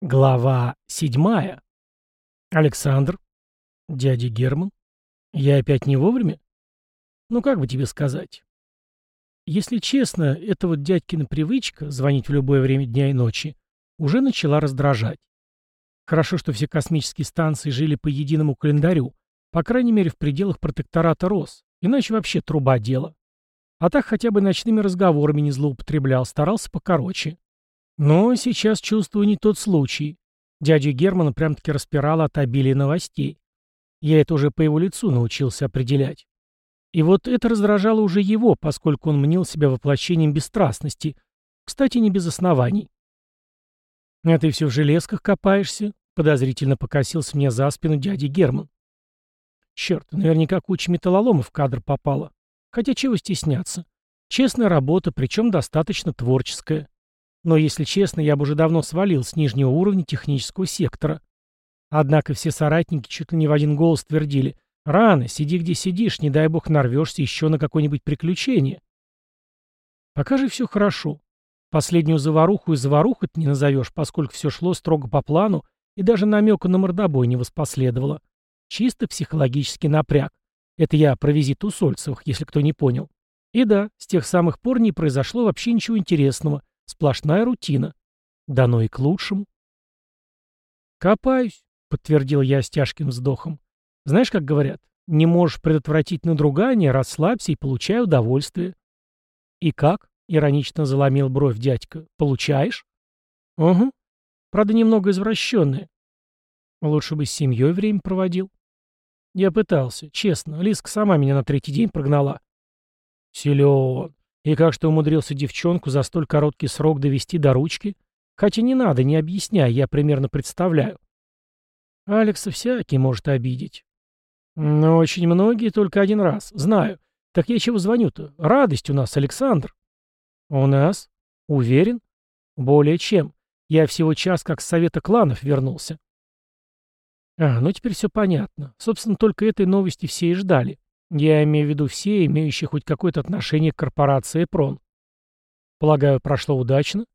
Глава седьмая. Александр. Дядя Герман. Я опять не вовремя? Ну, как бы тебе сказать? Если честно, эта вот дядькина привычка, звонить в любое время дня и ночи, уже начала раздражать. Хорошо, что все космические станции жили по единому календарю, по крайней мере в пределах протектората РОС, иначе вообще труба дела. А так хотя бы ночными разговорами не злоупотреблял, старался покороче. Но сейчас чувствую не тот случай. Дядю Германа прям-таки распирало от обилия новостей. Я это уже по его лицу научился определять. И вот это раздражало уже его, поскольку он мнил себя воплощением бесстрастности. Кстати, не без оснований. «А ты все в железках копаешься?» — подозрительно покосился мне за спину дядя Герман. Черт, наверняка куча металлоломов в кадр попала. Хотя чего стесняться. Честная работа, причем достаточно творческая. Но, если честно, я бы уже давно свалил с нижнего уровня технического сектора. Однако все соратники чуть ли не в один голос твердили «Рано, сиди где сидишь, не дай бог нарвешься еще на какое-нибудь приключение». Пока же все хорошо. Последнюю заваруху и заваруху ты не назовешь, поскольку все шло строго по плану, и даже намека на мордобой не воспоследовало. Чисто психологический напряг. Это я про визит у Сольцевых, если кто не понял. И да, с тех самых пор не произошло вообще ничего интересного, Сплошная рутина. Дано и к лучшему. «Копаюсь», — подтвердил я с тяжким вздохом. «Знаешь, как говорят, не можешь предотвратить надругание, расслабься и получай удовольствие». «И как?» — иронично заломил бровь дядька. «Получаешь?» «Угу. Правда, немного извращенное. Лучше бы с семьей время проводил». Я пытался, честно. Лиска сама меня на третий день прогнала. Силен. И как что умудрился девчонку за столь короткий срок довести до ручки? Хотя не надо, не объясняй, я примерно представляю. Алекса всякий может обидеть. Но очень многие только один раз. Знаю. Так я чего звоню-то? Радость у нас, Александр. У нас? Уверен? Более чем. Я всего час как с совета кланов вернулся. А, ну теперь все понятно. Собственно, только этой новости все и ждали. Я имею в виду все, имеющие хоть какое-то отношение к корпорации Прон. Полагаю, прошло удачно?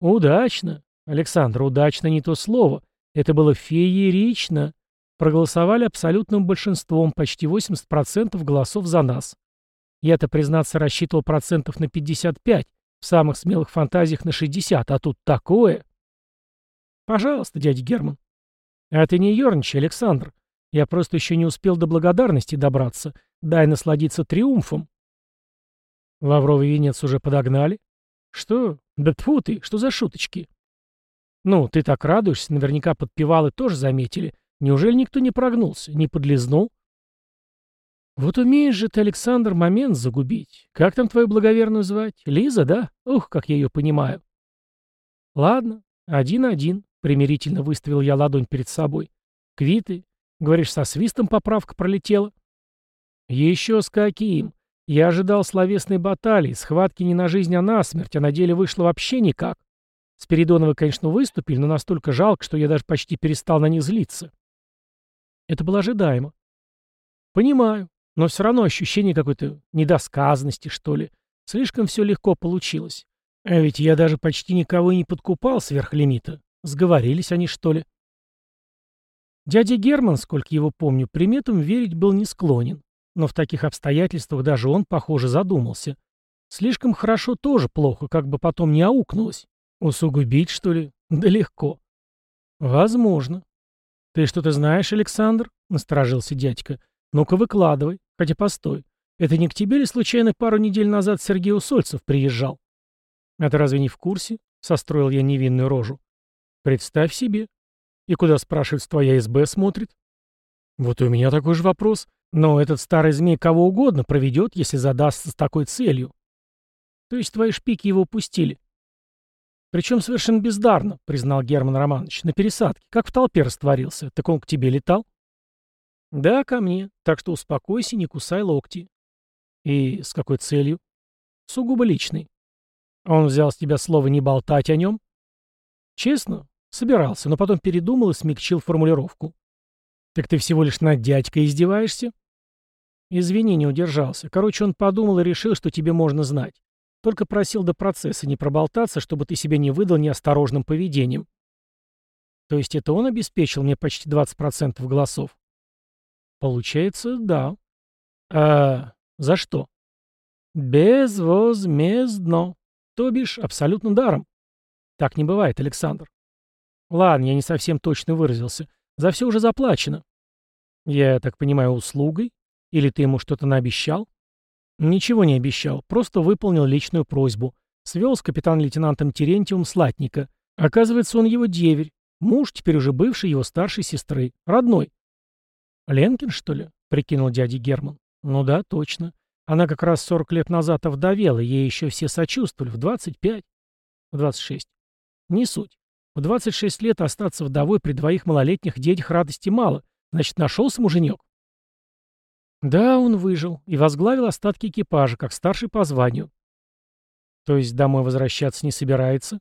Удачно. Александр, удачно не то слово. Это было феерично. Проголосовали абсолютным большинством, почти 80% голосов за нас. Я-то, признаться, рассчитывал процентов на 55, в самых смелых фантазиях на 60, а тут такое. Пожалуйста, дядя Герман. А ты не ерничай, Александр. Я просто еще не успел до благодарности добраться. Дай насладиться триумфом. Лавровый венец уже подогнали? Что? Да тьфу ты, что за шуточки? Ну, ты так радуешься, наверняка подпевалы тоже заметили. Неужели никто не прогнулся, не подлизнул? Вот умеешь же ты, Александр, момент загубить. Как там твою благоверную звать? Лиза, да? Ух, как я ее понимаю. Ладно, один-один, примирительно выставил я ладонь перед собой. Квиты, Говоришь, со свистом поправка пролетела? Еще с каким? Я ожидал словесной баталии, схватки не на жизнь, а на смерть, а на деле вышло вообще никак. Спиридоновы, конечно, выступили, но настолько жалко, что я даже почти перестал на них злиться. Это было ожидаемо. Понимаю, но все равно ощущение какой-то недосказанности, что ли. Слишком все легко получилось. А ведь я даже почти никого и не подкупал сверх лимита. Сговорились они, что ли? Дядя Герман, сколько его помню, приметам верить был не склонен. Но в таких обстоятельствах даже он, похоже, задумался. Слишком хорошо тоже плохо, как бы потом не аукнулось. Усугубить, что ли? Да легко. Возможно. Ты что-то знаешь, Александр? Насторожился дядька. Ну-ка выкладывай. Хотя постой. Это не к тебе ли случайно пару недель назад Сергей Усольцев приезжал? А ты разве не в курсе? Состроил я невинную рожу. Представь себе. И куда, спрашивается, твоя СБ смотрит? Вот и у меня такой же вопрос. Но этот старый змей кого угодно проведет, если задастся с такой целью. То есть твои шпики его упустили. Причем совершенно бездарно, признал Герман Романович, на пересадке, как в толпе растворился. Так он к тебе летал? Да, ко мне. Так что успокойся, не кусай локти. И с какой целью? Сугубо личный. Он взял с тебя слово не болтать о нем? Честно, Собирался, но потом передумал и смягчил формулировку. «Так ты всего лишь над дядькой издеваешься?» «Извини, не удержался. Короче, он подумал и решил, что тебе можно знать. Только просил до процесса не проболтаться, чтобы ты себя не выдал неосторожным поведением». То есть это он обеспечил мне почти 20% голосов? Получается, да. А за что? Безвозмездно. То бишь, абсолютно даром. Так не бывает, Александр. Ладно, я не совсем точно выразился. За все уже заплачено. Я так понимаю, услугой? Или ты ему что-то наобещал? Ничего не обещал, просто выполнил личную просьбу. Свел с капитан-лейтенантом Терентьевым Слатника. Оказывается, он его деверь. Муж, теперь уже бывший его старшей сестры. Родной. «Ленкин, что ли?» — прикинул дядя Герман. «Ну да, точно. Она как раз 40 лет назад овдовела, ей еще все сочувствовали. В 25. В 26. Не суть. В 26 лет остаться вдовой при двоих малолетних детях радости мало. Значит, нашелся муженек. Да, он выжил и возглавил остатки экипажа, как старший по званию. То есть домой возвращаться не собирается?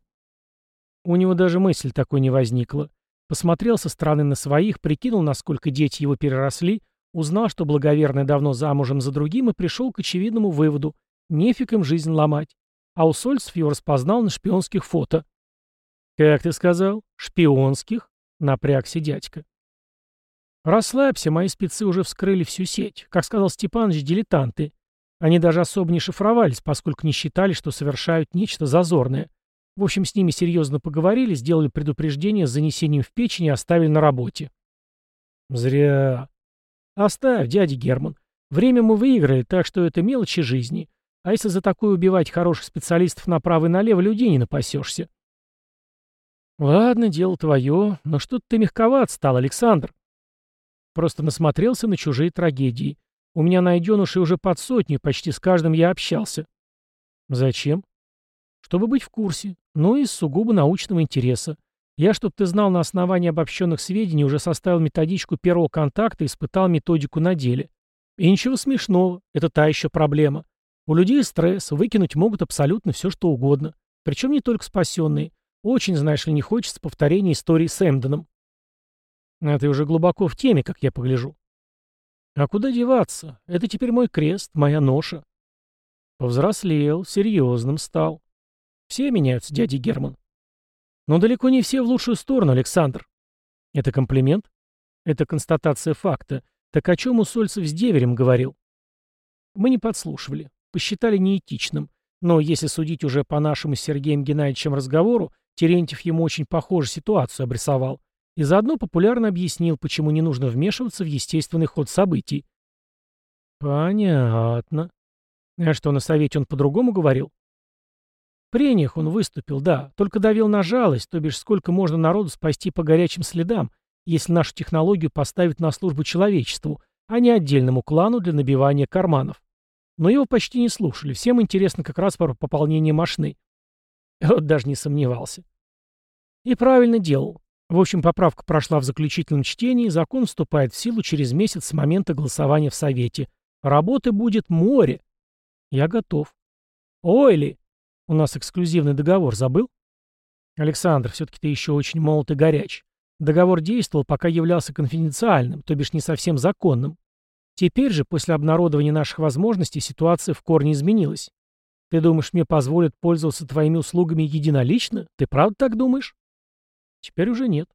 У него даже мысль такой не возникла. Посмотрел со стороны на своих, прикинул, насколько дети его переросли, узнал, что благоверный давно замужем за другим и пришел к очевидному выводу – нефиг им жизнь ломать. А у Сольцев его распознал на шпионских фото. «Как ты сказал? Шпионских?» — напрягся дядька. «Расслабься, мои спецы уже вскрыли всю сеть. Как сказал Степанович, дилетанты. Они даже особо не шифровались, поскольку не считали, что совершают нечто зазорное. В общем, с ними серьезно поговорили, сделали предупреждение с занесением в печень и оставили на работе». «Зря. Оставь, дядя Герман. Время мы выиграли, так что это мелочи жизни. А если за такое убивать хороших специалистов направо и налево, людей не напасешься». «Ладно, дело твое, но что-то ты мягковат стал, Александр». Просто насмотрелся на чужие трагедии. У меня найденыши уже под сотню, почти с каждым я общался. Зачем? Чтобы быть в курсе, ну и из сугубо научного интереса. Я, чтоб ты знал, на основании обобщенных сведений уже составил методичку первого контакта и испытал методику на деле. И ничего смешного, это та еще проблема. У людей стресс, выкинуть могут абсолютно все, что угодно. Причем не только спасенные. Очень, знаешь ли, не хочется повторения истории с Эмденом. А ты уже глубоко в теме, как я погляжу. А куда деваться? Это теперь мой крест, моя ноша. Повзрослел, серьезным стал. Все меняются, дядя Герман. Но далеко не все в лучшую сторону, Александр. Это комплимент? Это констатация факта. Так о чем Усольцев с деверем говорил? Мы не подслушивали. Посчитали неэтичным. Но если судить уже по нашему с Сергеем Геннадьевичем разговору, Терентьев ему очень похожую ситуацию обрисовал и заодно популярно объяснил, почему не нужно вмешиваться в естественный ход событий. Понятно. А что, на совете он по-другому говорил? В прениях он выступил, да, только давил на жалость, то бишь сколько можно народу спасти по горячим следам, если нашу технологию поставить на службу человечеству, а не отдельному клану для набивания карманов. Но его почти не слушали, всем интересно как раз про пополнение мощны. Вот даже не сомневался. И правильно делал. В общем, поправка прошла в заключительном чтении, закон вступает в силу через месяц с момента голосования в Совете. Работы будет море. Я готов. Ой ли! У нас эксклюзивный договор, забыл? Александр, все-таки ты еще очень молод и горяч. Договор действовал, пока являлся конфиденциальным, то бишь не совсем законным. Теперь же, после обнародования наших возможностей, ситуация в корне изменилась. Ты думаешь, мне позволят пользоваться твоими услугами единолично? Ты правда так думаешь? Теперь уже нет.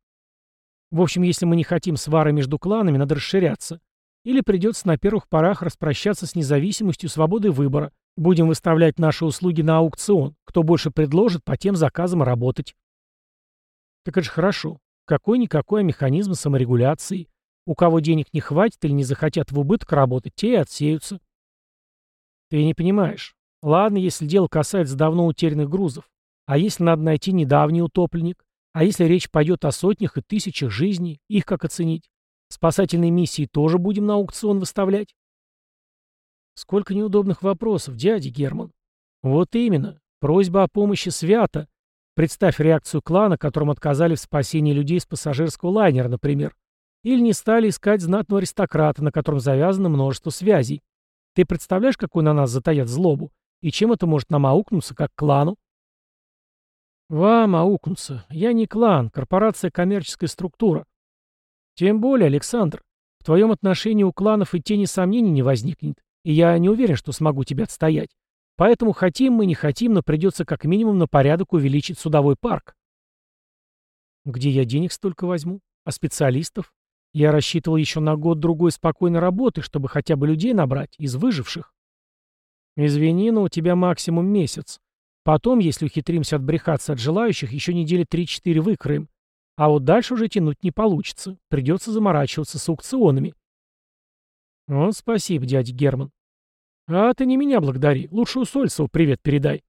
В общем, если мы не хотим свары между кланами, надо расширяться. Или придется на первых порах распрощаться с независимостью свободой выбора. Будем выставлять наши услуги на аукцион. Кто больше предложит, по тем заказам работать. Так это же хорошо. Какой-никакой механизм саморегуляции. У кого денег не хватит или не захотят в убыток работать, те и отсеются. Ты не понимаешь. Ладно, если дело касается давно утерянных грузов. А если надо найти недавний утопленник? А если речь пойдет о сотнях и тысячах жизней, их как оценить? Спасательные миссии тоже будем на аукцион выставлять? Сколько неудобных вопросов, дядя Герман. Вот именно. Просьба о помощи свята. Представь реакцию клана, которым отказали в спасении людей с пассажирского лайнера, например. Или не стали искать знатного аристократа, на котором завязано множество связей. Ты представляешь, какую на нас затаят злобу? И чем это может нам аукнуться, как клану? Вам аукнуться. Я не клан, корпорация коммерческая структура. Тем более, Александр, в твоем отношении у кланов и тени сомнений не возникнет, и я не уверен, что смогу тебя отстоять. Поэтому хотим мы, не хотим, но придется как минимум на порядок увеличить судовой парк. Где я денег столько возьму? А специалистов? Я рассчитывал еще на год-другой спокойной работы, чтобы хотя бы людей набрать, из выживших. Извини, но у тебя максимум месяц. Потом, если ухитримся отбрехаться от желающих, еще недели 3-4 выкроем. А вот дальше уже тянуть не получится. Придется заморачиваться с аукционами. «Ну, спасибо, дядя Герман». «А ты не меня благодари. Лучше у Сольцева привет передай».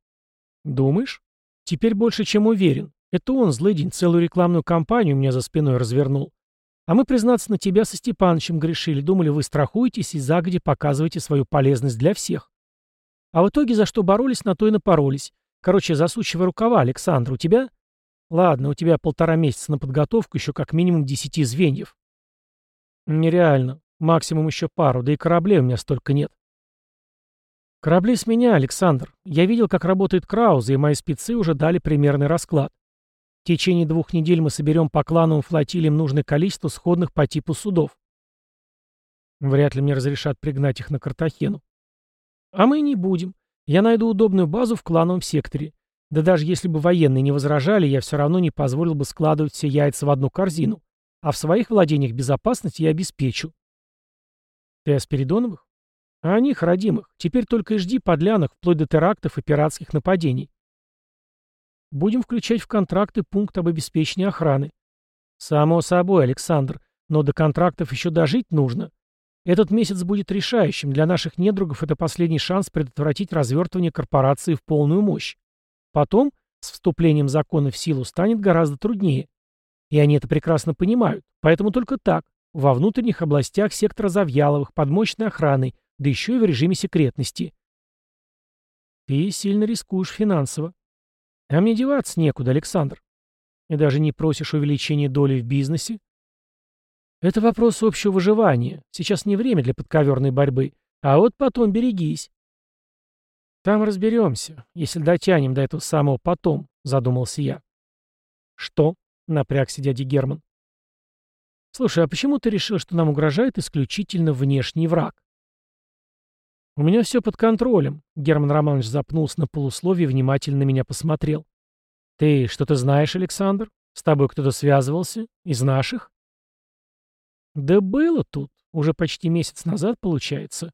«Думаешь?» «Теперь больше, чем уверен. Это он, злый день, целую рекламную кампанию у меня за спиной развернул. А мы, признаться, на тебя со Степанычем грешили, думали, вы страхуетесь и загоди показываете свою полезность для всех. А в итоге за что боролись, на то и напоролись. Короче, засучивай рукава, Александр, у тебя...» «Ладно, у тебя полтора месяца на подготовку, еще как минимум десяти звеньев». «Нереально. Максимум еще пару, да и кораблей у меня столько нет. Корабли с меня, Александр. Я видел, как работает Крауза, и мои спецы уже дали примерный расклад. В течение двух недель мы соберем по клановым флотилиям нужное количество сходных по типу судов. Вряд ли мне разрешат пригнать их на Картахену. А мы не будем. Я найду удобную базу в клановом секторе. Да даже если бы военные не возражали, я все равно не позволил бы складывать все яйца в одну корзину. А в своих владениях безопасность я обеспечу. Ты о Спиридоновых? А о них, родимых. Теперь только и жди подлянок, вплоть до терактов и пиратских нападений. Будем включать в контракты пункт об обеспечении охраны. Само собой, Александр, но до контрактов еще дожить нужно. Этот месяц будет решающим. Для наших недругов это последний шанс предотвратить развертывание корпорации в полную мощь. Потом, с вступлением закона в силу, станет гораздо труднее. И они это прекрасно понимают. Поэтому только так, во внутренних областях сектора Завьяловых под мощной охраной, да еще и в режиме секретности. Ты сильно рискуешь финансово. А мне деваться некуда, Александр. И даже не просишь увеличения доли в бизнесе? Это вопрос общего выживания. Сейчас не время для подковерной борьбы. А вот потом берегись. Там разберемся, если дотянем до этого самого потом, задумался я. Что? Напрягся дядя Герман. «Слушай, а почему ты решил, что нам угрожает исключительно внешний враг?» «У меня все под контролем», — Герман Романович запнулся на полусловие и внимательно на меня посмотрел. «Ты что-то знаешь, Александр? С тобой кто-то связывался? Из наших?» «Да было тут. Уже почти месяц назад, получается».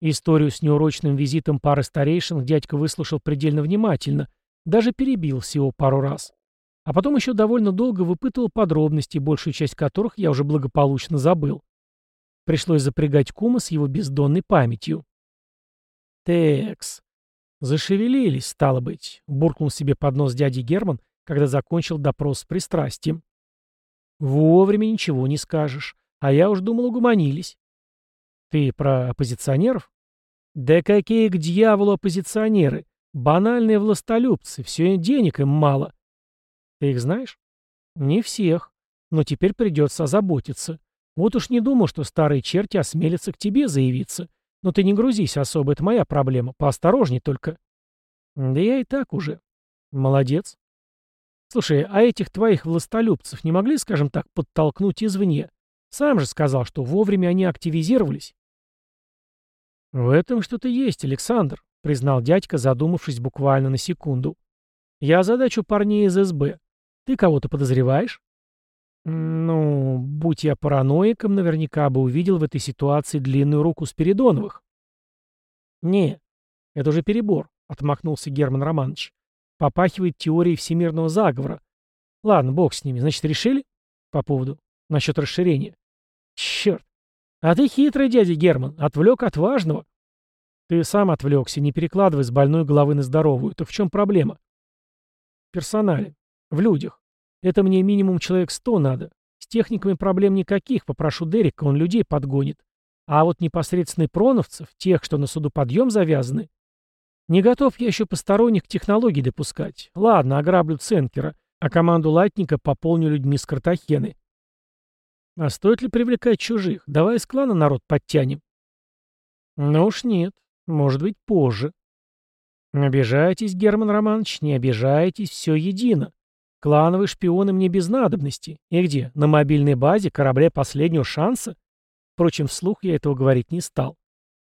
Историю с неурочным визитом пары старейшин дядька выслушал предельно внимательно, даже перебил всего пару раз. А потом еще довольно долго выпытывал подробности, большую часть которых я уже благополучно забыл. Пришлось запрягать кума с его бездонной памятью. «Текс. Зашевелились, стало быть», — буркнул себе под нос дяди Герман, когда закончил допрос с пристрастием. «Вовремя ничего не скажешь. А я уж думал, угуманились». «Ты про оппозиционеров?» «Да какие к дьяволу оппозиционеры? Банальные властолюбцы, все денег им мало. Ты их знаешь? Не всех. Но теперь придется озаботиться. Вот уж не думал, что старые черти осмелятся к тебе заявиться. Но ты не грузись особо, это моя проблема. Поосторожней только. Да я и так уже. Молодец. Слушай, а этих твоих властолюбцев не могли, скажем так, подтолкнуть извне? Сам же сказал, что вовремя они активизировались. В этом что-то есть, Александр, признал дядька, задумавшись буквально на секунду. Я задачу парней из СБ. Ты кого-то подозреваешь? Ну, будь я параноиком, наверняка бы увидел в этой ситуации длинную руку Спиридоновых. Не, это уже перебор, отмахнулся Герман Романович. Попахивает теорией всемирного заговора. Ладно, бог с ними. Значит, решили? По поводу. Насчет расширения. Черт. А ты хитрый дядя Герман. Отвлек от важного. Ты сам отвлекся, не перекладывай с больной головы на здоровую. Так в чем проблема? Персонале. В людях. Это мне минимум человек сто надо. С техниками проблем никаких, попрошу Дерека, он людей подгонит. А вот непосредственных проновцев, тех, что на суду подъем завязаны, не готов я еще посторонних технологий допускать. Ладно, ограблю Ценкера, а команду Латника пополню людьми с Картахены. А стоит ли привлекать чужих? Давай из клана народ подтянем. Ну уж нет, может быть позже. Обижайтесь, Герман Романович, не обижайтесь, все едино. Клановые шпионы мне без надобности. И где? На мобильной базе, корабле последнего шанса? Впрочем, вслух я этого говорить не стал.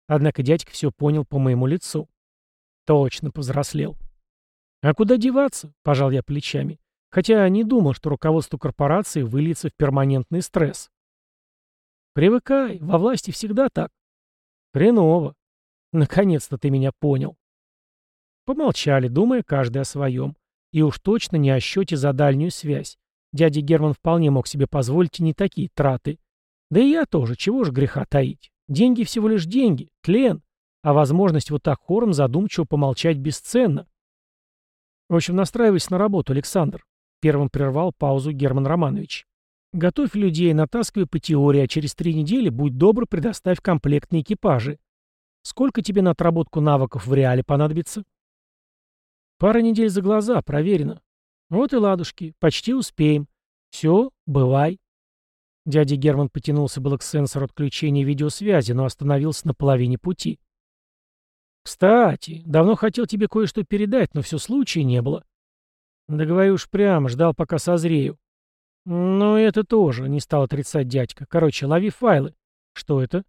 Однако дядька все понял по моему лицу. Точно повзрослел. А куда деваться? Пожал я плечами. Хотя не думал, что руководство корпорации выльется в перманентный стресс. Привыкай, во власти всегда так. Хреново. Наконец-то ты меня понял. Помолчали, думая каждый о своем. И уж точно не о счете за дальнюю связь. Дядя Герман вполне мог себе позволить и не такие траты. Да и я тоже, чего ж греха таить. Деньги всего лишь деньги, тлен. А возможность вот так хором задумчиво помолчать бесценна. В общем, настраивайся на работу, Александр. Первым прервал паузу Герман Романович. Готовь людей, натаскивай по теории, а через три недели, будь добр, предоставь комплектные экипажи. Сколько тебе на отработку навыков в реале понадобится? Пара недель за глаза, проверено. Вот и ладушки, почти успеем. Все, бывай. Дядя Герман потянулся было к сенсору отключения видеосвязи, но остановился на половине пути. «Кстати, давно хотел тебе кое-что передать, но все случая не было». «Да говорю уж прямо, ждал, пока созрею». «Ну, это тоже», — не стал отрицать дядька. «Короче, лови файлы». «Что это?»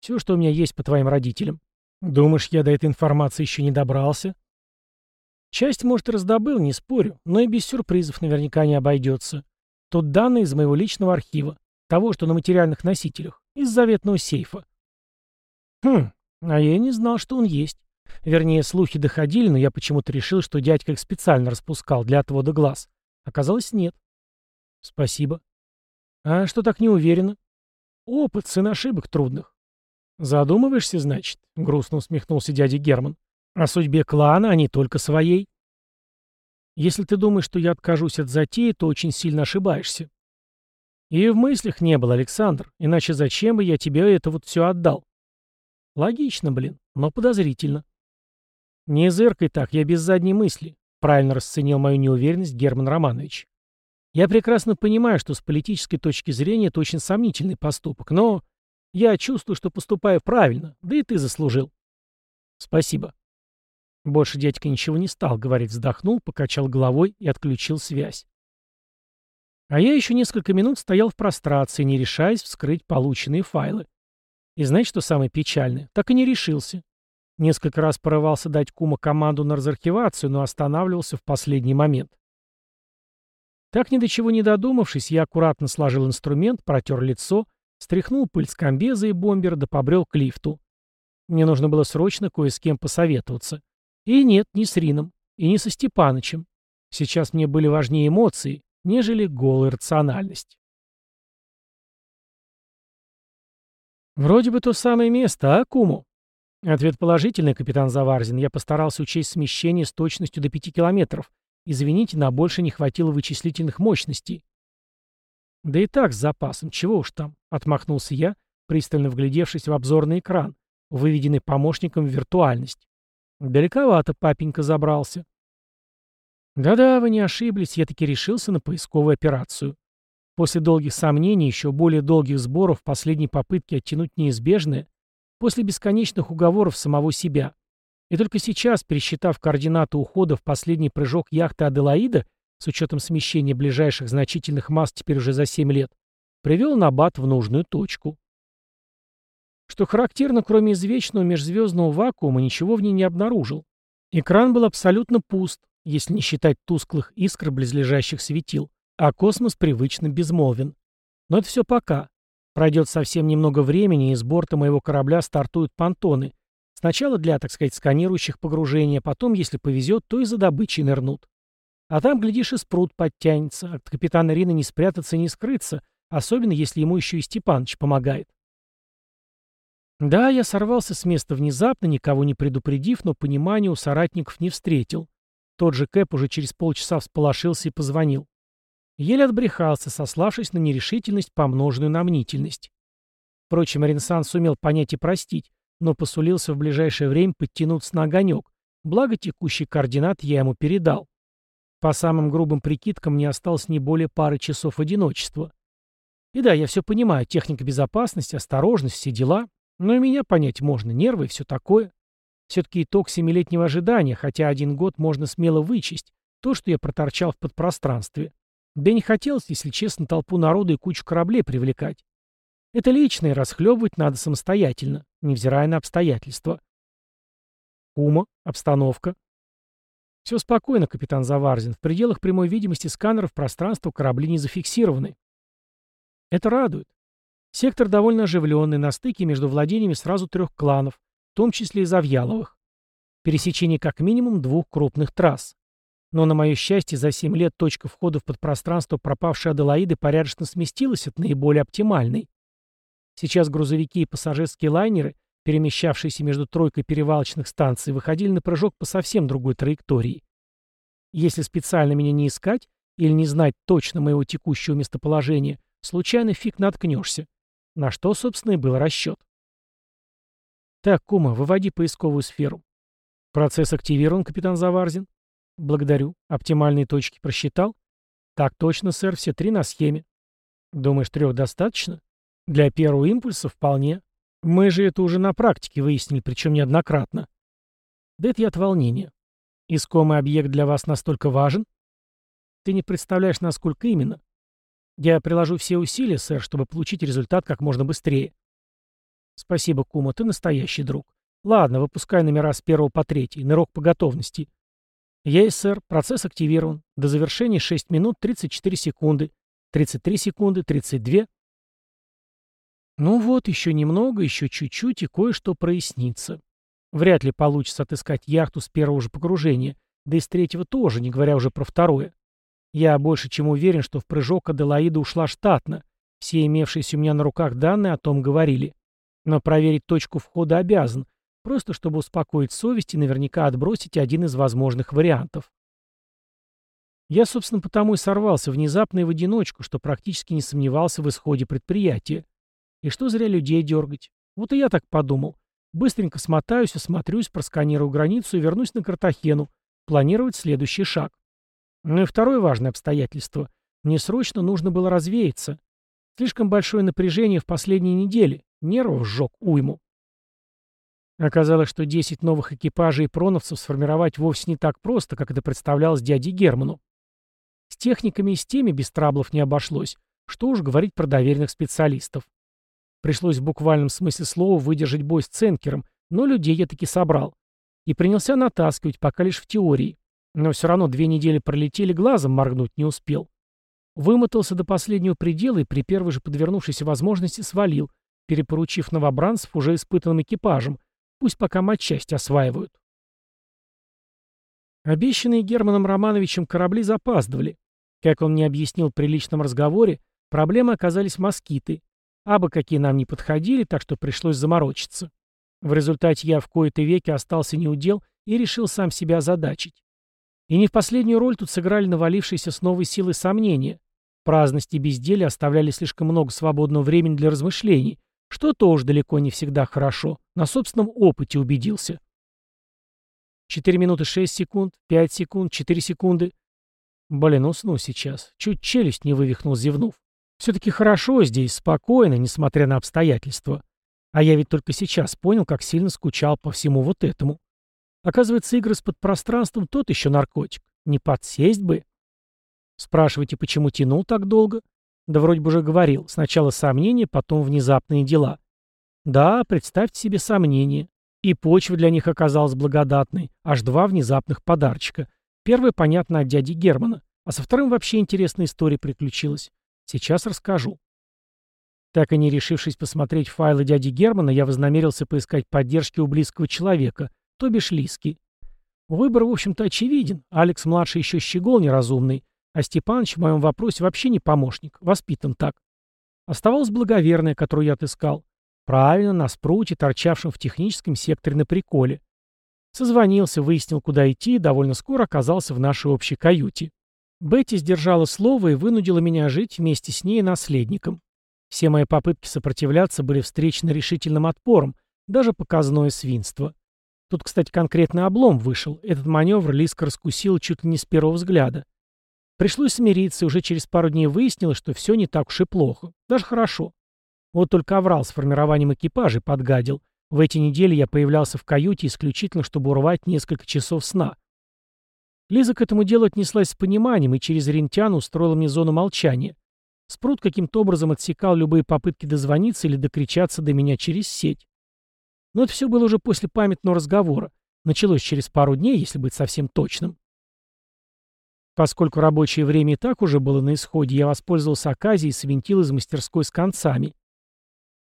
«Все, что у меня есть по твоим родителям». «Думаешь, я до этой информации еще не добрался?» «Часть, может, раздобыл, не спорю, но и без сюрпризов наверняка не обойдется. Тут данные из моего личного архива, того, что на материальных носителях, из заветного сейфа». «Хм, а я не знал, что он есть. Вернее, слухи доходили, но я почему-то решил, что дядька их специально распускал для отвода глаз. Оказалось, нет. Спасибо. А что так не уверенно? Опыт, сын ошибок трудных. Задумываешься, значит? Грустно усмехнулся дядя Герман. О судьбе клана, а не только своей. Если ты думаешь, что я откажусь от затеи, то очень сильно ошибаешься. И в мыслях не было, Александр, иначе зачем бы я тебе это вот все отдал? Логично, блин, но подозрительно. Не зыркай так, я без задней мысли, правильно расценил мою неуверенность Герман Романович. Я прекрасно понимаю, что с политической точки зрения это очень сомнительный поступок, но я чувствую, что поступаю правильно, да и ты заслужил. Спасибо. Больше дядька ничего не стал говорить, вздохнул, покачал головой и отключил связь. А я еще несколько минут стоял в прострации, не решаясь вскрыть полученные файлы. И знаете, что самое печальное? Так и не решился. Несколько раз порывался дать Кума команду на разархивацию, но останавливался в последний момент. Так ни до чего не додумавшись, я аккуратно сложил инструмент, протер лицо, стряхнул пыль с комбеза и бомбера да побрел к лифту. Мне нужно было срочно кое с кем посоветоваться. И нет, не с Рином, и не со Степанычем. Сейчас мне были важнее эмоции, нежели голая рациональность. «Вроде бы то самое место, а, Куму?» Ответ положительный, капитан Заварзин. Я постарался учесть смещение с точностью до пяти километров. Извините, на больше не хватило вычислительных мощностей. Да и так с запасом, чего уж там, отмахнулся я, пристально вглядевшись в обзорный экран, выведенный помощником в виртуальность. Далековато папенька забрался. Да-да, вы не ошиблись, я таки решился на поисковую операцию. После долгих сомнений, еще более долгих сборов, последней попытки оттянуть неизбежное, после бесконечных уговоров самого себя. И только сейчас, пересчитав координаты ухода в последний прыжок яхты Аделаида, с учетом смещения ближайших значительных масс теперь уже за 7 лет, привел Набат в нужную точку. Что характерно, кроме извечного межзвездного вакуума, ничего в ней не обнаружил. Экран был абсолютно пуст, если не считать тусклых искр близлежащих светил а космос привычно безмолвен. Но это все пока. Пройдет совсем немного времени, и с борта моего корабля стартуют понтоны. Сначала для, так сказать, сканирующих погружения, потом, если повезет, то и за добычей нырнут. А там, глядишь, и спрут подтянется. От капитана Рина не спрятаться не скрыться, особенно если ему еще и Степаныч помогает. Да, я сорвался с места внезапно, никого не предупредив, но понимания у соратников не встретил. Тот же Кэп уже через полчаса всполошился и позвонил. Еле отбрехался, сославшись на нерешительность, помноженную на мнительность. Впрочем, Ренсан сумел понять и простить, но посулился в ближайшее время подтянуться на огонек, благо текущий координат я ему передал. По самым грубым прикидкам мне осталось не более пары часов одиночества. И да, я все понимаю, техника безопасности, осторожность, все дела, но и меня понять можно, нервы и все такое. Все-таки итог семилетнего ожидания, хотя один год можно смело вычесть, то, что я проторчал в подпространстве. Да и не хотелось, если честно, толпу народа и кучу кораблей привлекать. Это личное, расхлебывать надо самостоятельно, невзирая на обстоятельства. Ума, обстановка. Все спокойно, капитан Заварзин. В пределах прямой видимости сканеров пространства корабли не зафиксированы. Это радует. Сектор довольно оживленный, на стыке между владениями сразу трех кланов, в том числе и Завьяловых. Пересечение как минимум двух крупных трасс. Но, на мое счастье, за 7 лет точка входа в подпространство пропавшей Аделаиды порядочно сместилась от наиболее оптимальной. Сейчас грузовики и пассажирские лайнеры, перемещавшиеся между тройкой перевалочных станций, выходили на прыжок по совсем другой траектории. Если специально меня не искать или не знать точно моего текущего местоположения, случайно фиг наткнешься. На что, собственно, и был расчет. Так, Кума, выводи поисковую сферу. Процесс активирован, капитан Заварзин. Благодарю. Оптимальные точки просчитал? Так точно, сэр, все три на схеме. Думаешь, трех достаточно? Для первого импульса вполне. Мы же это уже на практике выяснили, причем неоднократно. Да это я от волнения. Искомый объект для вас настолько важен? Ты не представляешь, насколько именно. Я приложу все усилия, сэр, чтобы получить результат как можно быстрее. Спасибо, Кума, ты настоящий друг. Ладно, выпускай номера с первого по третий, нырок по готовности. Есть, сэр, процесс активирован. До завершения 6 минут 34 секунды. 33 секунды, 32. Ну вот, еще немного, еще чуть-чуть, и кое-что прояснится. Вряд ли получится отыскать яхту с первого же погружения, да и с третьего тоже, не говоря уже про второе. Я больше чем уверен, что в прыжок Аделаида ушла штатно. Все имевшиеся у меня на руках данные о том говорили. Но проверить точку входа обязан, Просто чтобы успокоить совесть и наверняка отбросить один из возможных вариантов. Я, собственно, потому и сорвался внезапно и в одиночку, что практически не сомневался в исходе предприятия. И что зря людей дергать. Вот и я так подумал. Быстренько смотаюсь, осмотрюсь, просканирую границу и вернусь на Картахену. Планировать следующий шаг. Ну и второе важное обстоятельство. Мне срочно нужно было развеяться. Слишком большое напряжение в последние недели. Нервов сжег уйму. Оказалось, что 10 новых экипажей и проновцев сформировать вовсе не так просто, как это представлялось дяде Герману. С техниками и с теми без траблов не обошлось, что уж говорить про доверенных специалистов. Пришлось в буквальном смысле слова выдержать бой с Ценкером, но людей я таки собрал. И принялся натаскивать, пока лишь в теории. Но все равно две недели пролетели, глазом моргнуть не успел. Вымотался до последнего предела и при первой же подвернувшейся возможности свалил, перепоручив новобранцев уже испытанным экипажем, Пусть пока матчасть осваивают. Обещанные Германом Романовичем корабли запаздывали. Как он мне объяснил при личном разговоре, проблемы оказались москиты. Абы какие нам не подходили, так что пришлось заморочиться. В результате я в кои-то веки остался неудел и решил сам себя озадачить. И не в последнюю роль тут сыграли навалившиеся с новой силой сомнения. Праздность и безделие оставляли слишком много свободного времени для размышлений, что тоже далеко не всегда хорошо. На собственном опыте убедился. 4 минуты 6 секунд, 5 секунд, 4 секунды. Блин, усну сейчас. Чуть челюсть не вывихнул, зевнув. Все-таки хорошо здесь, спокойно, несмотря на обстоятельства. А я ведь только сейчас понял, как сильно скучал по всему вот этому. Оказывается, игры с подпространством тот еще наркотик. Не подсесть бы. Спрашиваете, почему тянул так долго? Да вроде бы уже говорил. Сначала сомнения, потом внезапные дела. Да, представьте себе сомнения. И почва для них оказалась благодатной. Аж два внезапных подарочка. Первый, понятно, от дяди Германа. А со вторым вообще интересная история приключилась. Сейчас расскажу. Так и не решившись посмотреть файлы дяди Германа, я вознамерился поискать поддержки у близкого человека, то бишь Лиски. Выбор, в общем-то, очевиден. Алекс-младший еще щегол неразумный, а Степаныч в моем вопросе вообще не помощник, воспитан так. Оставалась благоверная, которую я отыскал. Правильно, на спруте, торчавшем в техническом секторе на приколе. Созвонился, выяснил, куда идти, и довольно скоро оказался в нашей общей каюте. Бетти сдержала слово и вынудила меня жить вместе с ней и наследником. Все мои попытки сопротивляться были встречены решительным отпором, даже показное свинство. Тут, кстати, конкретный облом вышел. Этот маневр Лиска раскусил чуть ли не с первого взгляда. Пришлось смириться, и уже через пару дней выяснилось, что все не так уж и плохо. Даже хорошо. Вот только оврал с формированием экипажей подгадил. В эти недели я появлялся в каюте исключительно, чтобы урвать несколько часов сна. Лиза к этому делу отнеслась с пониманием и через рентян устроила мне зону молчания. Спрут каким-то образом отсекал любые попытки дозвониться или докричаться до меня через сеть. Но это все было уже после памятного разговора. Началось через пару дней, если быть совсем точным. Поскольку рабочее время и так уже было на исходе, я воспользовался оказией и свинтил из мастерской с концами.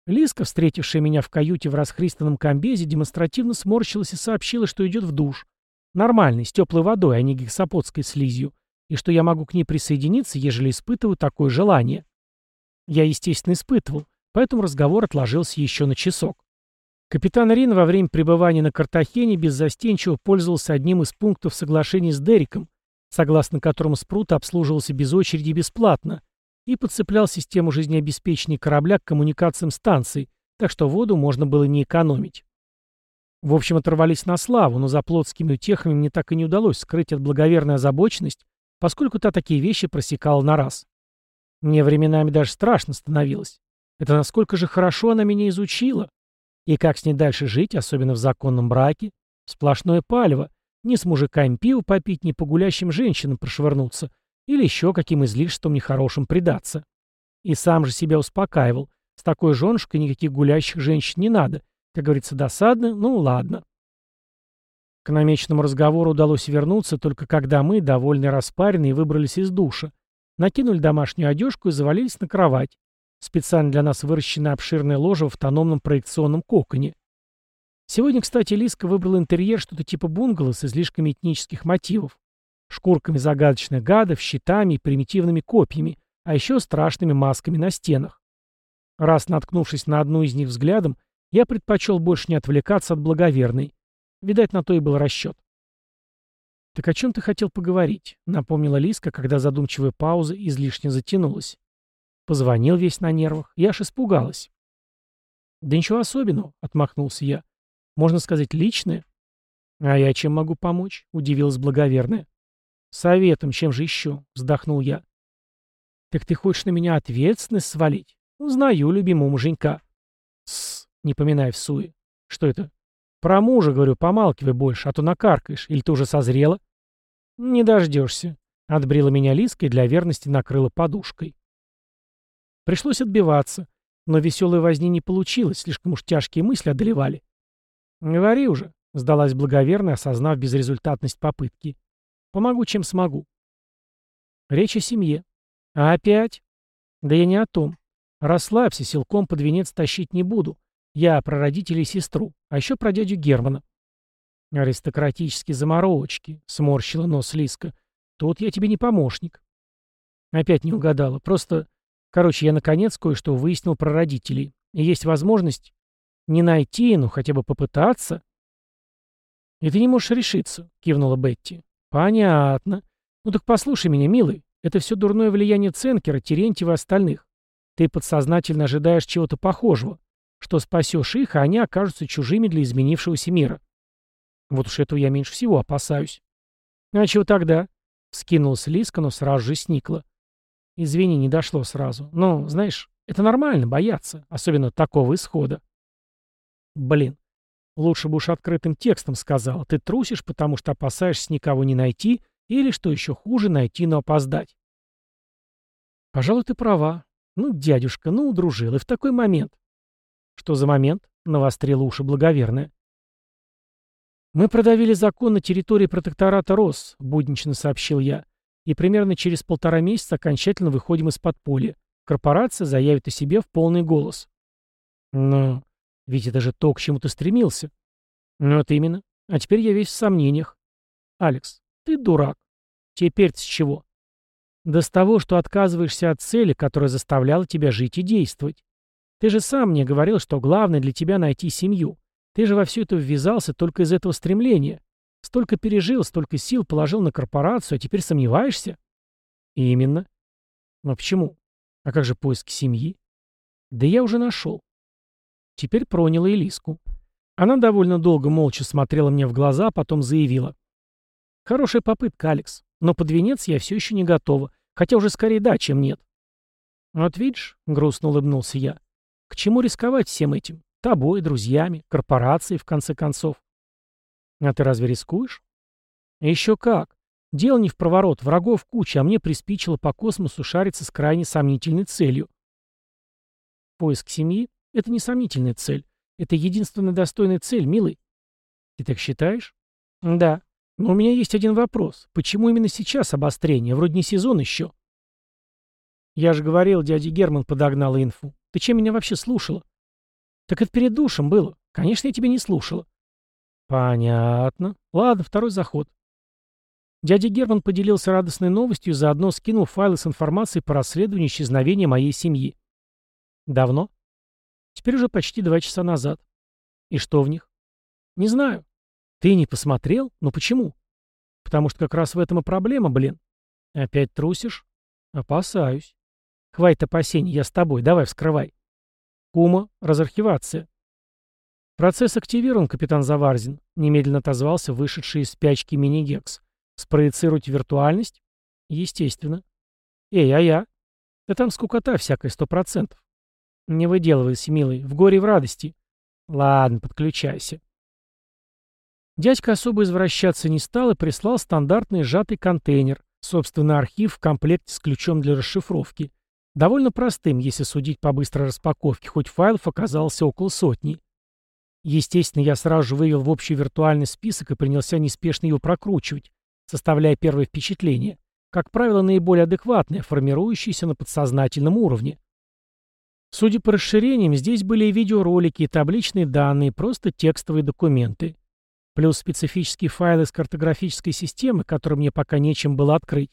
Лиска, встретившая меня в каюте в расхристанном комбезе, демонстративно сморщилась и сообщила, что идет в душ. Нормальный, с теплой водой, а не гексапотской слизью, и что я могу к ней присоединиться, ежели испытываю такое желание. Я, естественно, испытывал, поэтому разговор отложился еще на часок. Капитан Рин во время пребывания на Картахене беззастенчиво пользовался одним из пунктов соглашения с Дериком, согласно которому Спрут обслуживался без очереди бесплатно, и подцеплял систему жизнеобеспечения корабля к коммуникациям станций, так что воду можно было не экономить. В общем, оторвались на славу, но за плотскими утехами мне так и не удалось скрыть от благоверной озабоченность, поскольку та такие вещи просекала на раз. Мне временами даже страшно становилось. Это насколько же хорошо она меня изучила. И как с ней дальше жить, особенно в законном браке? Сплошное палево. Ни с мужиками пиво попить, ни по гулящим женщинам прошвырнуться или еще каким излишеством нехорошим предаться. И сам же себя успокаивал. С такой женушкой никаких гулящих женщин не надо. Как говорится, досадно, ну ладно. К намеченному разговору удалось вернуться, только когда мы, довольно распаренные, выбрались из душа, накинули домашнюю одежку и завалились на кровать. Специально для нас выращенная обширная ложа в автономном проекционном коконе. Сегодня, кстати, Лиска выбрала интерьер что-то типа бунгало с излишками этнических мотивов шкурками загадочных гадов, щитами и примитивными копьями, а еще страшными масками на стенах. Раз наткнувшись на одну из них взглядом, я предпочел больше не отвлекаться от благоверной. Видать, на то и был расчет. «Так о чем ты хотел поговорить?» — напомнила Лиска, когда задумчивая пауза излишне затянулась. Позвонил весь на нервах. Я аж испугалась. «Да ничего особенного», — отмахнулся я. «Можно сказать, личное». «А я чем могу помочь?» — удивилась благоверная. «Советом, чем же еще?» — вздохнул я. «Так ты хочешь на меня ответственность свалить? Узнаю любимого муженька». «Тссс, не поминай в суе. Что это?» «Про мужа, говорю, помалкивай больше, а то накаркаешь. Или ты уже созрела?» «Не дождешься», — отбрила меня Лиска и для верности накрыла подушкой. Пришлось отбиваться, но веселой возни не получилось, слишком уж тяжкие мысли одолевали. «Говори уже», — сдалась благоверно, осознав безрезультатность попытки. Помогу, чем смогу. Речь о семье. А опять? Да я не о том. Расслабься, силком под венец тащить не буду. Я про родителей и сестру, а еще про дядю Германа. Аристократические заморочки, сморщила нос Лиска. Тут я тебе не помощник. Опять не угадала. Просто, короче, я наконец кое-что выяснил про родителей. И есть возможность не найти, но хотя бы попытаться. И ты не можешь решиться, кивнула Бетти. «Понятно. Ну так послушай меня, милый. Это все дурное влияние Ценкера, Терентьева и остальных. Ты подсознательно ожидаешь чего-то похожего, что спасешь их, а они окажутся чужими для изменившегося мира. Вот уж этого я меньше всего опасаюсь». «А чего тогда?» — скинулась Лиска, но сразу же сникла. «Извини, не дошло сразу. Но, знаешь, это нормально, бояться, особенно такого исхода». «Блин, Лучше бы уж открытым текстом сказала. Ты трусишь, потому что опасаешься никого не найти, или, что еще хуже, найти, но опоздать. Пожалуй, ты права. Ну, дядюшка, ну, удружил. И в такой момент. Что за момент? Навострила уши благоверная. Мы продавили закон на территории протектората РОС, буднично сообщил я. И примерно через полтора месяца окончательно выходим из подполья. Корпорация заявит о себе в полный голос. Но ведь это же то, к чему ты стремился. Вот именно. А теперь я весь в сомнениях. Алекс, ты дурак. Теперь с чего? Да с того, что отказываешься от цели, которая заставляла тебя жить и действовать. Ты же сам мне говорил, что главное для тебя найти семью. Ты же во все это ввязался только из этого стремления. Столько пережил, столько сил положил на корпорацию, а теперь сомневаешься? Именно. Но почему? А как же поиск семьи? Да я уже нашел. Теперь проняла Элиску. Она довольно долго молча смотрела мне в глаза, а потом заявила. «Хорошая попытка, Алекс, но под венец я все еще не готова, хотя уже скорее да, чем нет». «Вот видишь», — грустно улыбнулся я, — «к чему рисковать всем этим? Тобой, друзьями, корпорацией, в конце концов». «А ты разве рискуешь?» «Еще как. Дело не в проворот, врагов куча, а мне приспичило по космосу шариться с крайне сомнительной целью». «Поиск семьи?» Это не сомнительная цель. Это единственная достойная цель, милый. Ты так считаешь? Да. Но у меня есть один вопрос. Почему именно сейчас обострение? Вроде не сезон еще. Я же говорил, дядя Герман подогнал инфу. Ты чем меня вообще слушала? Так это перед душем было. Конечно, я тебя не слушала. Понятно. Ладно, второй заход. Дядя Герман поделился радостной новостью заодно скинул файлы с информацией по расследованию исчезновения моей семьи. Давно? Теперь уже почти два часа назад. И что в них? Не знаю. Ты не посмотрел? Ну почему? Потому что как раз в этом и проблема, блин. Опять трусишь? Опасаюсь. Хватит опасений, я с тобой, давай вскрывай. Кума, разархивация. Процесс активирован, капитан Заварзин, немедленно отозвался вышедший из спячки мини-гекс. Спроецировать виртуальность? Естественно. Эй, а я? Да там скукота всякая, сто процентов. Не выделывайся, милый, в горе и в радости. Ладно, подключайся. Дядька особо извращаться не стал и прислал стандартный сжатый контейнер, собственно, архив в комплекте с ключом для расшифровки. Довольно простым, если судить по быстрой распаковке, хоть файлов оказалось около сотни. Естественно, я сразу же вывел в общий виртуальный список и принялся неспешно его прокручивать, составляя первое впечатление, как правило, наиболее адекватное, формирующееся на подсознательном уровне. Судя по расширениям, здесь были и видеоролики, и табличные данные, просто текстовые документы. Плюс специфические файлы с картографической системы, которые мне пока нечем было открыть.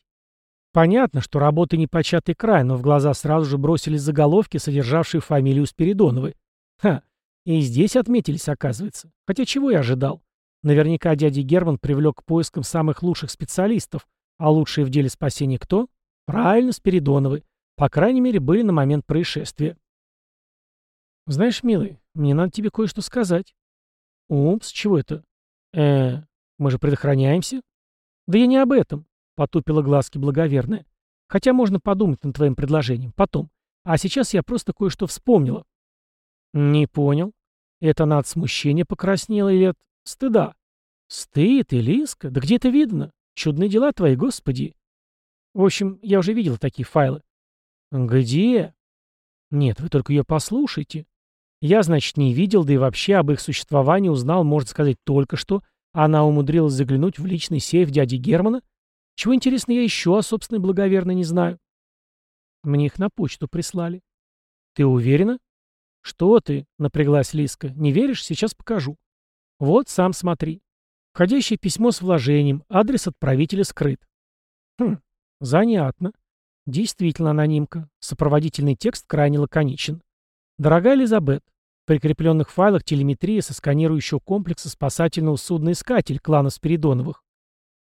Понятно, что работа не початый край, но в глаза сразу же бросились заголовки, содержавшие фамилию Спиридоновой. Ха, и здесь отметились, оказывается. Хотя чего я ожидал? Наверняка дядя Герман привлек к поискам самых лучших специалистов, а лучшие в деле спасения кто? Правильно, Спиридоновы. По крайней мере, были на момент происшествия. Знаешь, милый, мне надо тебе кое-что сказать. Упс, чего это? э мы же предохраняемся? Да я не об этом, потупила глазки благоверная. Хотя можно подумать над твоим предложением. Потом. А сейчас я просто кое-что вспомнила. Не понял. Это она от смущения покраснела или от Стыда. Стыд и лиска? Да где это видно? Чудные дела твои, господи. В общем, я уже видел такие файлы. Где? Нет, вы только ее послушайте. Я, значит, не видел, да и вообще об их существовании узнал, можно сказать, только что. Она умудрилась заглянуть в личный сейф дяди Германа. Чего, интересно, я еще о собственной благоверной не знаю. Мне их на почту прислали. Ты уверена? Что ты? Напряглась Лиска. Не веришь? Сейчас покажу. Вот, сам смотри. Входящее письмо с вложением, адрес отправителя скрыт. Хм, занятно. Действительно анонимка. Сопроводительный текст крайне лаконичен. Дорогая Элизабет, прикрепленных файлах телеметрия со сканирующего комплекса спасательного судна «Искатель» клана Спиридоновых.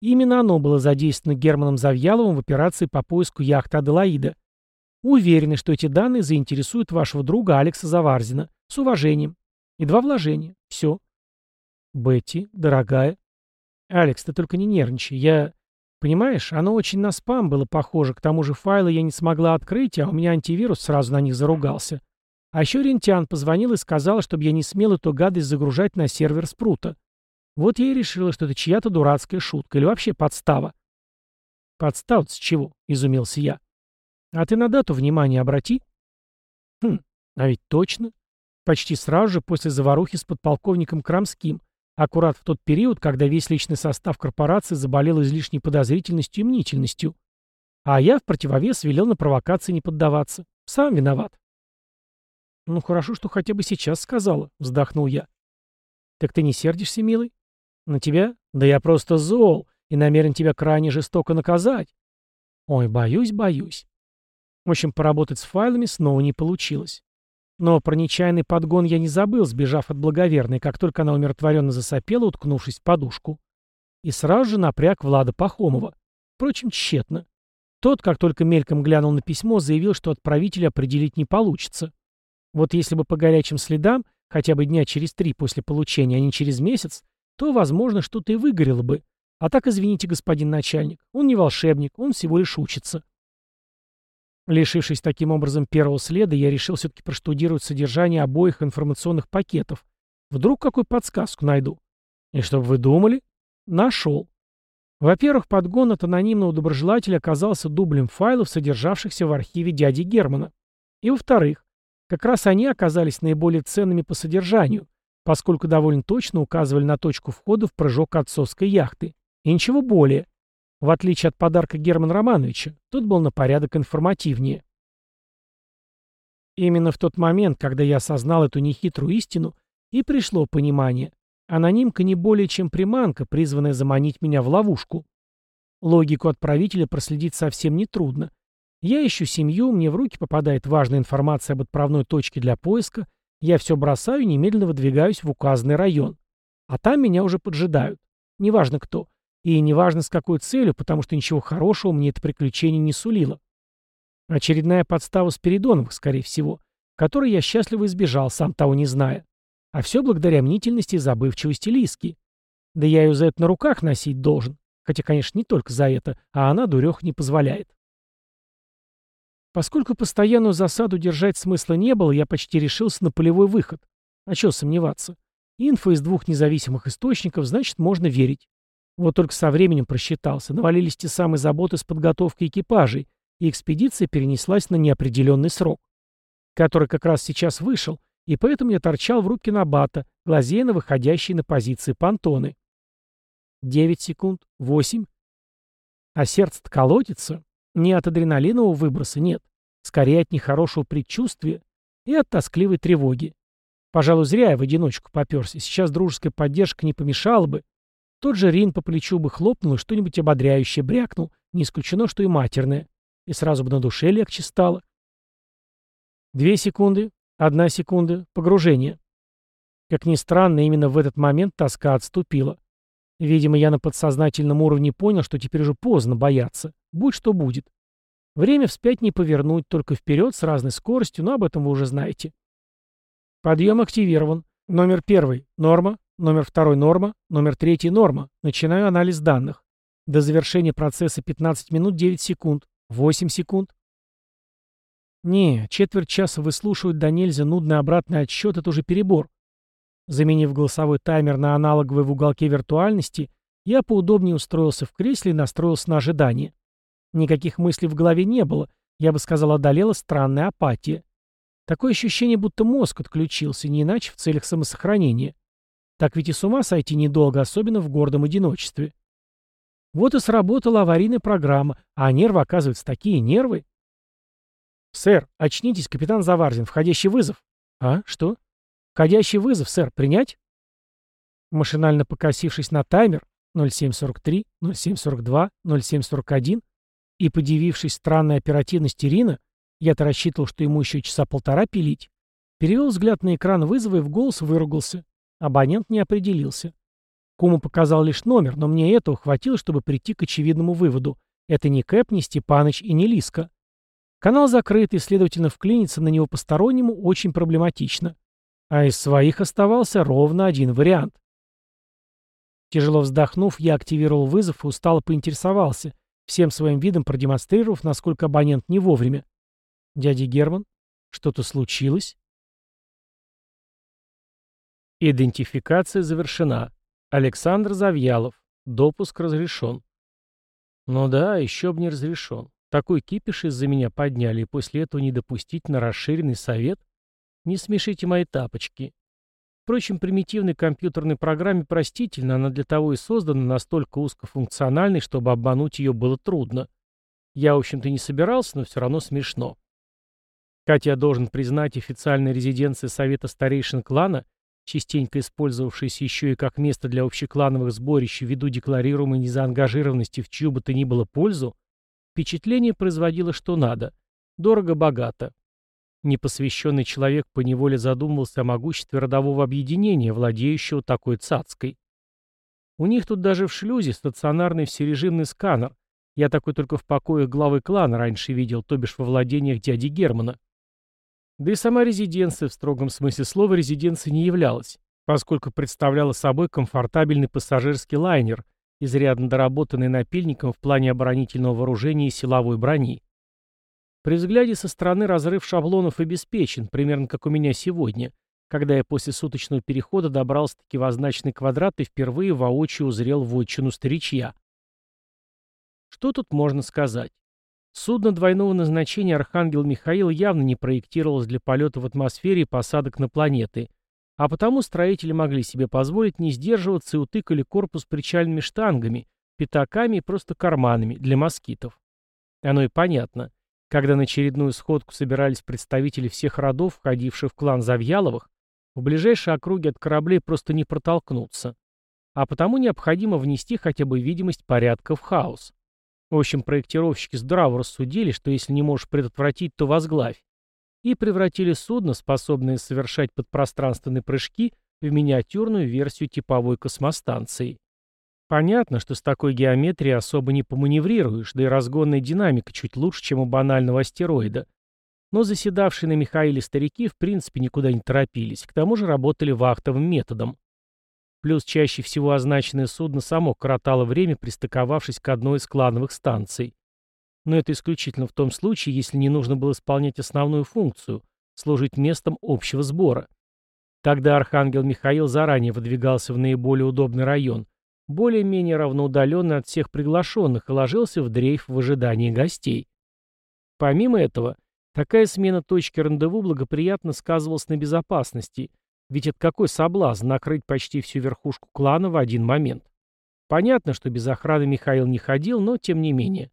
Именно оно было задействовано Германом Завьяловым в операции по поиску яхты «Аделаида». Уверены, что эти данные заинтересуют вашего друга Алекса Заварзина. С уважением. И два вложения. Все. «Бетти, дорогая». «Алекс, ты только не нервничай. Я...» «Понимаешь, оно очень на спам было похоже. К тому же файлы я не смогла открыть, а у меня антивирус сразу на них заругался. А еще Рентян позвонил и сказал, чтобы я не смел эту гадость загружать на сервер Спрута. Вот я и решила, что это чья-то дурацкая шутка или вообще подстава». «Подстава с чего?» — изумился я. «А ты на дату внимание обрати». «Хм, а ведь точно. Почти сразу же после заварухи с подполковником Крамским Аккурат в тот период, когда весь личный состав корпорации заболел излишней подозрительностью и мнительностью. А я в противовес велел на провокации не поддаваться. Сам виноват. «Ну хорошо, что хотя бы сейчас сказала», — вздохнул я. «Так ты не сердишься, милый? На тебя? Да я просто зол и намерен тебя крайне жестоко наказать». «Ой, боюсь, боюсь». В общем, поработать с файлами снова не получилось. Но про нечаянный подгон я не забыл, сбежав от благоверной, как только она умиротворенно засопела, уткнувшись в подушку. И сразу же напряг Влада Пахомова. Впрочем, тщетно. Тот, как только мельком глянул на письмо, заявил, что отправителя определить не получится. Вот если бы по горячим следам, хотя бы дня через три после получения, а не через месяц, то, возможно, что-то и выгорело бы. А так, извините, господин начальник, он не волшебник, он всего лишь учится. Лишившись таким образом первого следа, я решил все-таки проштудировать содержание обоих информационных пакетов. Вдруг какую подсказку найду. И чтобы вы думали, нашел. Во-первых, подгон от анонимного доброжелателя оказался дублем файлов, содержавшихся в архиве дяди Германа. И во-вторых, как раз они оказались наиболее ценными по содержанию, поскольку довольно точно указывали на точку входа в прыжок отцовской яхты. И ничего более. В отличие от подарка Германа Романовича, тот был на порядок информативнее. Именно в тот момент, когда я осознал эту нехитрую истину, и пришло понимание. Анонимка не более чем приманка, призванная заманить меня в ловушку. Логику отправителя проследить совсем нетрудно. Я ищу семью, мне в руки попадает важная информация об отправной точке для поиска, я все бросаю и немедленно выдвигаюсь в указанный район. А там меня уже поджидают. Неважно кто. И неважно с какой целью, потому что ничего хорошего мне это приключение не сулило. Очередная подстава Спиридоновых, скорее всего, которой я счастливо избежал, сам того не зная. А все благодаря мнительности и забывчивости Лиски. Да я ее за это на руках носить должен. Хотя, конечно, не только за это, а она, дурех, не позволяет. Поскольку постоянную засаду держать смысла не было, я почти решился на полевой выход. А чего сомневаться? Инфа из двух независимых источников, значит, можно верить. Вот только со временем просчитался. Навалились те самые заботы с подготовкой экипажей, и экспедиция перенеслась на неопределенный срок, который как раз сейчас вышел, и поэтому я торчал в рубке Набата, глазея на выходящие на позиции понтоны. Девять секунд, восемь. А сердце-то колотится. Не от адреналинового выброса, нет. Скорее от нехорошего предчувствия и от тоскливой тревоги. Пожалуй, зря я в одиночку поперся. Сейчас дружеская поддержка не помешала бы. Тот же Рин по плечу бы хлопнул и что-нибудь ободряющее брякнул, не исключено, что и матерное. И сразу бы на душе легче стало. Две секунды, одна секунда, погружение. Как ни странно, именно в этот момент тоска отступила. Видимо, я на подсознательном уровне понял, что теперь уже поздно бояться. Будь что будет. Время вспять не повернуть, только вперед с разной скоростью, но об этом вы уже знаете. Подъем активирован. Номер первый – норма. Номер второй – норма. Номер третий – норма. Начинаю анализ данных. До завершения процесса 15 минут 9 секунд. 8 секунд. Не, четверть часа выслушивать до нельзя нудный обратный отсчет – это уже перебор. Заменив голосовой таймер на аналоговый в уголке виртуальности, я поудобнее устроился в кресле и настроился на ожидание. Никаких мыслей в голове не было, я бы сказал, одолела странная апатия. Такое ощущение, будто мозг отключился, не иначе в целях самосохранения. Так ведь и с ума сойти недолго, особенно в гордом одиночестве. Вот и сработала аварийная программа, а нервы, оказывается, такие нервы. «Сэр, очнитесь, капитан Заварзин, входящий вызов». «А, что?» «Входящий вызов, сэр, принять?» Машинально покосившись на таймер 0743, 0742, 0741 и подивившись странной оперативности Рина, я-то рассчитывал, что ему еще часа полтора пилить, перевел взгляд на экран вызова и в голос выругался. Абонент не определился. Куму показал лишь номер, но мне этого хватило, чтобы прийти к очевидному выводу. Это не Кэп, не Степаныч и не Лиска. Канал закрыт, и, следовательно, вклиниться на него постороннему очень проблематично. А из своих оставался ровно один вариант. Тяжело вздохнув, я активировал вызов и устало поинтересовался, всем своим видом продемонстрировав, насколько абонент не вовремя. «Дядя Герман, что-то случилось?» Идентификация завершена. Александр Завьялов. Допуск разрешен. Ну да, еще бы не разрешен. Такой кипиш из-за меня подняли, и после этого не допустить на расширенный совет? Не смешите мои тапочки. Впрочем, примитивной компьютерной программе простительно, она для того и создана настолько узкофункциональной, чтобы обмануть ее было трудно. Я, в общем-то, не собирался, но все равно смешно. Хотя я должен признать, официальная резиденция Совета Старейшин Клана, частенько использовавшаяся еще и как место для общеклановых сборищ ввиду декларируемой незаангажированности в чью бы то ни было пользу, впечатление производило что надо. Дорого-богато. Непосвященный человек поневоле задумывался о могуществе родового объединения, владеющего такой цацкой. У них тут даже в шлюзе стационарный всережимный сканер. Я такой только в покоях главы клана раньше видел, то бишь во владениях дяди Германа. Да и сама резиденция в строгом смысле слова резиденцией не являлась, поскольку представляла собой комфортабельный пассажирский лайнер, изрядно доработанный напильником в плане оборонительного вооружения и силовой брони. При взгляде со стороны разрыв шаблонов обеспечен, примерно как у меня сегодня, когда я после суточного перехода добрался-таки в означенный квадрат и впервые воочию узрел вотчину старичья. Что тут можно сказать? Судно двойного назначения «Архангел Михаил» явно не проектировалось для полета в атмосфере и посадок на планеты, а потому строители могли себе позволить не сдерживаться и утыкали корпус причальными штангами, пятаками и просто карманами для москитов. Оно и понятно. Когда на очередную сходку собирались представители всех родов, входивших в клан Завьяловых, в ближайшей округе от кораблей просто не протолкнуться. А потому необходимо внести хотя бы видимость порядка в хаос. В общем, проектировщики здраво рассудили, что если не можешь предотвратить, то возглавь. И превратили судно, способное совершать подпространственные прыжки, в миниатюрную версию типовой космостанции. Понятно, что с такой геометрией особо не поманеврируешь, да и разгонная динамика чуть лучше, чем у банального астероида. Но заседавшие на Михаиле старики в принципе никуда не торопились, к тому же работали вахтовым методом. Плюс чаще всего означенное судно само коротало время, пристыковавшись к одной из клановых станций. Но это исключительно в том случае, если не нужно было исполнять основную функцию – служить местом общего сбора. Тогда архангел Михаил заранее выдвигался в наиболее удобный район, более-менее равноудаленный от всех приглашенных, и ложился в дрейф в ожидании гостей. Помимо этого, такая смена точки рандеву благоприятно сказывалась на безопасности, ведь это какой соблазн накрыть почти всю верхушку клана в один момент. Понятно, что без охраны Михаил не ходил, но тем не менее.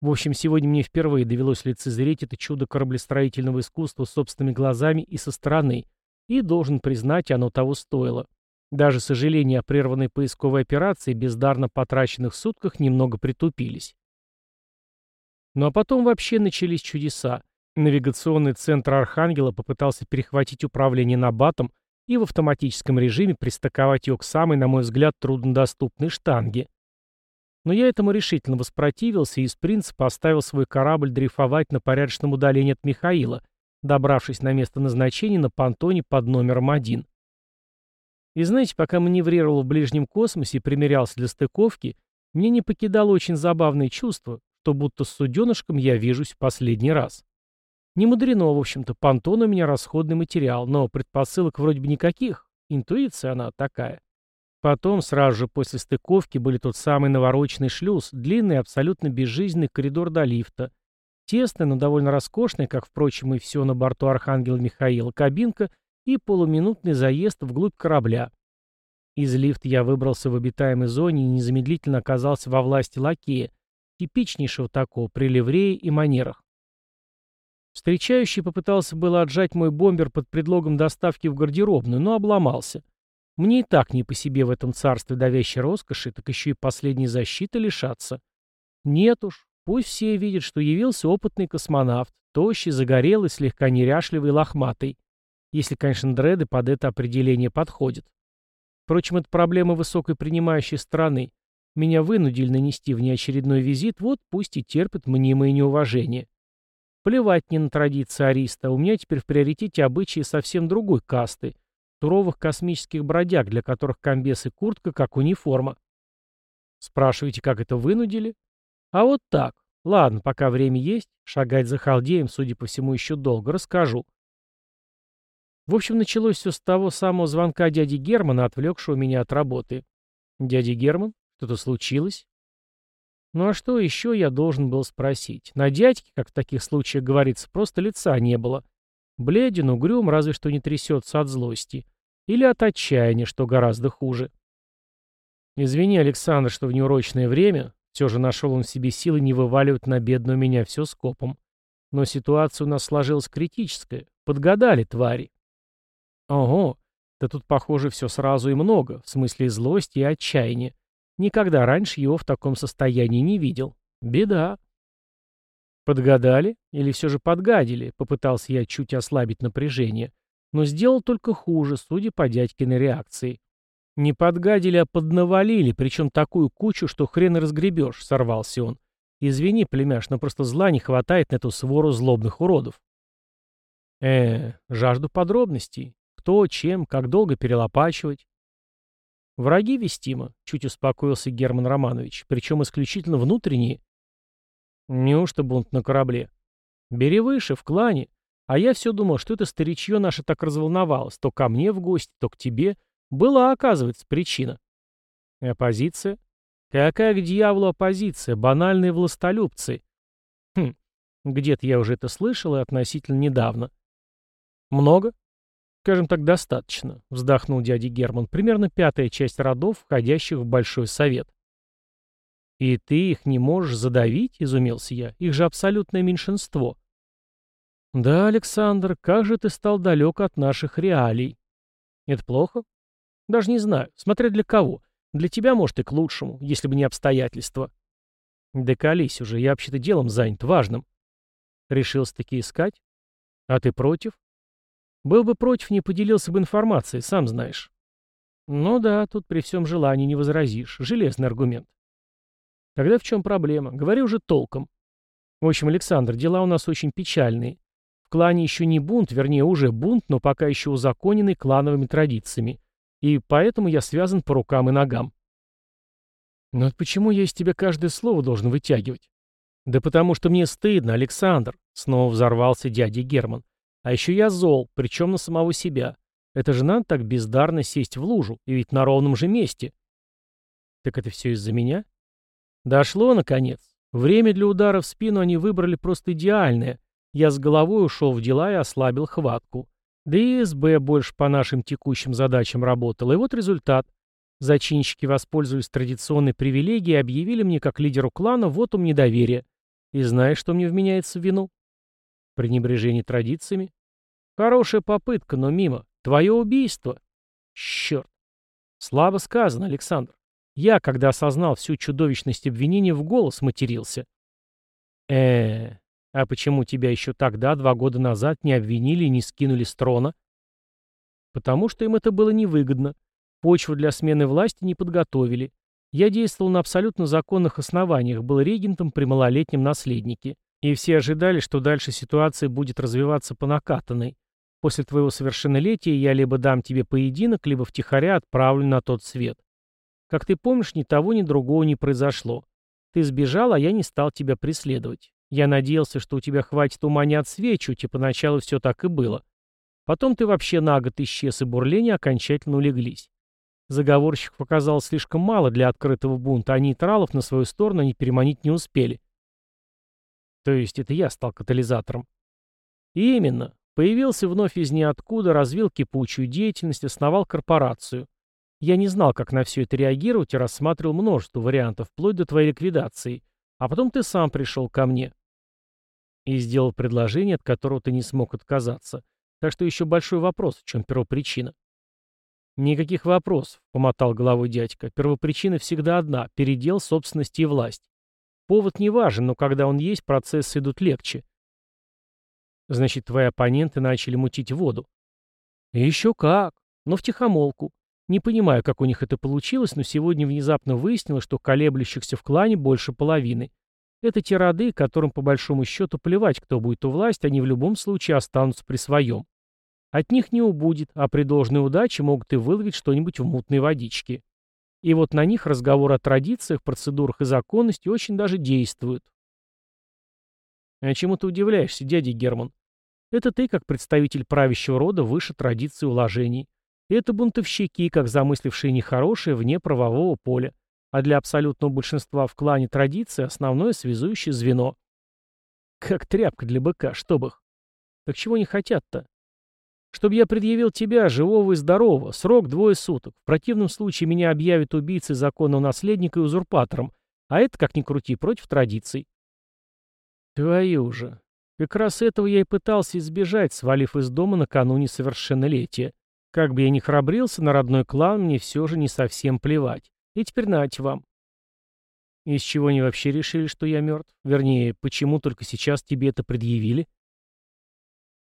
В общем, сегодня мне впервые довелось лицезреть это чудо кораблестроительного искусства собственными глазами и со стороны – и, должен признать, оно того стоило. Даже сожаления о прерванной поисковой операции бездарно потраченных сутках немного притупились. Ну а потом вообще начались чудеса. Навигационный центр Архангела попытался перехватить управление Набатом и в автоматическом режиме пристыковать его к самой, на мой взгляд, труднодоступной штанге. Но я этому решительно воспротивился и из принципа оставил свой корабль дрейфовать на порядочном удалении от Михаила, добравшись на место назначения на понтоне под номером один. И знаете, пока маневрировал в ближнем космосе и примерялся для стыковки, мне не покидало очень забавное чувство, что будто с суденышком я вижусь в последний раз. Не мудрено, в общем-то, понтон у меня расходный материал, но предпосылок вроде бы никаких, интуиция она такая. Потом, сразу же после стыковки, были тот самый навороченный шлюз, длинный, абсолютно безжизненный коридор до лифта, Тесная, но довольно роскошная, как, впрочем, и все на борту Архангела Михаила, кабинка и полуминутный заезд вглубь корабля. Из лифта я выбрался в обитаемой зоне и незамедлительно оказался во власти лакея, типичнейшего такого, при ливрее и манерах. Встречающий попытался было отжать мой бомбер под предлогом доставки в гардеробную, но обломался. Мне и так не по себе в этом царстве давящей роскоши, так еще и последней защиты лишаться. Нет уж, Пусть все видят, что явился опытный космонавт, тощий, загорелый, слегка неряшливый, лохматый. Если, конечно, дреды под это определение подходят. Впрочем, это проблема высокой принимающей страны. Меня вынудили нанести внеочередной визит, вот пусть и терпят мнимое неуважение. Плевать не на традиции ариста, у меня теперь в приоритете обычаи совсем другой касты, туровых космических бродяг, для которых комбес и куртка как униформа. Спрашиваете, как это вынудили? А вот так. Ладно, пока время есть, шагать за халдеем, судя по всему, еще долго, расскажу. В общем, началось все с того самого звонка дяди Германа, отвлекшего меня от работы. «Дядя Герман, что-то случилось?» Ну а что еще я должен был спросить? На дядьке, как в таких случаях говорится, просто лица не было. Бледен, угрюм, разве что не трясется от злости. Или от отчаяния, что гораздо хуже. «Извини, Александр, что в неурочное время, все же нашел он в себе силы не вываливать на бедную меня все скопом. Но ситуация у нас сложилась критическая. Подгадали, твари. Ого, да тут, похоже, все сразу и много, в смысле злости и отчаяния. Никогда раньше его в таком состоянии не видел. Беда. Подгадали? Или все же подгадили? Попытался я чуть ослабить напряжение. Но сделал только хуже, судя по дядькиной реакции. «Не подгадили, а поднавалили, причем такую кучу, что хрен разгребешь», — сорвался он. «Извини, племяш, но просто зла не хватает на эту свору злобных уродов». э жажду подробностей. Кто, чем, как долго перелопачивать?» «Враги вестимо», — чуть успокоился Герман Романович, причем исключительно внутренние. «Неужто бунт на корабле?» «Бери выше, в клане. А я все думал, что это старичье наше так разволновалось. То ко мне в гости, то к тебе. Была, оказывается, причина. Оппозиция? Какая к дьяволу оппозиция? Банальные властолюбцы. Хм, где-то я уже это слышал и относительно недавно. Много? Скажем так, достаточно, вздохнул дядя Герман. Примерно пятая часть родов, входящих в Большой Совет. «И ты их не можешь задавить?» — изумился я. «Их же абсолютное меньшинство». «Да, Александр, как же ты стал далек от наших реалий?» «Это плохо?» «Даже не знаю. Смотря для кого. Для тебя, может, и к лучшему, если бы не обстоятельства». «Да уже, я вообще-то делом занят, важным». «Решился-таки искать?» «А ты против?» «Был бы против, не поделился бы информацией, сам знаешь». «Ну да, тут при всем желании не возразишь. Железный аргумент». Тогда в чем проблема? Говори уже толком. В общем, Александр, дела у нас очень печальные. В клане еще не бунт, вернее, уже бунт, но пока еще узаконенный клановыми традициями. И поэтому я связан по рукам и ногам. Но вот почему я из тебя каждое слово должен вытягивать? Да потому что мне стыдно, Александр, снова взорвался дядя Герман. А еще я зол, причем на самого себя. Это же надо так бездарно сесть в лужу, и ведь на ровном же месте. Так это все из-за меня? Дошло, наконец. Время для удара в спину они выбрали просто идеальное. Я с головой ушел в дела и ослабил хватку. Да и СБ больше по нашим текущим задачам работал. И вот результат. Зачинщики воспользовались традиционной привилегией и объявили мне как лидеру клана вот ум недоверия. И знаешь, что мне вменяется в вину? Пренебрежение традициями? Хорошая попытка, но мимо. Твое убийство. Черт. Слабо сказано, Александр. Я, когда осознал всю чудовищность обвинения, в голос матерился. э а почему тебя еще тогда, два года назад, не обвинили и не скинули с трона? Потому что им это было невыгодно. Почву для смены власти не подготовили. Я действовал на абсолютно законных основаниях, был регентом при малолетнем наследнике. И все ожидали, что дальше ситуация будет развиваться по накатанной. После твоего совершеннолетия я либо дам тебе поединок, либо втихаря отправлю на тот свет. Как ты помнишь, ни того, ни другого не произошло. Ты сбежал, а я не стал тебя преследовать. Я надеялся, что у тебя хватит ума не отсвечивать, и поначалу все так и было. Потом ты вообще на год исчез, и бурления окончательно улеглись. Заговорщиков оказалось слишком мало для открытого бунта, а нейтралов на свою сторону они переманить не успели. То есть это я стал катализатором. именно. Появился вновь из ниоткуда, развил кипучую деятельность, основал корпорацию. Я не знал, как на все это реагировать и рассматривал множество вариантов, вплоть до твоей ликвидации. А потом ты сам пришел ко мне. И сделал предложение, от которого ты не смог отказаться. Так что еще большой вопрос, в чем первопричина. «Никаких вопросов», — помотал головой дядька. «Первопричина всегда одна — передел собственности и власть. Повод не важен, но когда он есть, процессы идут легче». «Значит, твои оппоненты начали мутить воду». «Еще как, но втихомолку. Не понимаю, как у них это получилось, но сегодня внезапно выяснилось, что колеблющихся в клане больше половины. Это те роды, которым по большому счету плевать, кто будет у власти, они в любом случае останутся при своем. От них не убудет, а при должной удаче могут и выловить что-нибудь в мутной водичке. И вот на них разговоры о традициях, процедурах и законности очень даже действуют. А чему ты удивляешься, дядя Герман? Это ты, как представитель правящего рода, выше традиций уложений. Это бунтовщики, как замыслившие нехорошее вне правового поля, а для абсолютного большинства в клане традиции основное связующее звено. Как тряпка для быка, чтоб их. Так чего не хотят-то? Чтобы я предъявил тебя, живого и здорового, срок двое суток. В противном случае меня объявят убийцей законного наследника и узурпатором, а это, как ни крути, против традиций. Твою же. Как раз этого я и пытался избежать, свалив из дома накануне совершеннолетия. Как бы я ни храбрился, на родной клан мне все же не совсем плевать. И теперь нате вам. Из чего они вообще решили, что я мертв? Вернее, почему только сейчас тебе это предъявили?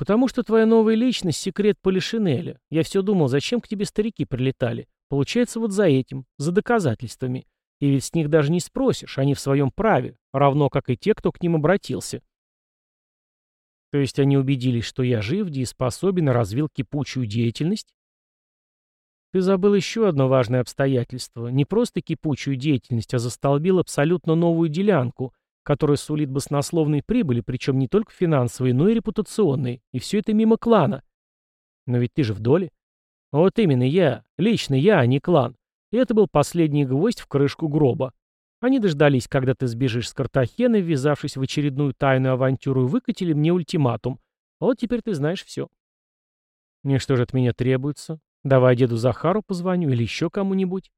Потому что твоя новая личность — секрет Полишинеля. Я все думал, зачем к тебе старики прилетали. Получается вот за этим, за доказательствами. И ведь с них даже не спросишь, они в своем праве, равно как и те, кто к ним обратился. То есть они убедились, что я жив, дееспособен и развил кипучую деятельность? Ты забыл еще одно важное обстоятельство. Не просто кипучую деятельность, а застолбил абсолютно новую делянку, которая сулит баснословной прибыли, причем не только финансовой, но и репутационной. И все это мимо клана. Но ведь ты же в доле. Вот именно я, лично я, а не клан. И это был последний гвоздь в крышку гроба. Они дождались, когда ты сбежишь с Картахены, ввязавшись в очередную тайную авантюру, и выкатили мне ультиматум. Вот теперь ты знаешь все. И что же от меня требуется? Давай деду Захару позвоню или еще кому-нибудь.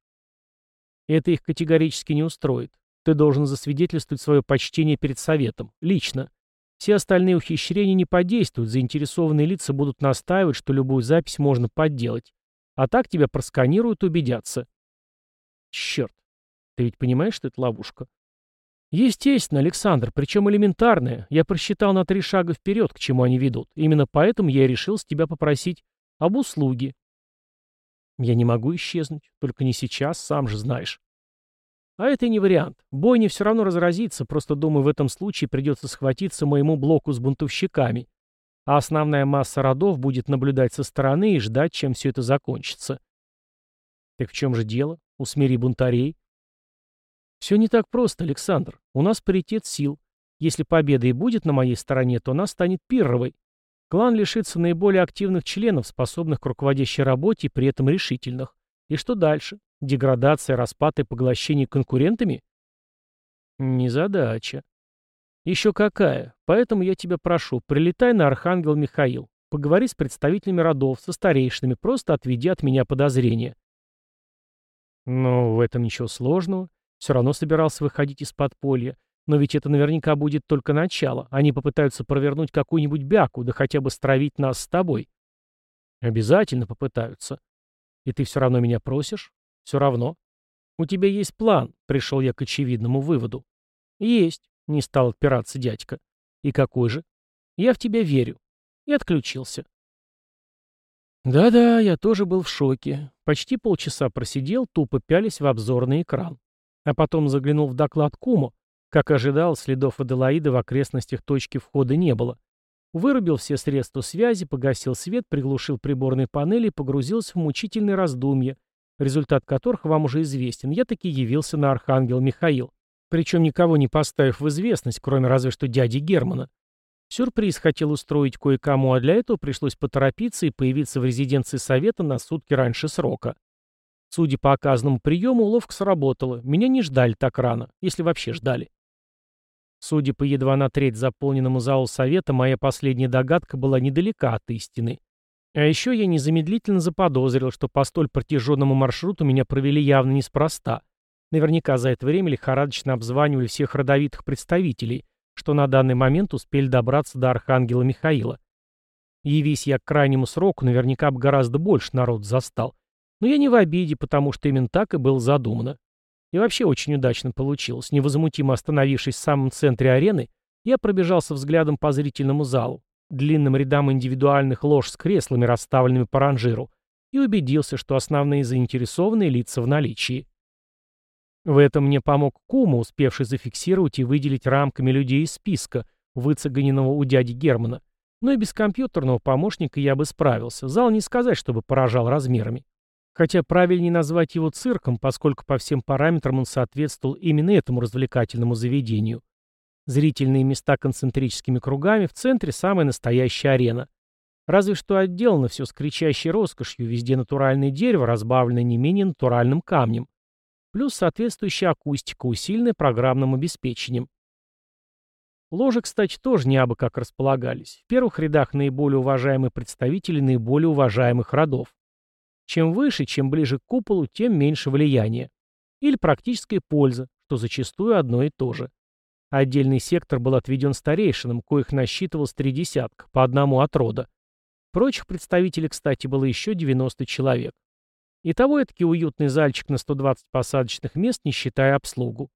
Это их категорически не устроит. Ты должен засвидетельствовать свое почтение перед советом, лично. Все остальные ухищрения не подействуют, заинтересованные лица будут настаивать, что любую запись можно подделать. А так тебя просканируют и убедятся. Черт, ты ведь понимаешь, что это ловушка? Естественно, Александр, причем элементарная. Я просчитал на три шага вперед, к чему они ведут. Именно поэтому я и решил с тебя попросить об услуге. Я не могу исчезнуть, только не сейчас, сам же знаешь. А это и не вариант. Бой не все равно разразится, просто думаю, в этом случае придется схватиться моему блоку с бунтовщиками. А основная масса родов будет наблюдать со стороны и ждать, чем все это закончится. Так в чем же дело? Усмири бунтарей. Все не так просто, Александр. У нас паритет сил. Если победа и будет на моей стороне, то она станет пирровой. Клан лишится наиболее активных членов, способных к руководящей работе и при этом решительных. И что дальше? Деградация, распад и поглощение конкурентами? Незадача. Еще какая. Поэтому я тебя прошу, прилетай на Архангел Михаил. Поговори с представителями родов, со старейшинами, просто отведи от меня подозрения. Ну, в этом ничего сложного. Все равно собирался выходить из подполья. Но ведь это наверняка будет только начало. Они попытаются провернуть какую-нибудь бяку, да хотя бы стравить нас с тобой. Обязательно попытаются. И ты все равно меня просишь? Все равно. У тебя есть план, пришел я к очевидному выводу. Есть, не стал отпираться дядька. И какой же? Я в тебя верю. И отключился. Да-да, я тоже был в шоке. Почти полчаса просидел, тупо пялись в обзорный экран. А потом заглянул в доклад Куму. Как ожидал, следов Аделаиды в окрестностях точки входа не было. Вырубил все средства связи, погасил свет, приглушил приборные панели и погрузился в мучительные раздумья, результат которых вам уже известен, я таки явился на Архангел Михаил. Причем никого не поставив в известность, кроме разве что дяди Германа. Сюрприз хотел устроить кое-кому, а для этого пришлось поторопиться и появиться в резиденции совета на сутки раньше срока. Судя по оказанному приему, уловка сработала. Меня не ждали так рано, если вообще ждали. Судя по едва на треть заполненному залу совета, моя последняя догадка была недалека от истины. А еще я незамедлительно заподозрил, что по столь протяженному маршруту меня провели явно неспроста. Наверняка за это время лихорадочно обзванивали всех родовитых представителей, что на данный момент успели добраться до Архангела Михаила. Явись я к крайнему сроку, наверняка бы гораздо больше народ застал. Но я не в обиде, потому что именно так и было задумано. И вообще очень удачно получилось. Невозмутимо остановившись в самом центре арены, я пробежался взглядом по зрительному залу длинным рядам индивидуальных лож с креслами, расставленными по ранжиру, и убедился, что основные заинтересованные лица в наличии. В этом мне помог Кума, успевший зафиксировать и выделить рамками людей из списка, выцеганенного у дяди Германа. Но и без компьютерного помощника я бы справился. Зал не сказать, чтобы поражал размерами. Хотя правильнее назвать его цирком, поскольку по всем параметрам он соответствовал именно этому развлекательному заведению. Зрительные места концентрическими кругами, в центре самая настоящая арена. Разве что отделано все с кричащей роскошью, везде натуральное дерево, разбавленное не менее натуральным камнем. Плюс соответствующая акустика, усиленная программным обеспечением. Ложи, кстати, тоже не абы как располагались. В первых рядах наиболее уважаемые представители наиболее уважаемых родов. Чем выше, чем ближе к куполу, тем меньше влияния. Или практическая польза, что зачастую одно и то же. Отдельный сектор был отведен старейшинам, коих насчитывалось три десятка, по одному от рода. Прочих представителей, кстати, было еще 90 человек. Итого этакий уютный зальчик на 120 посадочных мест, не считая обслугу.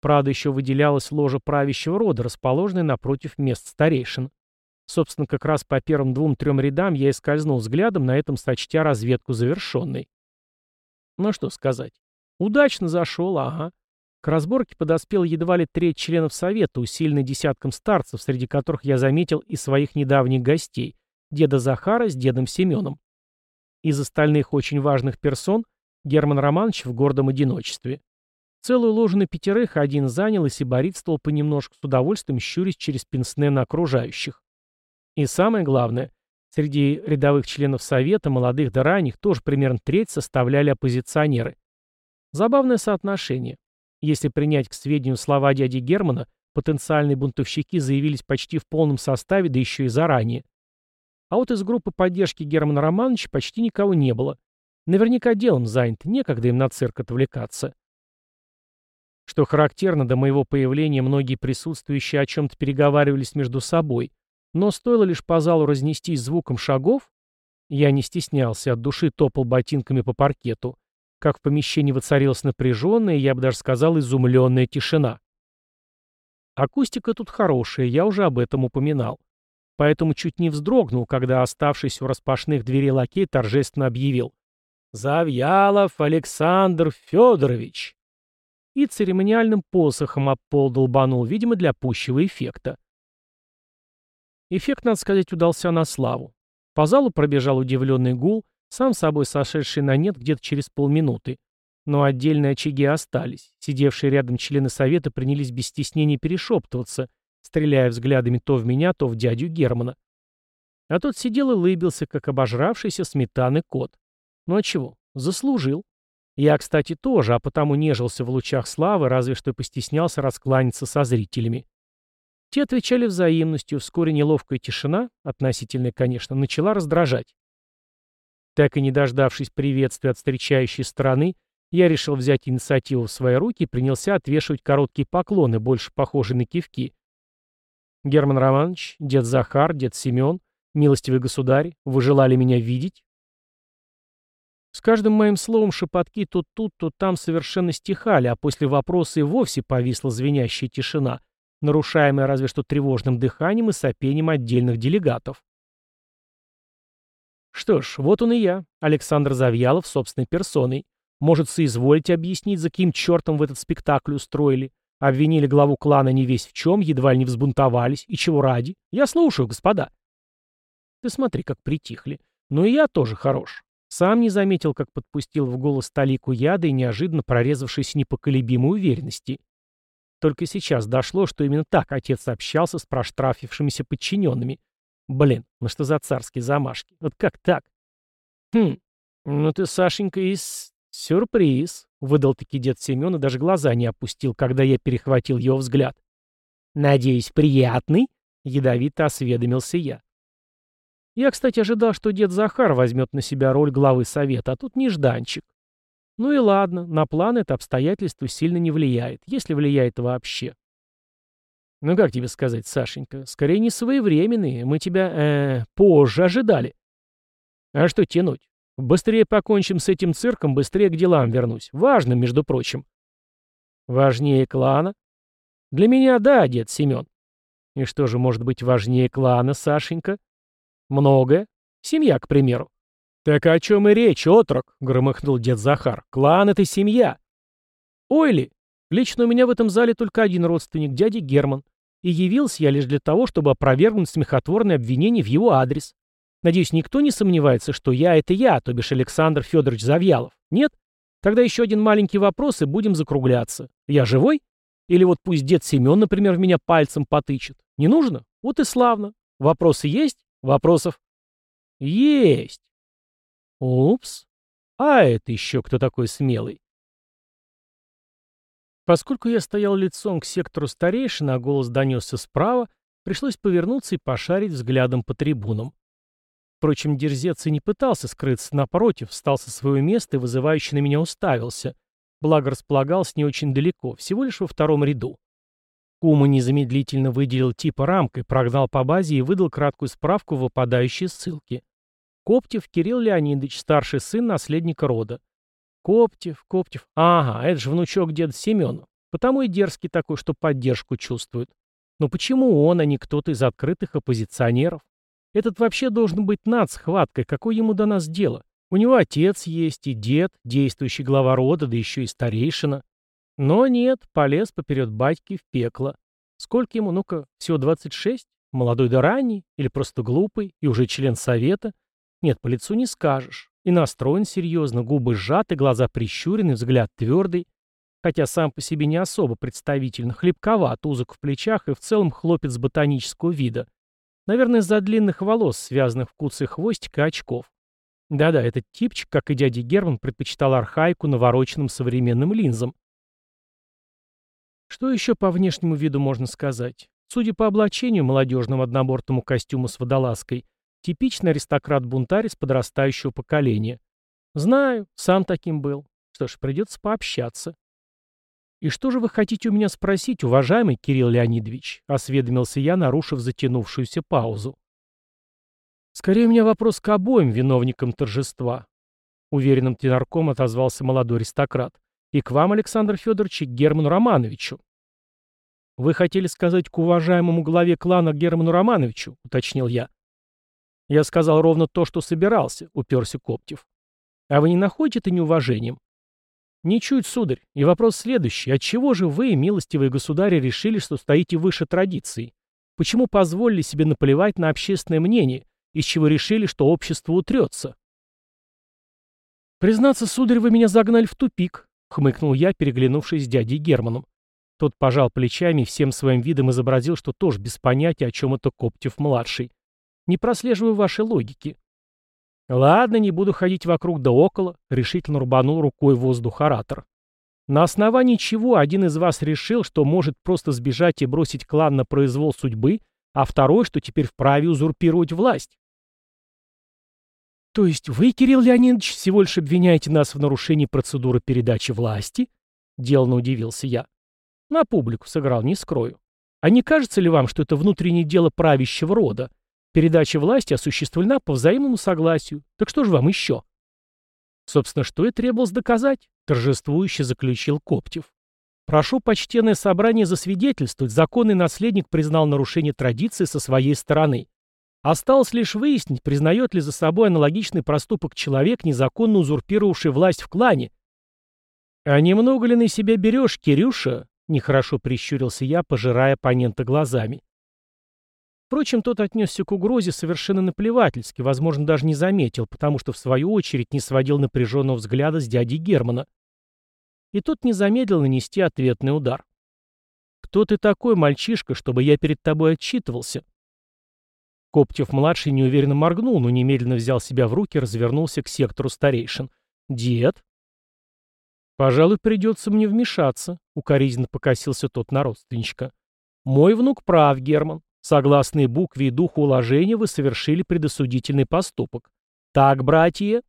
Правда, еще выделялась ложа правящего рода, расположенная напротив мест старейшин. Собственно, как раз по первым двум-трем рядам я и скользнул взглядом, на этом сочтя разведку завершенной. Ну что сказать. Удачно зашел, ага. К разборке подоспел едва ли треть членов Совета, усиленный десятком старцев, среди которых я заметил и своих недавних гостей, деда Захара с дедом Семеном. Из остальных очень важных персон Герман Романович в гордом одиночестве. Целую ложу на пятерых один занял и сиборитствовал понемножку с удовольствием, щурясь через пенсне на окружающих. И самое главное, среди рядовых членов Совета, молодых да ранних, тоже примерно треть составляли оппозиционеры. Забавное соотношение. Если принять к сведению слова дяди Германа, потенциальные бунтовщики заявились почти в полном составе, да еще и заранее. А вот из группы поддержки Германа Романовича почти никого не было. Наверняка делом занят, некогда им на цирк отвлекаться. Что характерно, до моего появления многие присутствующие о чем-то переговаривались между собой, но стоило лишь по залу разнестись звуком шагов, я не стеснялся, от души топал ботинками по паркету, как в помещении воцарилась напряженная, я бы даже сказал, изумленная тишина. Акустика тут хорошая, я уже об этом упоминал. Поэтому чуть не вздрогнул, когда оставшийся у распашных дверей лакей торжественно объявил «Завьялов Александр Федорович!» и церемониальным посохом об пол долбанул, видимо, для пущего эффекта. Эффект, надо сказать, удался на славу. По залу пробежал удивленный гул, сам собой сошедший на нет где-то через полминуты. Но отдельные очаги остались. Сидевшие рядом члены совета принялись без стеснения перешептываться, стреляя взглядами то в меня, то в дядю Германа. А тот сидел и лыбился, как обожравшийся сметаны кот. Ну а чего? Заслужил. Я, кстати, тоже, а потому нежился в лучах славы, разве что постеснялся раскланяться со зрителями. Те отвечали взаимностью, вскоре неловкая тишина, относительная, конечно, начала раздражать. Так и не дождавшись приветствия от встречающей стороны, я решил взять инициативу в свои руки и принялся отвешивать короткие поклоны, больше похожие на кивки. «Герман Романович, дед Захар, дед Семен, милостивый государь, вы желали меня видеть?» С каждым моим словом шепотки то тут, то там совершенно стихали, а после вопроса и вовсе повисла звенящая тишина, нарушаемая разве что тревожным дыханием и сопением отдельных делегатов. Что ж, вот он и я, Александр Завьялов собственной персоной. Может, соизволите объяснить, за каким чертом в этот спектакль устроили? Обвинили главу клана не весь в чем, едва ли не взбунтовались. И чего ради? Я слушаю, господа. Ты смотри, как притихли. Ну и я тоже хорош. Сам не заметил, как подпустил в голос талику яда и неожиданно прорезавшейся непоколебимой уверенности. Только сейчас дошло, что именно так отец общался с проштрафившимися подчиненными. Блин, ну что за царские замашки? Вот как так? Хм, ну ты, Сашенька, из... Сюрприз, выдал таки дед Семен и даже глаза не опустил, когда я перехватил его взгляд. Надеюсь, приятный? Ядовито осведомился я. Я, кстати, ожидал, что дед Захар возьмет на себя роль главы совета, а тут нежданчик. Ну и ладно, на план это обстоятельство сильно не влияет, если влияет вообще. Ну как тебе сказать, Сашенька, скорее не своевременные, мы тебя, э, позже ожидали. А что тянуть? Быстрее покончим с этим цирком, быстрее к делам вернусь. Важно, между прочим. Важнее клана? Для меня да, дед Семен. И что же может быть важнее клана, Сашенька? Многое. Семья, к примеру. «Так о чем и речь, отрок?» — громыхнул дед Захар. «Клан — это семья». «Ой ли, лично у меня в этом зале только один родственник, дядя Герман. И явился я лишь для того, чтобы опровергнуть смехотворные обвинения в его адрес. Надеюсь, никто не сомневается, что я — это я, то бишь Александр Федорович Завьялов. Нет? Тогда еще один маленький вопрос, и будем закругляться. Я живой? Или вот пусть дед Семен, например, в меня пальцем потычет. Не нужно? Вот и славно. Вопросы есть? Вопросов? Есть. Упс. А это еще кто такой смелый? Поскольку я стоял лицом к сектору старейшин, а голос донесся справа, пришлось повернуться и пошарить взглядом по трибунам. Впрочем, дерзец и не пытался скрыться, напротив, встал со своего места и вызывающе на меня уставился. Благо располагался не очень далеко, всего лишь во втором ряду. Кума незамедлительно выделил типа рамкой, прогнал по базе и выдал краткую справку в выпадающей ссылке. Коптев Кирилл Леонидович, старший сын наследника рода. Коптев, Коптев. Ага, это же внучок деда Семена. Потому и дерзкий такой, что поддержку чувствует. Но почему он, а не кто-то из открытых оппозиционеров? Этот вообще должен быть над схваткой, какое ему до нас дело? У него отец есть и дед, действующий глава рода, да еще и старейшина. Но нет, полез поперед батьки в пекло. Сколько ему, ну-ка, всего 26? Молодой да ранний? Или просто глупый? И уже член совета? Нет, по лицу не скажешь. И настроен серьезно, губы сжаты, глаза прищурены, взгляд твердый. Хотя сам по себе не особо представительно, хлебковат, узок в плечах и в целом хлопец ботанического вида. Наверное, из-за длинных волос, связанных в куцый хвостик и очков. Да-да, этот типчик, как и дядя Герман, предпочитал архаику навороченным современным линзам. Что еще по внешнему виду можно сказать? Судя по облачению, молодежному однобортному костюму с водолазкой, типичный аристократ-бунтарь из подрастающего поколения. Знаю, сам таким был. Что ж, придется пообщаться. «И что же вы хотите у меня спросить, уважаемый Кирилл Леонидович?» — осведомился я, нарушив затянувшуюся паузу. «Скорее у меня вопрос к обоим виновникам торжества», — уверенным тенарком отозвался молодой аристократ. «И к вам, Александр Федорович, и к Герману Романовичу». «Вы хотели сказать к уважаемому главе клана Герману Романовичу?» — уточнил я. «Я сказал ровно то, что собирался», — уперся Коптев. «А вы не находите это неуважением? «Ничуть, сударь. И вопрос следующий. Отчего же вы, милостивые государи, решили, что стоите выше традиций? Почему позволили себе наплевать на общественное мнение, из чего решили, что общество утрется?» «Признаться, сударь, вы меня загнали в тупик», — хмыкнул я, переглянувшись с дядей Германом. Тот пожал плечами и всем своим видом изобразил, что тоже без понятия, о чем это Коптев-младший. «Не прослеживаю вашей логики. «Ладно, не буду ходить вокруг да около», — решительно рубанул рукой воздух оратор. «На основании чего один из вас решил, что может просто сбежать и бросить клан на произвол судьбы, а второй, что теперь вправе узурпировать власть?» «То есть вы, Кирилл Леонидович, всего лишь обвиняете нас в нарушении процедуры передачи власти?» — деланно удивился я. «На публику сыграл, не скрою. А не кажется ли вам, что это внутреннее дело правящего рода, Передача власти осуществлена по взаимному согласию. Так что же вам еще? Собственно, что и требовалось доказать, торжествующе заключил Коптев. Прошу почтенное собрание засвидетельствовать, законный наследник признал нарушение традиции со своей стороны. Осталось лишь выяснить, признает ли за собой аналогичный проступок человек, незаконно узурпировавший власть в клане. «А немного ли на себя берешь, Кирюша?» — нехорошо прищурился я, пожирая оппонента глазами. Впрочем, тот отнесся к угрозе совершенно наплевательски, возможно, даже не заметил, потому что, в свою очередь, не сводил напряженного взгляда с дядей Германа. И тот не замедлил нанести ответный удар. «Кто ты такой, мальчишка, чтобы я перед тобой отчитывался?» Коптев-младший неуверенно моргнул, но немедленно взял себя в руки и развернулся к сектору старейшин. «Дед?» «Пожалуй, придется мне вмешаться», — укоризненно покосился тот на родственничка. «Мой внук прав, Герман. Согласно букве и духу уложения вы совершили предосудительный поступок. Так, братья?»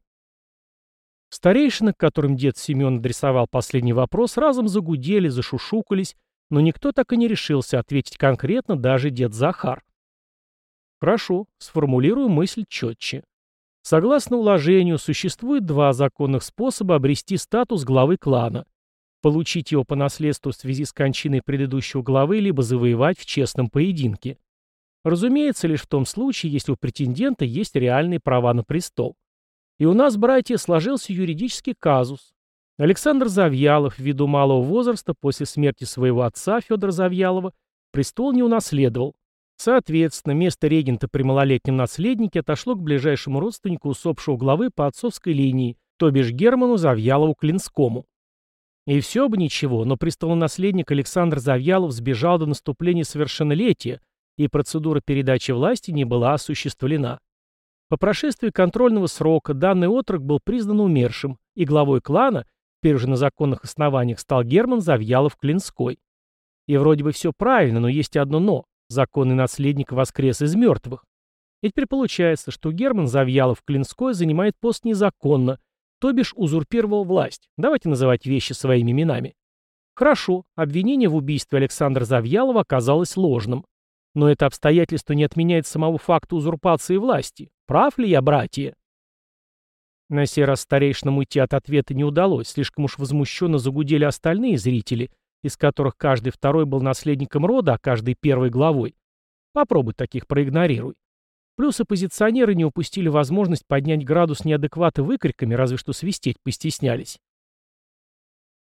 Старейшины, к которым дед Семен адресовал последний вопрос, разом загудели, зашушукались, но никто так и не решился ответить конкретно, даже дед Захар. Хорошо, сформулирую мысль четче. Согласно уложению, существует два законных способа обрести статус главы клана. Получить его по наследству в связи с кончиной предыдущего главы, либо завоевать в честном поединке. Разумеется, лишь в том случае, если у претендента есть реальные права на престол. И у нас, братья, сложился юридический казус. Александр Завьялов, ввиду малого возраста, после смерти своего отца Федора Завьялова, престол не унаследовал. Соответственно, место регента при малолетнем наследнике отошло к ближайшему родственнику усопшего главы по отцовской линии, то бишь Герману Завьялову-Клинскому. И все бы ничего, но престолонаследник Александр Завьялов сбежал до наступления совершеннолетия, и процедура передачи власти не была осуществлена. По прошествии контрольного срока данный отрок был признан умершим, и главой клана, теперь уже на законных основаниях, стал Герман Завьялов-Клинской. И вроде бы все правильно, но есть одно «но». Законный наследник воскрес из мертвых. И теперь получается, что Герман Завьялов-Клинской занимает пост незаконно, то бишь узурпировал власть. Давайте называть вещи своими именами. Хорошо, обвинение в убийстве Александра Завьялова оказалось ложным. Но это обстоятельство не отменяет самого факта узурпации власти. Прав ли я, братья? На сей раз старейшинам уйти от ответа не удалось, слишком уж возмущенно загудели остальные зрители, из которых каждый второй был наследником рода, а каждый первой главой. Попробуй таких проигнорируй. Плюс оппозиционеры не упустили возможность поднять градус неадеквата выкриками, разве что свистеть постеснялись.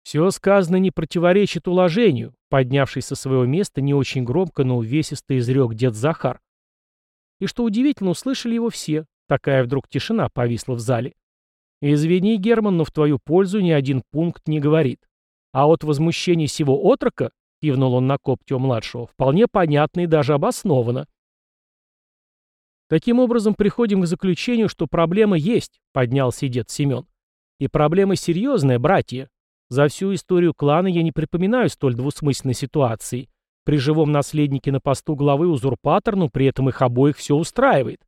«Все сказано не противоречит уложению», поднявшись со своего места, не очень громко, но увесисто изрек дед Захар. И что удивительно, услышали его все. Такая вдруг тишина повисла в зале. «Извини, Герман, но в твою пользу ни один пункт не говорит. А от возмущения сего отрока, — кивнул он на Коптева-младшего, — вполне понятно и даже обоснованно. Таким образом, приходим к заключению, что проблема есть, — поднялся дед Семен. И проблема серьезная, братья. За всю историю клана я не припоминаю столь двусмысленной ситуации. При живом наследнике на посту главы узурпатор, но при этом их обоих все устраивает.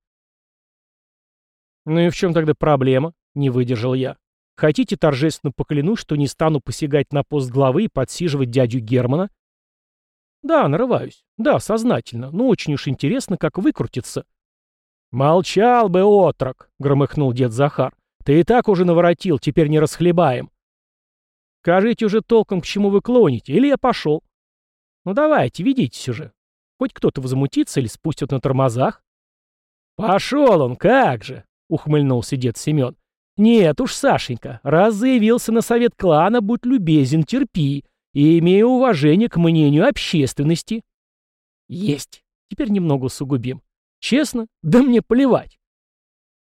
«Ну и в чем тогда проблема?» — не выдержал я. Хотите торжественно поклянусь, что не стану посягать на пост главы и подсиживать дядю Германа? Да, нарываюсь. Да, сознательно. Но очень уж интересно, как выкрутиться. Молчал бы, отрок, громыхнул дед Захар. Ты и так уже наворотил, теперь не расхлебаем. Скажите уже толком, к чему вы клоните, или я пошел. Ну давайте, ведитесь уже. Хоть кто-то возмутится или спустит на тормозах. Пошел он, как же, ухмыльнулся дед Семен. Нет уж, Сашенька, раз заявился на совет клана, будь любезен, терпи, и имея уважение к мнению общественности. Есть. Теперь немного усугубим. Честно? Да мне плевать.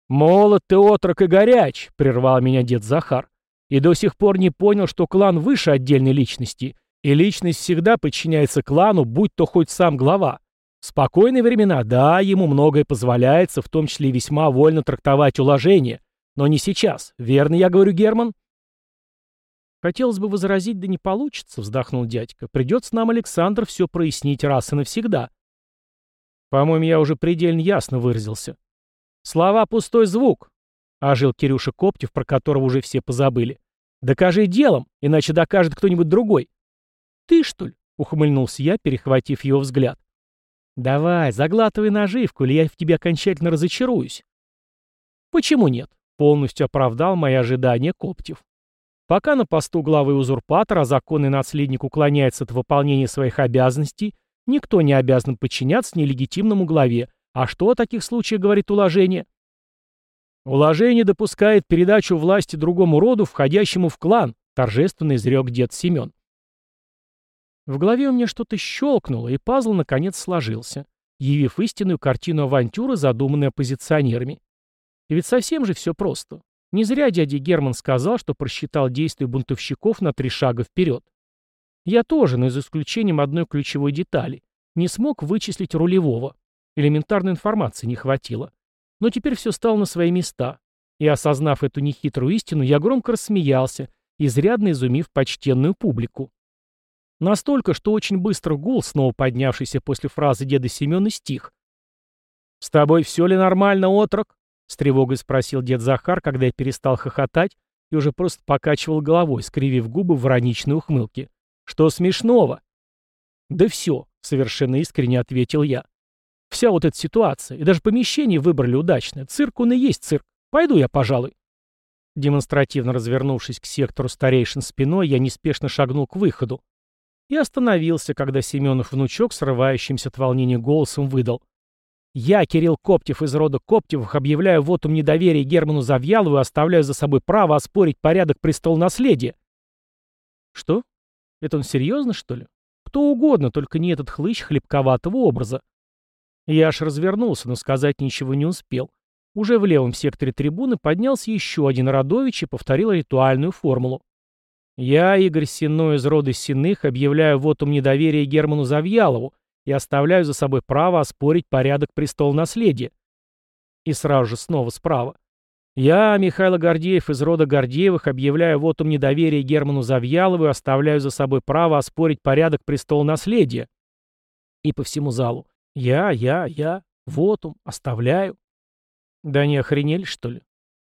«Молод ты, отрок и горяч», — прервал меня дед Захар. «И до сих пор не понял, что клан выше отдельной личности, и личность всегда подчиняется клану, будь то хоть сам глава. В спокойные времена, да, ему многое позволяется, в том числе весьма вольно трактовать уложение, но не сейчас. Верно я говорю, Герман?» «Хотелось бы возразить, да не получится», — вздохнул дядька. «Придется нам, Александр, все прояснить раз и навсегда». «По-моему, я уже предельно ясно выразился». «Слова — пустой звук», — ожил Кирюша Коптев, про которого уже все позабыли. «Докажи делом, иначе докажет кто-нибудь другой». «Ты, что ли?» — ухмыльнулся я, перехватив его взгляд. «Давай, заглатывай наживку, или я в тебе окончательно разочаруюсь». «Почему нет?» — полностью оправдал мои ожидания Коптев. Пока на посту главы узурпатора законный наследник уклоняется от выполнения своих обязанностей, никто не обязан подчиняться нелегитимному главе, а что о таких случаях говорит уложение? Уложение допускает передачу власти другому роду, входящему в клан, торжественно изрек дед Семен. В голове у меня что-то щелкнуло, и пазл наконец сложился, явив истинную картину авантюры, задуманной оппозиционерами. И ведь совсем же все просто. Не зря дядя Герман сказал, что просчитал действия бунтовщиков на три шага вперед. Я тоже, но за исключением одной ключевой детали, не смог вычислить рулевого. Элементарной информации не хватило. Но теперь все стало на свои места. И осознав эту нехитрую истину, я громко рассмеялся, изрядно изумив почтенную публику. Настолько, что очень быстро гул, снова поднявшийся после фразы деда Семена, стих. «С тобой все ли нормально, отрок?» — с тревогой спросил дед Захар, когда я перестал хохотать и уже просто покачивал головой, скривив губы в ироничной ухмылке. «Что смешного?» «Да все», — совершенно искренне ответил я. Вся вот эта ситуация, и даже помещение выбрали удачное. Цирк он и есть цирк. Пойду я, пожалуй. Демонстративно развернувшись к сектору старейшин спиной, я неспешно шагнул к выходу. И остановился, когда Семенов внучок, срывающимся от волнения голосом, выдал. «Я, Кирилл Коптев из рода Коптевых, объявляю вотум недоверия Герману Завьялову и оставляю за собой право оспорить порядок престол наследия». «Что? Это он серьезно, что ли? Кто угодно, только не этот хлыщ хлебковатого образа. Я аж развернулся, но сказать ничего не успел. Уже в левом секторе трибуны поднялся еще один Радович и повторил ритуальную формулу. «Я, Игорь Сенной из рода Сенных, объявляю вотум недоверия Герману Завьялову и оставляю за собой право оспорить порядок престол наследия». И сразу же снова справа. «Я, Михаил Гордеев из рода Гордеевых, объявляю вотум недоверия Герману Завьялову и оставляю за собой право оспорить порядок престол наследия». И по всему залу. Я, я, я. Вот он, оставляю. Да не охренели, что ли?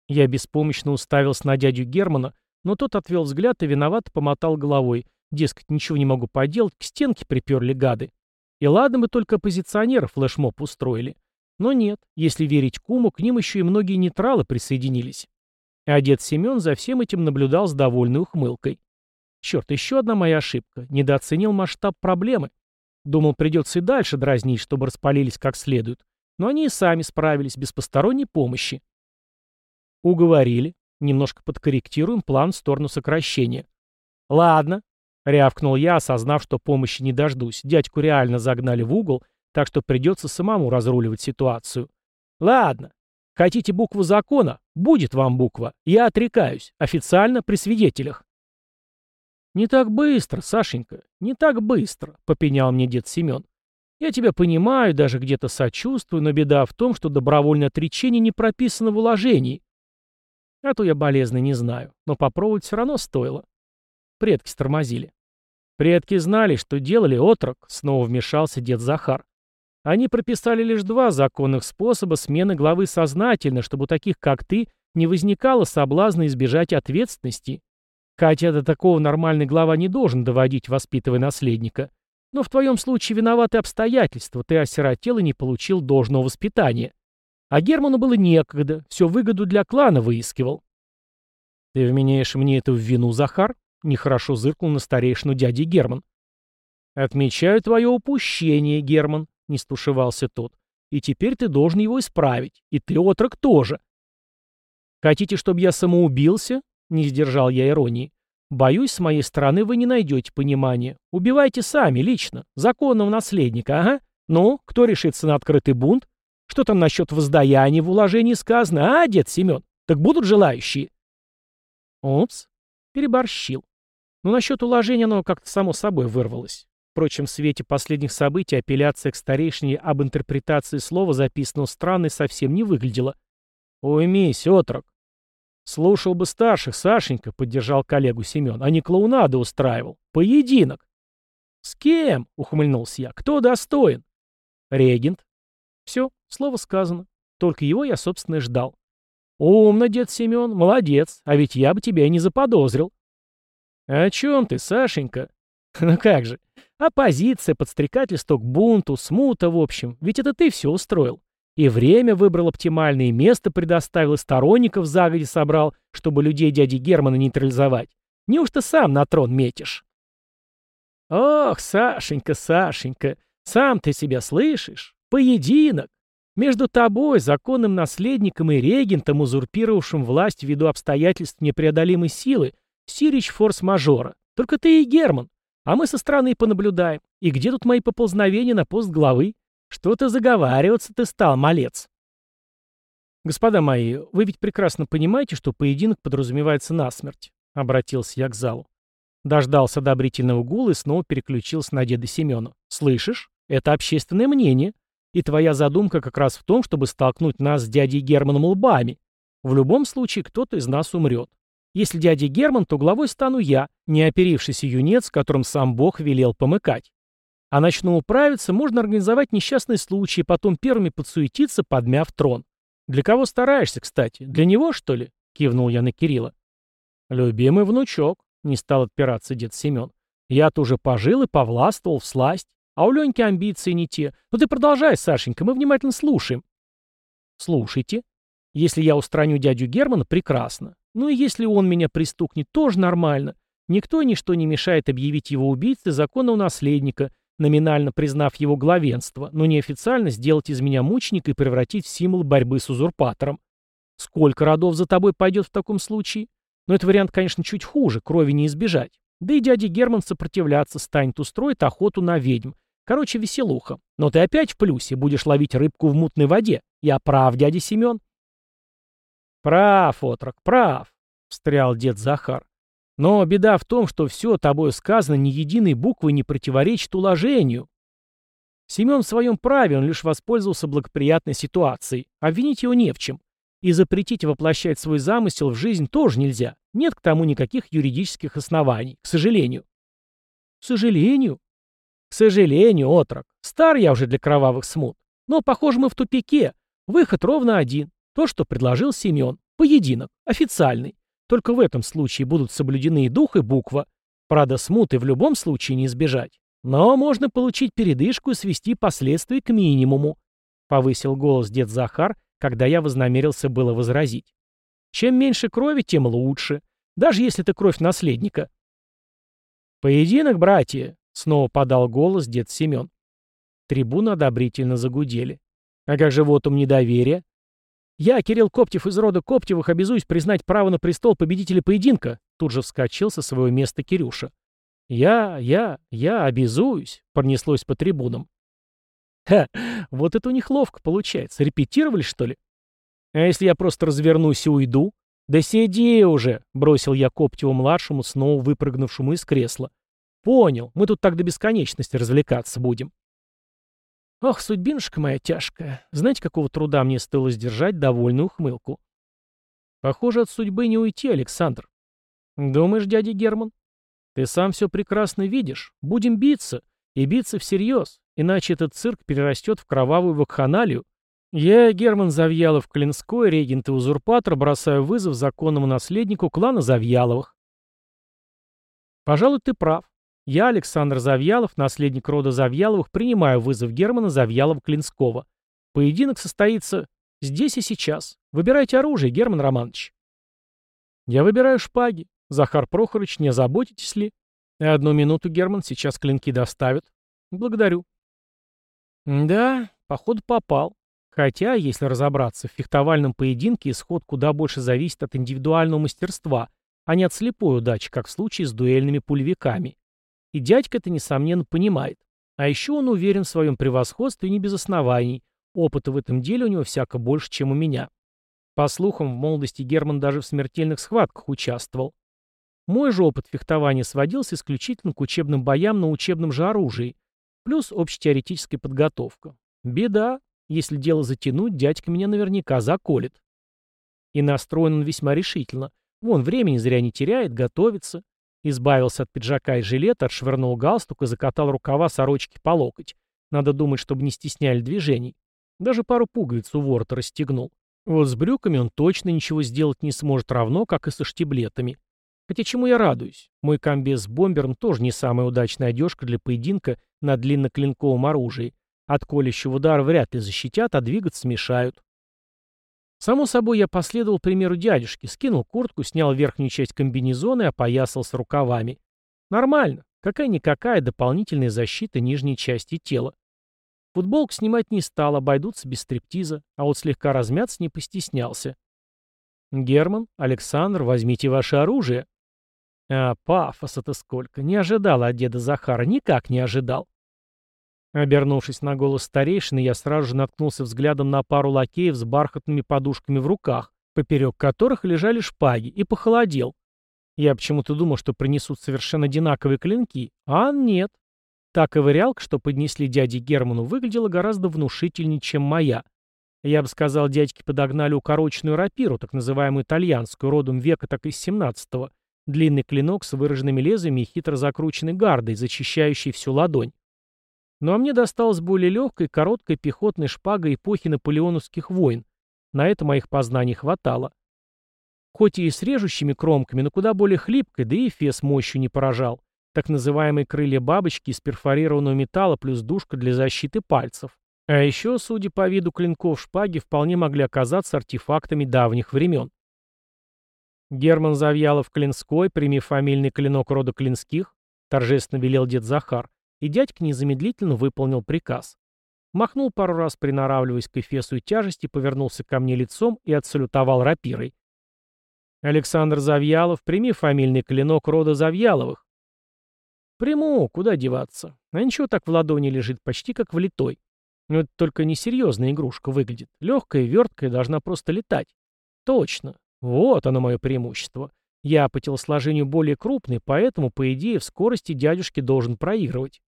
Я беспомощно уставился на дядю Германа, но тот отвел взгляд и виновато помотал головой. Дескать, ничего не могу поделать, к стенке приперли гады. И ладно бы только оппозиционеров флешмоб устроили. Но нет, если верить куму, к ним еще и многие нейтралы присоединились. А дед Семен за всем этим наблюдал с довольной ухмылкой. Черт, еще одна моя ошибка. Недооценил масштаб проблемы. Думал, придется и дальше дразнить, чтобы распалились как следует. Но они и сами справились, без посторонней помощи. Уговорили. Немножко подкорректируем план в сторону сокращения. Ладно, рявкнул я, осознав, что помощи не дождусь. Дядьку реально загнали в угол, так что придется самому разруливать ситуацию. Ладно. Хотите букву закона? Будет вам буква. Я отрекаюсь. Официально при свидетелях. «Не так быстро, Сашенька, не так быстро», — попенял мне дед Семен. «Я тебя понимаю, даже где-то сочувствую, но беда в том, что добровольное отречение не прописано в уложении. А то я болезный не знаю, но попробовать все равно стоило». Предки стормозили. Предки знали, что делали отрок, снова вмешался дед Захар. Они прописали лишь два законных способа смены главы сознательно, чтобы у таких, как ты, не возникало соблазна избежать ответственности. Хотя до такого нормальный глава не должен доводить, воспитывая наследника. Но в твоем случае виноваты обстоятельства, ты осиротел и не получил должного воспитания. А Герману было некогда, все выгоду для клана выискивал. Ты вменяешь мне это в вину, Захар? Нехорошо зыркнул на старейшину дяди Герман. «Отмечаю твое упущение, Герман», — не стушевался тот. «И теперь ты должен его исправить. И ты, отрок, тоже». «Хотите, чтобы я самоубился?» — не сдержал я иронии. «Боюсь, с моей стороны вы не найдете понимания. Убивайте сами, лично. Законного наследника, ага. Ну, кто решится на открытый бунт? Что там насчет воздаяния в уложении сказано, а, дед Семен? Так будут желающие?» Упс, переборщил. Но насчет уложения оно как-то само собой вырвалось. Впрочем, в свете последних событий апелляция к старейшине об интерпретации слова, записанного странной, совсем не выглядела. «Уймись, отрок!» «Слушал бы старших, Сашенька», — поддержал коллегу Семен, — «а не клоунады устраивал. Поединок». «С кем?» — ухмыльнулся я. «Кто достоин?» «Регент». «Все, слово сказано. Только его я, собственно, и ждал». «Умно, дед Семен, молодец, а ведь я бы тебя и не заподозрил». «О чем ты, Сашенька?» «Ну как же, оппозиция, подстрекательство к бунту, смута, в общем, ведь это ты все устроил. И время выбрал оптимальное, место предоставил, и сторонников загоди собрал, чтобы людей дяди Германа нейтрализовать. Неужто сам на трон метишь?» «Ох, Сашенька, Сашенька, сам ты себя слышишь? Поединок! Между тобой, законным наследником и регентом, узурпировавшим власть ввиду обстоятельств непреодолимой силы, Сирич форс-мажора. Только ты и Герман. А мы со стороны понаблюдаем. И где тут мои поползновения на пост главы? Что-то заговариваться ты стал, малец. Господа мои, вы ведь прекрасно понимаете, что поединок подразумевается насмерть. Обратился я к залу. Дождался одобрительного гула и снова переключился на деда Семена. «Слышишь? Это общественное мнение. И твоя задумка как раз в том, чтобы столкнуть нас с дядей Германом лбами. В любом случае, кто-то из нас умрет. Если дядя Герман, то главой стану я, не оперившийся юнец, которым сам Бог велел помыкать. А начну управиться, можно организовать несчастный случай, потом первыми подсуетиться, подмяв трон. Для кого стараешься, кстати? Для него, что ли? Кивнул я на Кирилла. Любимый внучок, не стал отпираться дед Семен. Я-то уже пожил и повластвовал в сласть, а у Леньки амбиции не те. Ну ты продолжай, Сашенька, мы внимательно слушаем. Слушайте. Если я устраню дядю Германа, прекрасно. Ну и если он меня пристукнет, тоже нормально. Никто и ничто не мешает объявить его убийцей законного наследника, номинально признав его главенство, но неофициально сделать из меня мученика и превратить в символ борьбы с узурпатором. Сколько родов за тобой пойдет в таком случае? Но этот вариант, конечно, чуть хуже, крови не избежать. Да и дядя Герман сопротивляться станет, устроит охоту на ведьм. Короче, веселуха. Но ты опять в плюсе, будешь ловить рыбку в мутной воде. Я прав, дядя Семен? «Прав, отрок, прав», — встрял дед Захар. «Но беда в том, что все тобой сказано ни единой буквы не противоречит уложению. Семен в своем праве, он лишь воспользовался благоприятной ситуацией. Обвинить его не в чем. И запретить воплощать свой замысел в жизнь тоже нельзя. Нет к тому никаких юридических оснований, к сожалению». «К сожалению?» «К сожалению, отрок. Стар я уже для кровавых смут. Но, похоже, мы в тупике. Выход ровно один. То, что предложил Семен. Поединок. Официальный. Только в этом случае будут соблюдены и дух, и буква. Правда, смуты в любом случае не избежать. Но можно получить передышку и свести последствия к минимуму. Повысил голос дед Захар, когда я вознамерился было возразить. Чем меньше крови, тем лучше. Даже если это кровь наследника. «Поединок, братья!» — снова подал голос дед Семен. Трибуны одобрительно загудели. «А как же вот ум недоверия?» «Я, Кирилл Коптев из рода Коптевых, обязуюсь признать право на престол победителя поединка», тут же вскочил со своего места Кирюша. «Я, я, я обязуюсь», — пронеслось по трибунам. «Ха, вот это у них ловко получается. Репетировали, что ли? А если я просто развернусь и уйду? Да сиди уже!» — бросил я Коптеву-младшему, снова выпрыгнувшему из кресла. «Понял, мы тут так до бесконечности развлекаться будем». Ох, судьбинушка моя тяжкая. Знаете, какого труда мне стоило сдержать довольную ухмылку? Похоже, от судьбы не уйти, Александр. Думаешь, дядя Герман? Ты сам все прекрасно видишь. Будем биться. И биться всерьез. Иначе этот цирк перерастет в кровавую вакханалию. Я, Герман Завьялов-Клинской, регент и узурпатор, бросаю вызов законному наследнику клана Завьяловых. Пожалуй, ты прав. Я, Александр Завьялов, наследник рода Завьяловых, принимаю вызов Германа Завьялова-Клинского. Поединок состоится здесь и сейчас. Выбирайте оружие, Герман Романович. Я выбираю шпаги. Захар Прохорович, не озаботитесь ли? Одну минуту, Герман, сейчас клинки доставят. Благодарю. Да, походу попал. Хотя, если разобраться, в фехтовальном поединке исход куда больше зависит от индивидуального мастерства, а не от слепой удачи, как в случае с дуэльными пулевиками. И дядька это, несомненно, понимает. А еще он уверен в своем превосходстве не без оснований. Опыта в этом деле у него всяко больше, чем у меня. По слухам, в молодости Герман даже в смертельных схватках участвовал. Мой же опыт фехтования сводился исключительно к учебным боям на учебном же оружии, плюс общетеоретическая подготовка. Беда, если дело затянуть, дядька меня наверняка заколет. И настроен он весьма решительно. Вон, времени зря не теряет, готовится. Избавился от пиджака и жилета, отшвырнул галстук и закатал рукава сорочки по локоть. Надо думать, чтобы не стесняли движений. Даже пару пуговиц у ворота расстегнул. Вот с брюками он точно ничего сделать не сможет, равно как и со штиблетами. Хотя чему я радуюсь? Мой комбез бомбером тоже не самая удачная одежка для поединка на длинноклинковом оружии. От колющего удара вряд ли защитят, а двигаться мешают. Само собой, я последовал примеру дядюшки, скинул куртку, снял верхнюю часть комбинезона и опоясался рукавами. Нормально. Какая-никакая дополнительная защита нижней части тела. Футболку снимать не стал, обойдутся без стриптиза, а вот слегка размяться не постеснялся. «Герман, Александр, возьмите ваше оружие», а пафоса-то сколько. Не ожидал от деда Захара, никак не ожидал. Обернувшись на голос старейшины, я сразу же наткнулся взглядом на пару лакеев с бархатными подушками в руках, поперек которых лежали шпаги, и похолодел. Я почему-то думал, что принесут совершенно одинаковые клинки, а нет. Та ковырялка, что поднесли дяде Герману, выглядела гораздо внушительнее, чем моя. Я бы сказал, дядьки подогнали укороченную рапиру, так называемую итальянскую, родом века так из 17-го, Длинный клинок с выраженными лезвиями и хитро закрученной гардой, зачищающей всю ладонь. Ну а мне досталась более легкая, короткая пехотная шпага эпохи наполеоновских войн. На это моих познаний хватало. Хоть и с режущими кромками, но куда более хлипкой, да и фес мощью не поражал. Так называемые крылья бабочки из перфорированного металла плюс душка для защиты пальцев. А еще, судя по виду клинков шпаги, вполне могли оказаться артефактами давних времен. Герман Завьялов-Клинской, прими фамильный клинок рода Клинских, торжественно велел дед Захар, и дядька незамедлительно выполнил приказ. Махнул пару раз, приноравливаясь к эфесу и тяжести, повернулся ко мне лицом и отсалютовал рапирой. «Александр Завьялов, прими фамильный клинок рода Завьяловых». «Приму, куда деваться? А ничего так в ладони лежит, почти как влитой. Но это только несерьезная игрушка выглядит. Легкая, верткая, должна просто летать. Точно. Вот оно мое преимущество. Я по телосложению более крупный, поэтому, по идее, в скорости дядюшки должен проигрывать.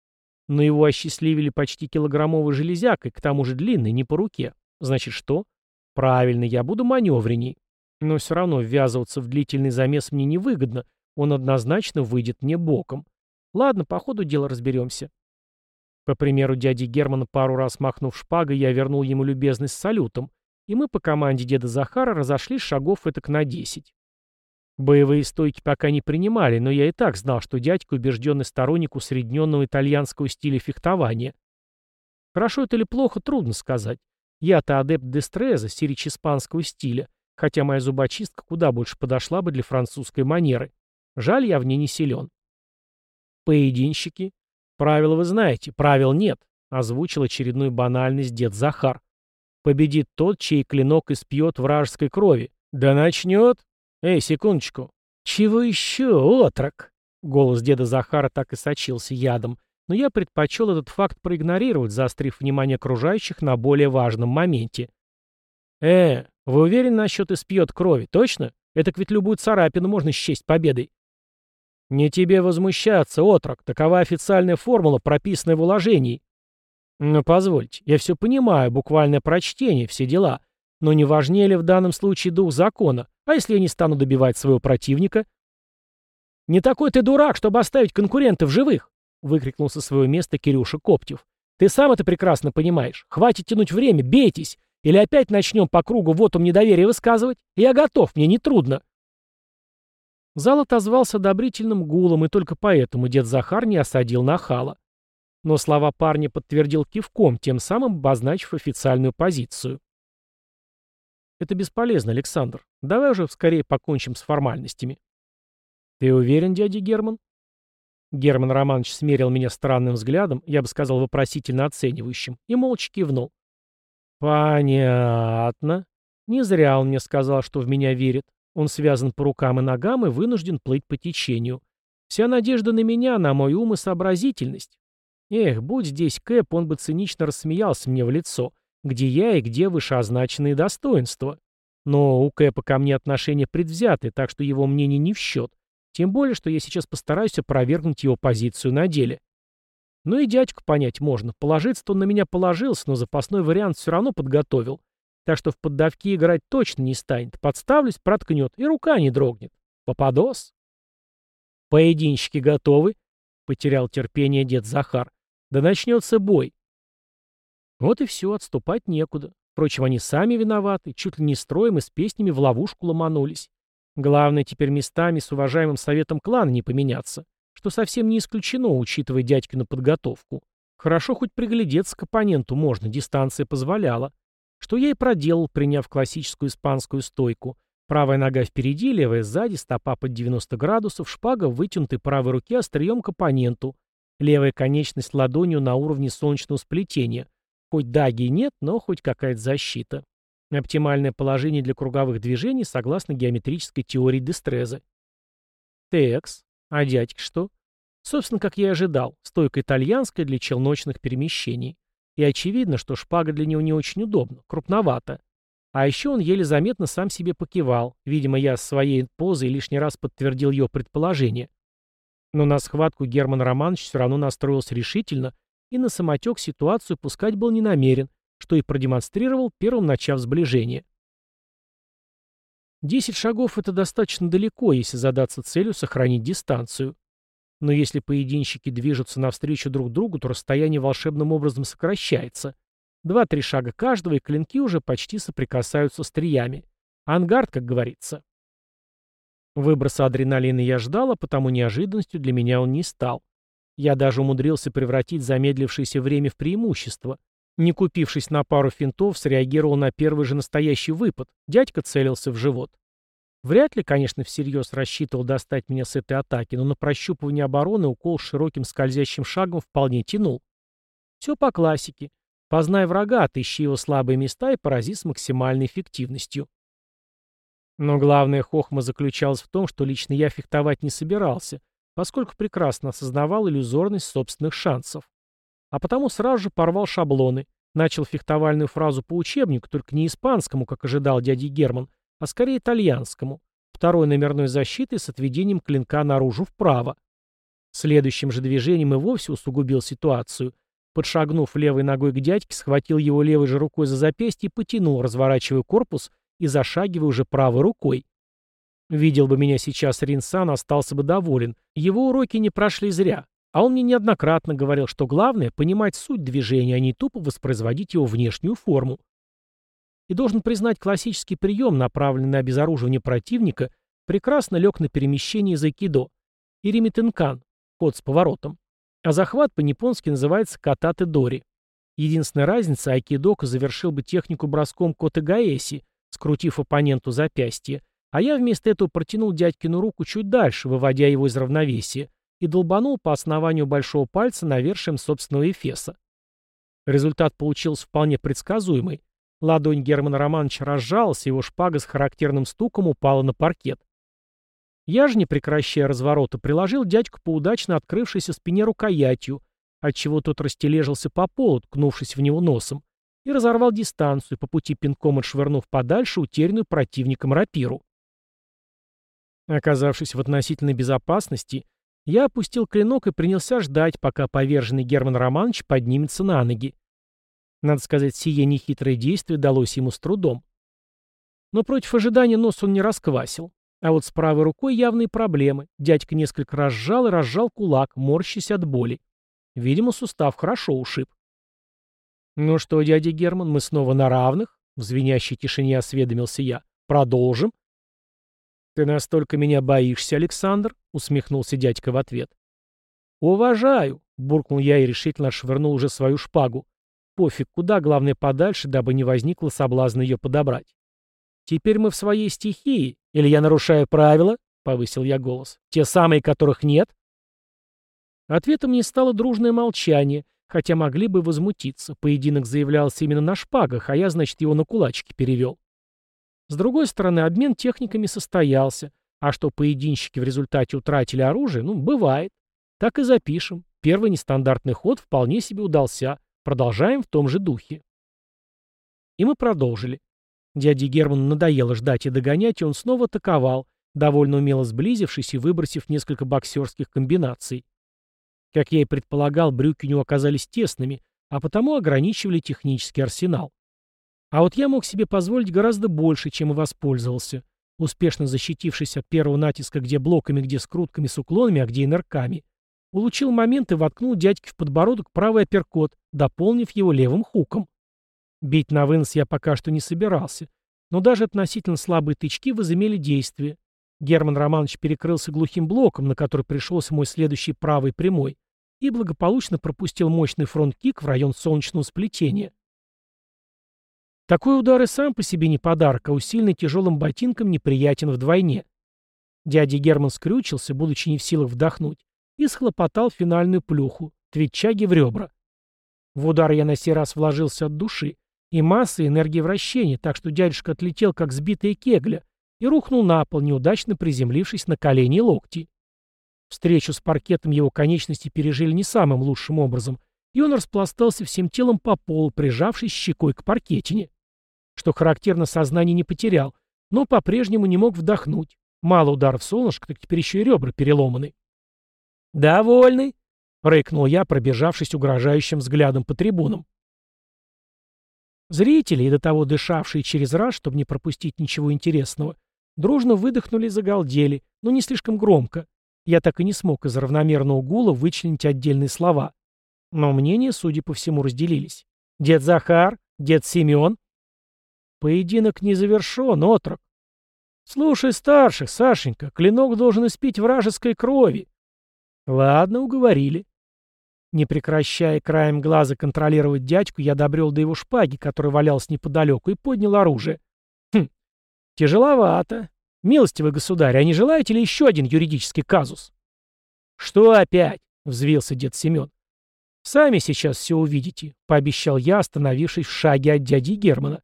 Но его осчастливили почти килограммовой железякой, к тому же длинной, не по руке. Значит, что? Правильно, я буду маневренней. Но все равно ввязываться в длительный замес мне невыгодно, он однозначно выйдет мне боком. Ладно, по ходу дела разберемся. По примеру дяди Германа, пару раз махнув шпагой, я вернул ему любезность с салютом, и мы по команде деда Захара разошлись шагов этак на десять. Боевые стойки пока не принимали, но я и так знал, что дядька убежденный сторонник усредненного итальянского стиля фехтования. Хорошо это или плохо, трудно сказать. Я-то адепт дестреза, сирич испанского стиля, хотя моя зубочистка куда больше подошла бы для французской манеры. Жаль, я в ней не силен. Поединщики. Правила вы знаете, правил нет, озвучил очередную банальность дед Захар. Победит тот, чей клинок испьет вражеской крови. Да начнет... Эй, секундочку. Чего еще, отрок? Голос деда Захара так и сочился ядом, но я предпочел этот факт проигнорировать, заострив внимание окружающих на более важном моменте. «Э, вы уверены насчет испьет крови, точно? Это ведь любую царапину можно счесть победой». «Не тебе возмущаться, отрок, такова официальная формула, прописанная в уложении», «Ну, позвольте, я все понимаю, буквальное прочтение, все дела. Но не важнее ли в данном случае дух закона? А если я не стану добивать своего противника?» «Не такой ты дурак, чтобы оставить конкурентов живых!» — выкрикнул со своего места Кирюша Коптев. «Ты сам это прекрасно понимаешь. Хватит тянуть время, бейтесь! Или опять начнем по кругу вот он недоверие высказывать? Я готов, мне не трудно. Зал отозвался одобрительным гулом, и только поэтому дед Захар не осадил нахала. Но слова парня подтвердил кивком, тем самым обозначив официальную позицию. «Это бесполезно, Александр. Давай уже скорее покончим с формальностями». «Ты уверен, дядя Герман?» Герман Романович смерил меня странным взглядом, я бы сказал вопросительно оценивающим, и молча кивнул. «Понятно. Не зря он мне сказал, что в меня верит. Он связан по рукам и ногам и вынужден плыть по течению. Вся надежда на меня, на мой ум и сообразительность. Эх, будь здесь Кэп, он бы цинично рассмеялся мне в лицо. Где я и где вышеозначенные достоинства? Но у Кэпа ко мне отношения предвзяты, так что его мнение не в счет. Тем более, что я сейчас постараюсь опровергнуть его позицию на деле. Ну и дядьку понять можно. Положиться-то он на меня положился, но запасной вариант все равно подготовил. Так что в поддавки играть точно не станет. Подставлюсь, проткнет, и рука не дрогнет. Попадос. Поединщики готовы? Потерял терпение дед Захар. Да начнется бой. Вот и все, отступать некуда. Впрочем, они сами виноваты, чуть ли не строем и с песнями в ловушку ломанулись. Главное теперь местами с уважаемым советом клана не поменяться, что совсем не исключено, учитывая дядькину подготовку. Хорошо хоть приглядеться к оппоненту можно, дистанция позволяла. Что я и проделал, приняв классическую испанскую стойку. Правая нога впереди, левая сзади, стопа под 90 градусов, шпага в вытянутой правой руке острием к оппоненту. Левая конечность ладонью на уровне солнечного сплетения. Хоть даги нет, но хоть какая-то защита. Оптимальное положение для круговых движений согласно геометрической теории Дестреза. Текс. А дядька что? Собственно, как я и ожидал, стойка итальянская для челночных перемещений. И очевидно, что шпага для него не очень удобна, крупновата. А еще он еле заметно сам себе покивал. Видимо, я с своей позой лишний раз подтвердил его предположение. Но на схватку Герман Романович все равно настроился решительно и на самотек ситуацию пускать был не намерен, что и продемонстрировал, первым начав сближение. Десять шагов — это достаточно далеко, если задаться целью сохранить дистанцию. Но если поединщики движутся навстречу друг другу, то расстояние волшебным образом сокращается. Два-три шага каждого, и клинки уже почти соприкасаются с триями. Ангард, как говорится. Выброса адреналина я ждал, а потому неожиданностью для меня он не стал. Я даже умудрился превратить замедлившееся время в преимущество. Не купившись на пару финтов, среагировал на первый же настоящий выпад. Дядька целился в живот. Вряд ли, конечно, всерьез рассчитывал достать меня с этой атаки, но на прощупывание обороны укол с широким скользящим шагом вполне тянул. Все по классике. Познай врага, отыщи его слабые места и порази с максимальной эффективностью. Но главная хохма заключалась в том, что лично я фехтовать не собирался, поскольку прекрасно осознавал иллюзорность собственных шансов. А потому сразу же порвал шаблоны, начал фехтовальную фразу по учебнику, только не испанскому, как ожидал дядя Герман, а скорее итальянскому, второй номерной защитой с отведением клинка наружу вправо. Следующим же движением и вовсе усугубил ситуацию. Подшагнув левой ногой к дядьке, схватил его левой же рукой за запястье и потянул, разворачивая корпус и зашагивая уже правой рукой. Видел бы меня сейчас Ринсан, остался бы доволен. Его уроки не прошли зря. А он мне неоднократно говорил, что главное — понимать суть движения, а не тупо воспроизводить его внешнюю форму. И должен признать, классический прием, направленный на обезоруживание противника, прекрасно лег на перемещение из айкидо. Иримитенкан, ход с поворотом. А захват по-японски называется кататы-дори. Единственная разница, айкидока завершил бы технику броском котегаэси, скрутив оппоненту запястье, а я вместо этого протянул дядькину руку чуть дальше, выводя его из равновесия, и долбанул по основанию большого пальца навершием собственного эфеса. Результат получился вполне предсказуемый. Ладонь Германа Романовича разжалась, его шпага с характерным стуком упала на паркет. Я же, не прекращая разворота, приложил дядьку по удачно открывшейся спине рукоятью, отчего тот растележился по полу, ткнувшись в него носом, и разорвал дистанцию, по пути пинком отшвырнув подальше утерянную противником рапиру. Оказавшись в относительной безопасности, я опустил клинок и принялся ждать, пока поверженный Герман Романович поднимется на ноги. Надо сказать, сие нехитрое действие далось ему с трудом. Но против ожидания нос он не расквасил. А вот с правой рукой явные проблемы. Дядька несколько раз сжал и разжал кулак, морщась от боли. Видимо, сустав хорошо ушиб. «Ну что, дядя Герман, мы снова на равных?» В звенящей тишине осведомился я. «Продолжим?» «Ты настолько меня боишься, Александр?» — усмехнулся дядька в ответ. «Уважаю», — буркнул я и решительно отшвырнул уже свою шпагу. Пофиг, куда, главное, подальше, дабы не возникло соблазна ее подобрать. «Теперь мы в своей стихии. Или я нарушаю правила?» — повысил я голос. «Те самые, которых нет?» Ответом мне стало дружное молчание, хотя могли бы возмутиться. Поединок заявлялся именно на шпагах, а я, значит, его на кулачки перевел. С другой стороны, обмен техниками состоялся, а что поединщики в результате утратили оружие, ну, бывает. Так и запишем. Первый нестандартный ход вполне себе удался. Продолжаем в том же духе. И мы продолжили. Дяде Герману надоело ждать и догонять, и он снова атаковал, довольно умело сблизившись и выбросив несколько боксерских комбинаций. Как я и предполагал, брюки у него оказались тесными, а потому ограничивали технический арсенал. А вот я мог себе позволить гораздо больше, чем и воспользовался, успешно защитившись от первого натиска где блоками, где скрутками с уклонами, а где и нырками. Улучил момент и воткнул дядьке в подбородок правый апперкот, дополнив его левым хуком. Бить на вынос я пока что не собирался, но даже относительно слабые тычки возымели действие. Герман Романович перекрылся глухим блоком, на который пришелся мой следующий правый прямой, и благополучно пропустил мощный фронт-кик в район солнечного сплетения. Такой удар и сам по себе не подарок, а усиленный тяжелым ботинком неприятен вдвойне. Дядя Герман скрючился, будучи не в силах вдохнуть, и схлопотал финальную плюху, твитчаги в ребра. В удар я на сей раз вложился от души, и масса энергии вращения, так что дядюшка отлетел, как сбитая кегля, и рухнул на пол, неудачно приземлившись на колени и локти. Встречу с паркетом его конечности пережили не самым лучшим образом, и он распластался всем телом по полу, прижавшись щекой к паркетине. Что характерно, сознание не потерял, но по-прежнему не мог вдохнуть. Мало ударов солнышка, так теперь еще и ребра переломаны. «Довольный?» — рыкнул я, пробежавшись угрожающим взглядом по трибунам. Зрители, и до того дышавшие через раз, чтобы не пропустить ничего интересного, Дружно выдохнули и загалдели, но не слишком громко. Я так и не смог из равномерного гула вычленить отдельные слова. Но мнения, судя по всему, разделились. «Дед Захар? Дед Семен?» «Поединок не завершен, отрок». «Слушай старших, Сашенька, клинок должен испить вражеской крови». «Ладно, уговорили». Не прекращая краем глаза контролировать дядьку, я добрел до его шпаги, который валялся неподалеку, и поднял оружие. Тяжеловато. Милостивый государь, а не желаете ли еще один юридический казус? Что опять? Взвился дед Семен. Сами сейчас все увидите, пообещал я, остановившись в шаге от дяди Германа.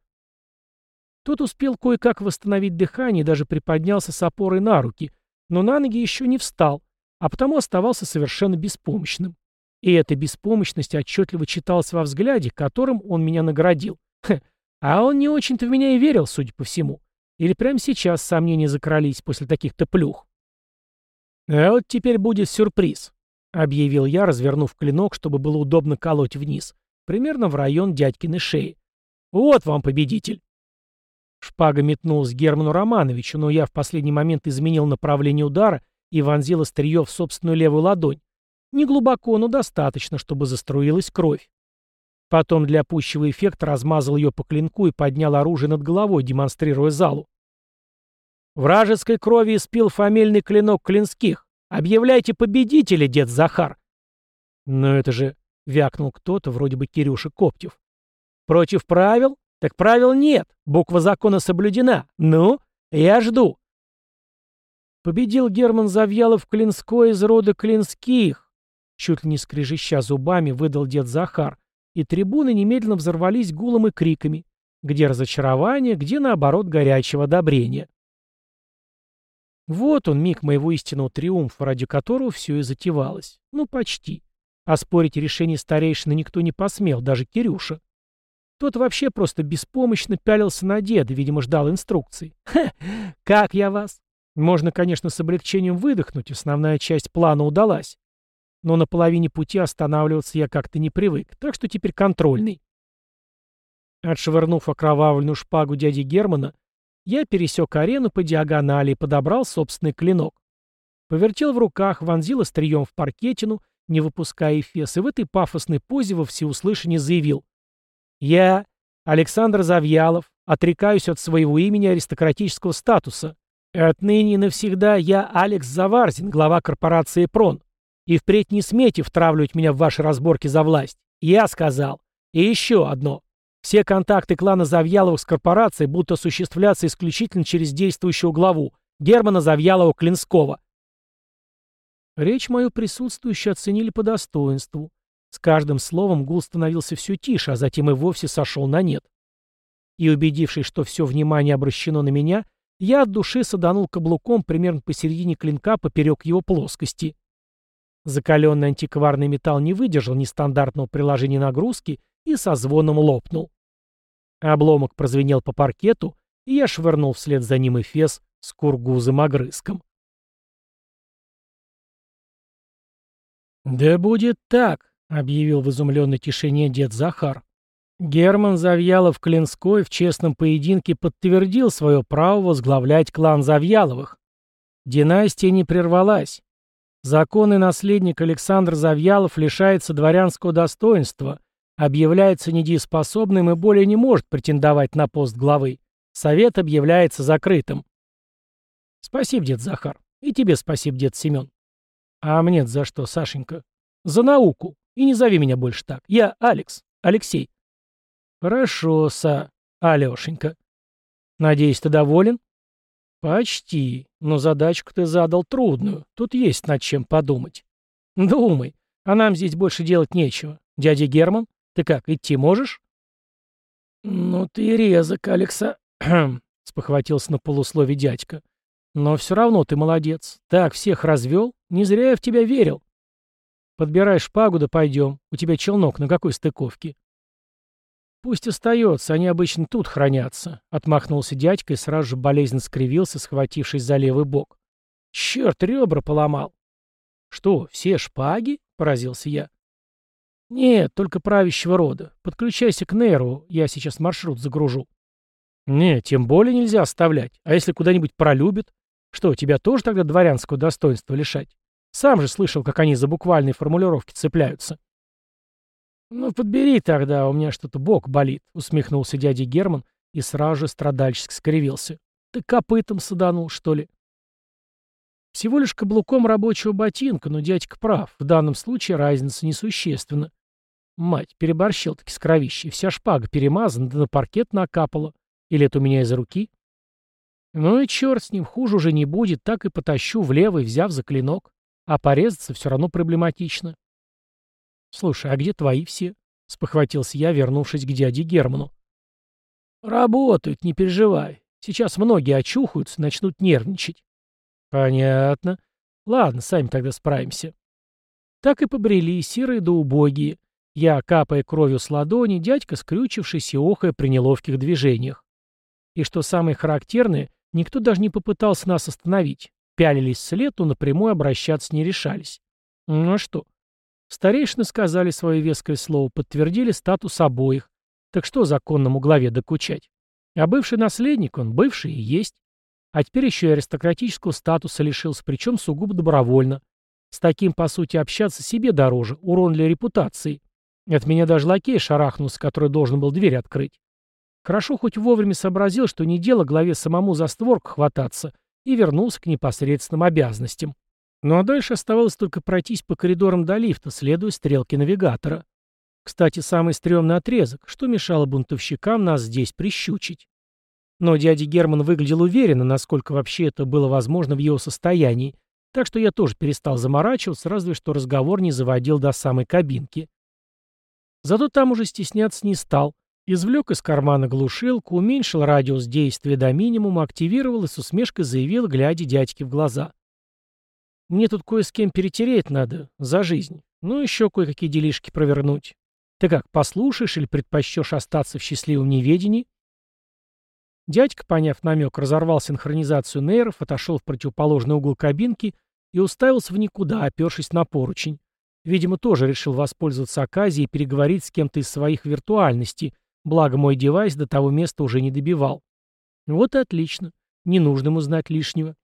Тот успел кое-как восстановить дыхание и даже приподнялся с опорой на руки, но на ноги еще не встал, а потому оставался совершенно беспомощным. И эта беспомощность отчетливо читалась во взгляде, которым он меня наградил. Хе, а он не очень-то в меня и верил, судя по всему. Или прямо сейчас сомнения закрались после таких-то плюх? «А вот теперь будет сюрприз», — объявил я, развернув клинок, чтобы было удобно колоть вниз, примерно в район дядькиной шеи. «Вот вам победитель». Шпага метнулась Герману Романовичу, но я в последний момент изменил направление удара и вонзил острие в собственную левую ладонь. Не глубоко, но достаточно, чтобы заструилась кровь. Потом для пущего эффекта размазал ее по клинку и поднял оружие над головой, демонстрируя залу. «Вражеской крови испил фамильный клинок клинских. Объявляйте победителя, дед Захар!» «Но это же...» — вякнул кто-то, вроде бы Кирюша Коптев. «Против правил? Так правил нет. Буква закона соблюдена. Ну, я жду». Победил Герман Завьялов Клинской из рода Клинских. Чуть ли не скрежеща зубами, выдал дед Захар, и трибуны немедленно взорвались гулом и криками. Где разочарование, где, наоборот, горячего одобрения. Вот он, миг моего истинного триумфа, ради которого все и затевалось. Ну, почти. Оспорить решение старейшины никто не посмел, даже Кирюша. Тот вообще просто беспомощно пялился на деда, видимо, ждал инструкций. Ха, как я вас? Можно, конечно, с облегчением выдохнуть, основная часть плана удалась но на половине пути останавливаться я как-то не привык, так что теперь контрольный. Отшвырнув окровавленную шпагу дяди Германа, я пересек арену по диагонали и подобрал собственный клинок. Повертел в руках, вонзил острием в паркетину, не выпуская эфес, и в этой пафосной позе во всеуслышание заявил. «Я, Александр Завьялов, Отрекаюсь от своего имени аристократического статуса. Отныне и навсегда я Алекс Заварзин, глава корпорации «Прон». И впредь не смейте втравливать меня в ваши разборки за власть. Я сказал. И еще одно. Все контакты клана Завьяловых с корпорацией будут осуществляться исключительно через действующего главу, Германа Завьялова-Клинского. Речь мою присутствующие оценили по достоинству. С каждым словом гул становился все тише, а затем и вовсе сошел на нет. И убедившись, что все внимание обращено на меня, я от души саданул каблуком примерно посередине клинка поперек его плоскости. Закаленный антикварный металл не выдержал нестандартного приложения нагрузки и со звоном лопнул. Обломок прозвенел по паркету, и я швырнул вслед за ним эфес с кургузом-огрызком. «Да будет так», — объявил в изумленной тишине дед Захар. Герман Завьялов-Клинской в честном поединке подтвердил свое право возглавлять клан Завьяловых. Династия не прервалась. Законный наследник Александр Завьялов лишается дворянского достоинства, объявляется недееспособным и более не может претендовать на пост главы. Совет объявляется закрытым. Спасибо, дед Захар. И тебе спасибо, дед Семен. А мне за что, Сашенька? За науку. И не зови меня больше так. Я Алекс. Алексей. Хорошо, Са. Алешенька. Надеюсь, ты доволен? Почти. Но задачку ты задал трудную. Тут есть над чем подумать. Думай. А нам здесь больше делать нечего. Дядя Герман? Ты как, идти можешь?» «Ну ты резок, Алекса...» — спохватился на полуслове дядька. «Но все равно ты молодец. Так всех развел. Не зря я в тебя верил. Подбирай шпагу да пойдем. У тебя челнок на какой стыковке?» «Пусть остается, они обычно тут хранятся», — отмахнулся дядька и сразу же болезненно скривился, схватившись за левый бок. «Черт, ребра поломал!» «Что, все шпаги?» — поразился я. «Нет, только правящего рода. Подключайся к Нейру, я сейчас маршрут загружу». «Не, тем более нельзя оставлять. А если куда-нибудь пролюбит? Что, тебя тоже тогда дворянского достоинства лишать? Сам же слышал, как они за буквальные формулировки цепляются». «Ну, подбери тогда, у меня что-то бок болит», — усмехнулся дядя Герман и сразу же страдальчески скривился. «Ты копытом саданул, что ли?» Всего лишь каблуком рабочего ботинка, но дядька прав, в данном случае разница несущественна. Мать, переборщил-таки с кровищей. Вся шпага перемазана, да на паркет накапала. Или это у меня из руки? Ну и черт с ним, хуже уже не будет, так и потащу влево, взяв за клинок. А порезаться все равно проблематично. Слушай, а где твои все? Спохватился я, вернувшись к дяде Герману. Работают, не переживай. Сейчас многие очухаются, начнут нервничать. Понятно. Ладно, сами тогда справимся. Так и побрели, серые да убогие. Я, капая кровью с ладони, дядька, скрючившись и охая при неловких движениях. И что самое характерное, никто даже не попытался нас остановить. Пялились вслед, но напрямую обращаться не решались. Ну а что? Старейшины сказали свое веское слово, подтвердили статус обоих. Так что законному главе докучать? А бывший наследник, он бывший и есть. А теперь еще и аристократического статуса лишился, причем сугубо добровольно. С таким, по сути, общаться себе дороже, урон для репутации. От меня даже лакей шарахнулся, который должен был дверь открыть. Хорошо хоть вовремя сообразил, что не дело главе самому за створку хвататься, и вернулся к непосредственным обязанностям. Ну а дальше оставалось только пройтись по коридорам до лифта, следуя стрелке навигатора. Кстати, самый стрёмный отрезок, что мешало бунтовщикам нас здесь прищучить. Но дядя Герман выглядел уверенно, насколько вообще это было возможно в его состоянии, так что я тоже перестал заморачиваться, разве что разговор не заводил до самой кабинки. Зато там уже стесняться не стал. Извлек из кармана глушилку, уменьшил радиус действия до минимума, активировал и с усмешкой заявил, глядя дядьке в глаза. «Мне тут кое с кем перетереть надо, за жизнь. Ну, еще кое-какие делишки провернуть. Ты как, послушаешь или предпочтешь остаться в счастливом неведении?» Дядька, поняв намек, разорвал синхронизацию нейров, отошел в противоположный угол кабинки и уставился в никуда, опершись на поручень. Видимо, тоже решил воспользоваться оказией и переговорить с кем-то из своих виртуальностей, благо мой девайс до того места уже не добивал. Вот и отлично. Не нужно ему знать лишнего.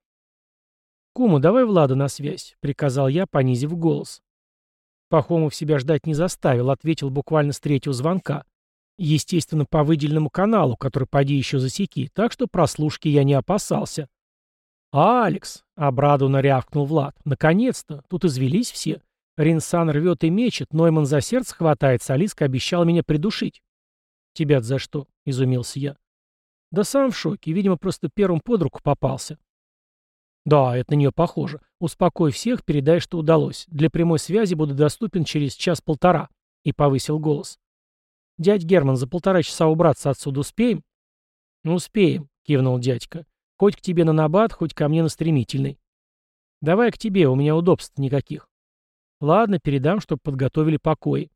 «Куму, давай Влада на связь», — приказал я, понизив голос. Пахомов себя ждать не заставил, ответил буквально с третьего звонка. Естественно, по выделенному каналу, который поди еще засеки, так что прослушки я не опасался. «Алекс!» — обрадованно рявкнул Влад. «Наконец-то! Тут извелись все. Ринсан рвет и мечет, Нойман за сердце хватается, Алиска обещала меня придушить». «Тебя за что?» — изумился я. «Да сам в шоке. Видимо, просто первым под руку попался». «Да, это на нее похоже. Успокой всех, передай, что удалось. Для прямой связи буду доступен через час-полтора», — и повысил голос. «Дядь Герман, за полтора часа убраться отсюда успеем?» «Ну, успеем», — кивнул дядька. Хоть к тебе на набат, хоть ко мне на стремительный. Давай к тебе, у меня удобств никаких. Ладно, передам, чтобы подготовили покой.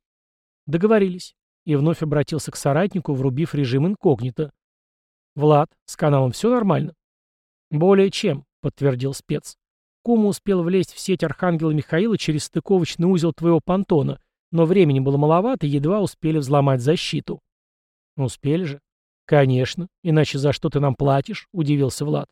Договорились. И вновь обратился к соратнику, врубив режим инкогнито. Влад, с каналом все нормально? Более чем, подтвердил спец. Кума успел влезть в сеть Архангела Михаила через стыковочный узел твоего понтона, но времени было маловато, едва успели взломать защиту. Успели же. «Конечно. Иначе за что ты нам платишь?» — удивился Влад.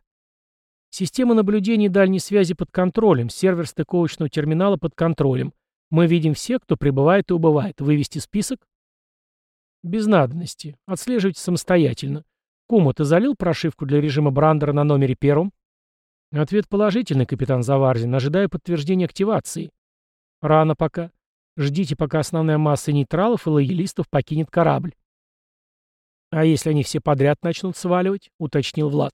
«Система наблюдения дальней связи под контролем, сервер стыковочного терминала под контролем. Мы видим всех, кто прибывает и убывает. Вывести список?» «Без надобности. Отслеживайте самостоятельно. Кума, ты залил прошивку для режима Брандера на номере первом?» Ответ положительный, капитан Заварзин. Ожидаю подтверждения активации. Рано пока. Ждите, пока основная масса нейтралов и лоялистов покинет корабль. «А если они все подряд начнут сваливать?» — уточнил Влад.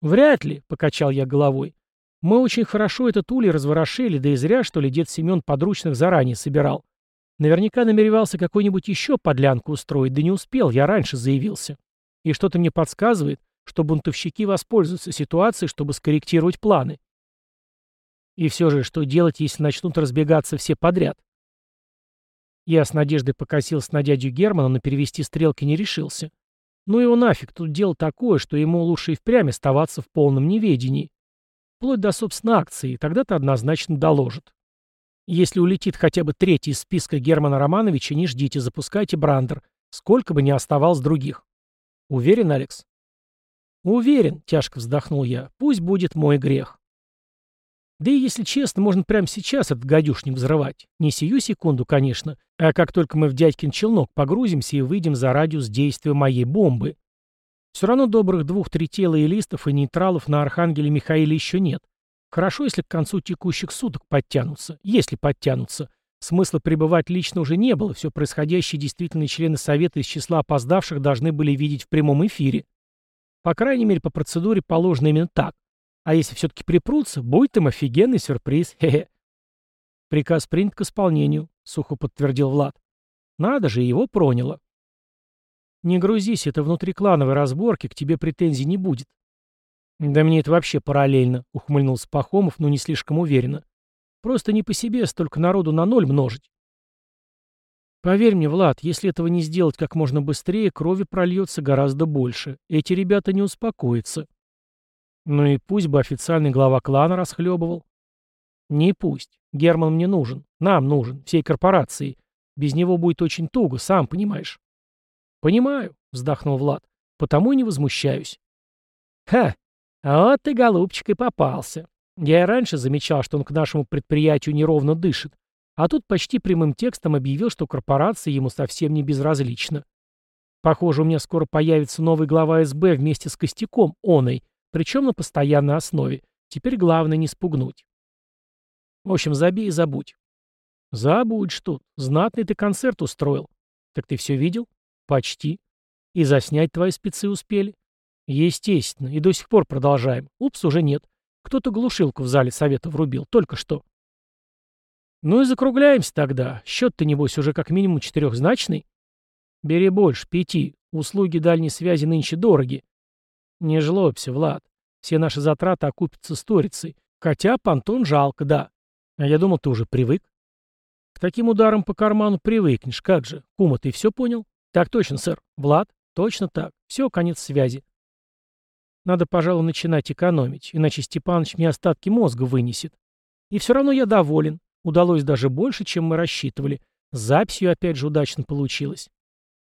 «Вряд ли», — покачал я головой. «Мы очень хорошо этот улей разворошили, да и зря, что ли, дед Семен подручных заранее собирал. Наверняка намеревался какой-нибудь еще подлянку устроить, да не успел, я раньше заявился. И что-то мне подсказывает, что бунтовщики воспользуются ситуацией, чтобы скорректировать планы. И все же, что делать, если начнут разбегаться все подряд? Я с надеждой покосился на дядю Германа, но перевести стрелки не решился. Ну его нафиг, тут дело такое, что ему лучше и впрямь оставаться в полном неведении. Вплоть до, собственно, акции, тогда-то однозначно доложат. Если улетит хотя бы третий из списка Германа Романовича, не ждите, запускайте Брандер, сколько бы ни оставалось других. Уверен, Алекс? Уверен, тяжко вздохнул я, пусть будет мой грех. Да и, если честно, можно прямо сейчас этот гадюшник взрывать. Не сию секунду, конечно, а как только мы в дядькин челнок погрузимся и выйдем за радиус действия моей бомбы. Все равно добрых двух третей лоялистов и нейтралов на Архангеле Михаиле еще нет. Хорошо, если к концу текущих суток подтянутся. Если подтянутся. Смысла пребывать лично уже не было, все происходящее действительно члены Совета из числа опоздавших должны были видеть в прямом эфире. По крайней мере, по процедуре положено именно так. А если все-таки припрутся, будет им офигенный сюрприз. Хе-хе. Приказ принят к исполнению, сухо подтвердил Влад. Надо же, его проняло. Не грузись, это внутриклановые разборки, к тебе претензий не будет. Да мне это вообще параллельно, ухмыльнулся Пахомов, но не слишком уверенно. Просто не по себе столько народу на ноль множить. Поверь мне, Влад, если этого не сделать как можно быстрее, крови прольется гораздо больше. Эти ребята не успокоятся. Ну и пусть бы официальный глава клана расхлебывал. Не пусть. Герман мне нужен. Нам нужен. Всей корпорации. Без него будет очень туго, сам понимаешь. Понимаю, вздохнул Влад. Потому и не возмущаюсь. Ха, вот ты, голубчик, и попался. Я и раньше замечал, что он к нашему предприятию неровно дышит. А тут почти прямым текстом объявил, что корпорация ему совсем не безразлична. Похоже, у меня скоро появится новый глава СБ вместе с Костяком, оной, причем на постоянной основе. Теперь главное не спугнуть. В общем, забей и забудь. Забудь что. Знатный ты концерт устроил. Так ты все видел? Почти. И заснять твои спецы успели? Естественно. И до сих пор продолжаем. Упс, уже нет. Кто-то глушилку в зале совета врубил. Только что. Ну и закругляемся тогда. Счет-то, небось, уже как минимум четырехзначный. Бери больше, пяти. Услуги дальней связи нынче дороги. Не жлобся, Влад. Все наши затраты окупятся сторицей. Хотя понтон жалко, да. А я думал, ты уже привык. К таким ударам по карману привыкнешь. Как же? Кума, ты все понял? Так точно, сэр. Влад? Точно так. Все, конец связи. Надо, пожалуй, начинать экономить, иначе Степаныч мне остатки мозга вынесет. И все равно я доволен. Удалось даже больше, чем мы рассчитывали. С записью опять же удачно получилось.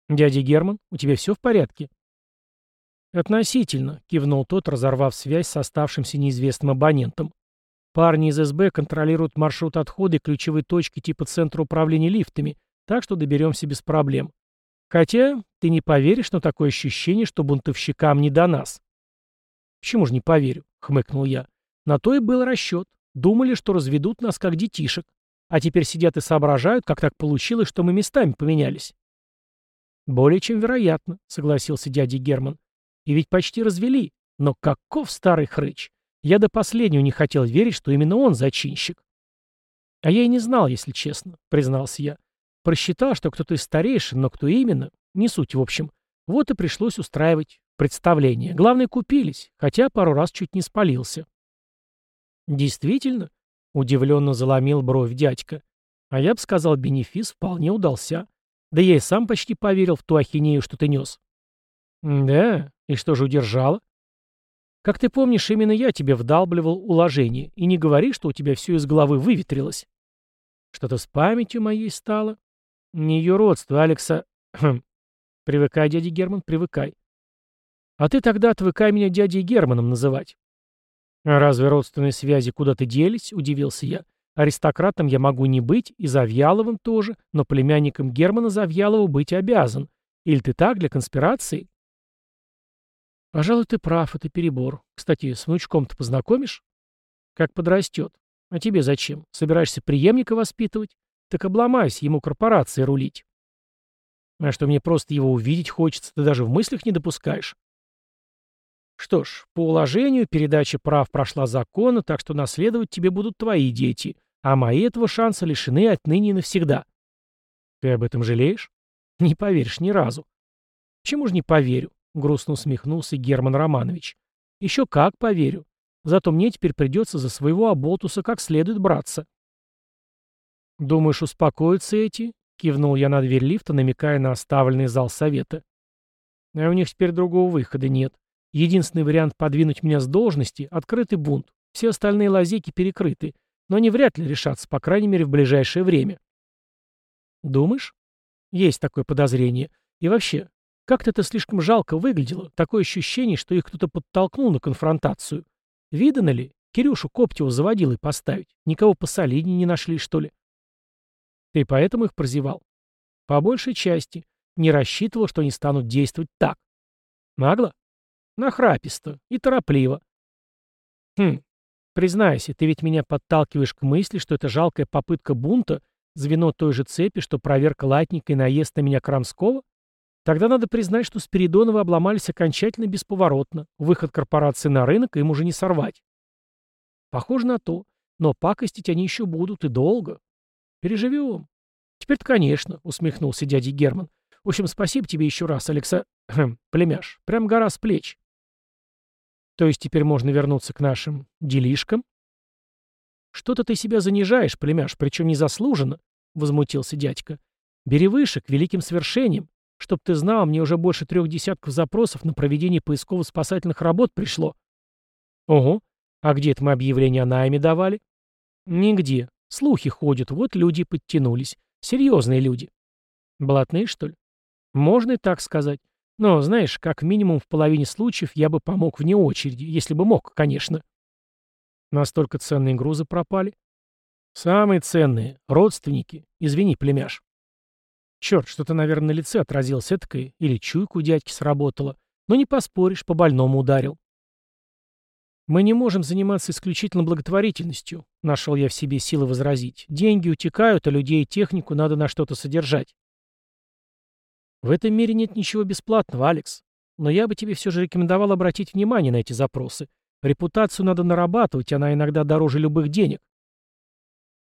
Дядя Герман, у тебя все в порядке? «Относительно», — кивнул тот, разорвав связь с оставшимся неизвестным абонентом. «Парни из СБ контролируют маршрут отхода и ключевые точки типа центра управления лифтами, так что доберемся без проблем. Хотя, ты не поверишь, но такое ощущение, что бунтовщикам не до нас. Почему же не поверю? Хмыкнул я. На то и был расчет. Думали, что разведут нас как детишек. А теперь сидят и соображают, как так получилось, что мы местами поменялись. Более чем вероятно, согласился дядя Герман. И ведь почти развели. Но каков старый хрыч! Я до последнего не хотел верить, что именно он зачинщик. А я и не знал, если честно, признался я. Просчитал, что кто-то из старейшин, но кто именно, не суть в общем. Вот и пришлось устраивать представление. Главное, купились, хотя пару раз чуть не спалился. Действительно? Удивленно заломил бровь дядька. А я бы сказал, бенефис вполне удался. Да я и сам почти поверил в ту ахинею, что ты нес. Да, и что же удержало? Как ты помнишь, именно я тебе вдалбливал уложение, и не говори, что у тебя все из головы выветрилось. Что-то с памятью моей стало. Не ее родство, Алекса... Хм. Привыкай, дядя Герман, привыкай. А ты тогда отвыкай меня дядей Германом называть. Разве родственные связи куда-то делись? Удивился я. Аристократом я могу не быть, и Завьяловым тоже, но племянником Германа Завьялова быть обязан. Или ты так, для конспирации? Пожалуй, ты прав, это перебор. Кстати, с внучком-то познакомишь? Как подрастет. А тебе зачем? Собираешься преемника воспитывать? Так обломайся, ему корпорации рулить. А что мне просто его увидеть хочется, ты даже в мыслях не допускаешь. Что ж, по уложению передача прав прошла законно, так что наследовать тебе будут твои дети, а мои этого шанса лишены отныне и навсегда. Ты об этом жалеешь? Не поверишь ни разу. Почему же не поверю? Грустно усмехнулся Герман Романович. Еще как поверю. Зато мне теперь придется за своего оболтуса как следует браться. «Думаешь, успокоятся эти?» — кивнул я на дверь лифта, намекая на оставленный зал совета. «А у них теперь другого выхода нет. Единственный вариант подвинуть меня с должности — открытый бунт. Все остальные лазейки перекрыты, но они вряд ли решатся, по крайней мере, в ближайшее время». «Думаешь?» «Есть такое подозрение. И вообще, как-то это слишком жалко выглядело. Такое ощущение, что их кто-то подтолкнул на конфронтацию. Видано ли? Кирюшу Коптеву заводил и поставить. Никого посолиднее не нашли, что ли? Ты поэтому их прозевал? По большей части. Не рассчитывал, что они станут действовать так. Нагло? Нахраписто. И торопливо. Хм. Признайся, ты ведь меня подталкиваешь к мысли, что это жалкая попытка бунта, звено той же цепи, что проверка латника и наезд на меня Крамского? Тогда надо признать, что Спиридоновы обломались окончательно бесповоротно. Выход корпорации на рынок им уже не сорвать. Похоже на то. Но пакостить они еще будут и долго. Переживем. Теперь-то, конечно, усмехнулся дядя Герман. В общем, спасибо тебе еще раз, Алекса... Племяш. Прям гора с плеч. То есть теперь можно вернуться к нашим делишкам? Что-то ты себя занижаешь, племяш, причем незаслуженно, возмутился дядька. Бери выше, к великим свершениям. Чтоб ты знал, мне уже больше трех десятков запросов на проведение поисково-спасательных работ пришло. Ого. А где это мы объявление о найме давали? Нигде. Слухи ходят, вот люди подтянулись. Серьезные люди. Блатные, что ли? Можно и так сказать. Но, знаешь, как минимум в половине случаев я бы помог вне очереди, если бы мог, конечно. Настолько ценные грузы пропали? Самые ценные. Родственники. Извини, племяш. Черт, что-то, наверное, на лице отразилось этакой, или чуйку дядьки сработала. Но не поспоришь, по больному ударил. Мы не можем заниматься исключительно благотворительностью, нашел я в себе силы возразить. Деньги утекают, а людей и технику надо на что-то содержать. В этом мире нет ничего бесплатного, Алекс. Но я бы тебе все же рекомендовал обратить внимание на эти запросы. Репутацию надо нарабатывать, она иногда дороже любых денег.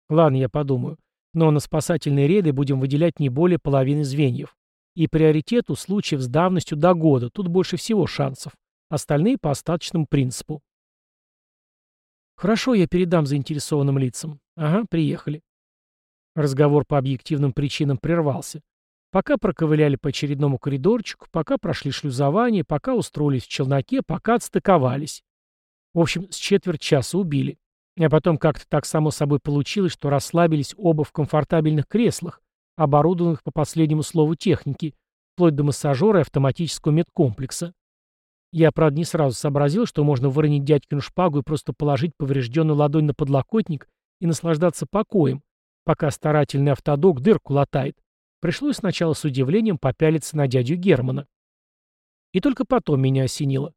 Ладно, я подумаю. Но на спасательные рейды будем выделять не более половины звеньев. И приоритету случаев с давностью до года, тут больше всего шансов. Остальные по остаточному принципу. Хорошо, я передам заинтересованным лицам. Ага, приехали. Разговор по объективным причинам прервался. Пока проковыляли по очередному коридорчику, пока прошли шлюзование, пока устроились в челноке, пока отстыковались. В общем, с четверть часа убили. А потом как-то так само собой получилось, что расслабились оба в комфортабельных креслах, оборудованных по последнему слову техники, вплоть до массажера и автоматического медкомплекса. Я, правда, не сразу сообразил, что можно выронить дядькину шпагу и просто положить поврежденную ладонь на подлокотник и наслаждаться покоем, пока старательный автодок дырку латает. Пришлось сначала с удивлением попялиться на дядю Германа. И только потом меня осенило.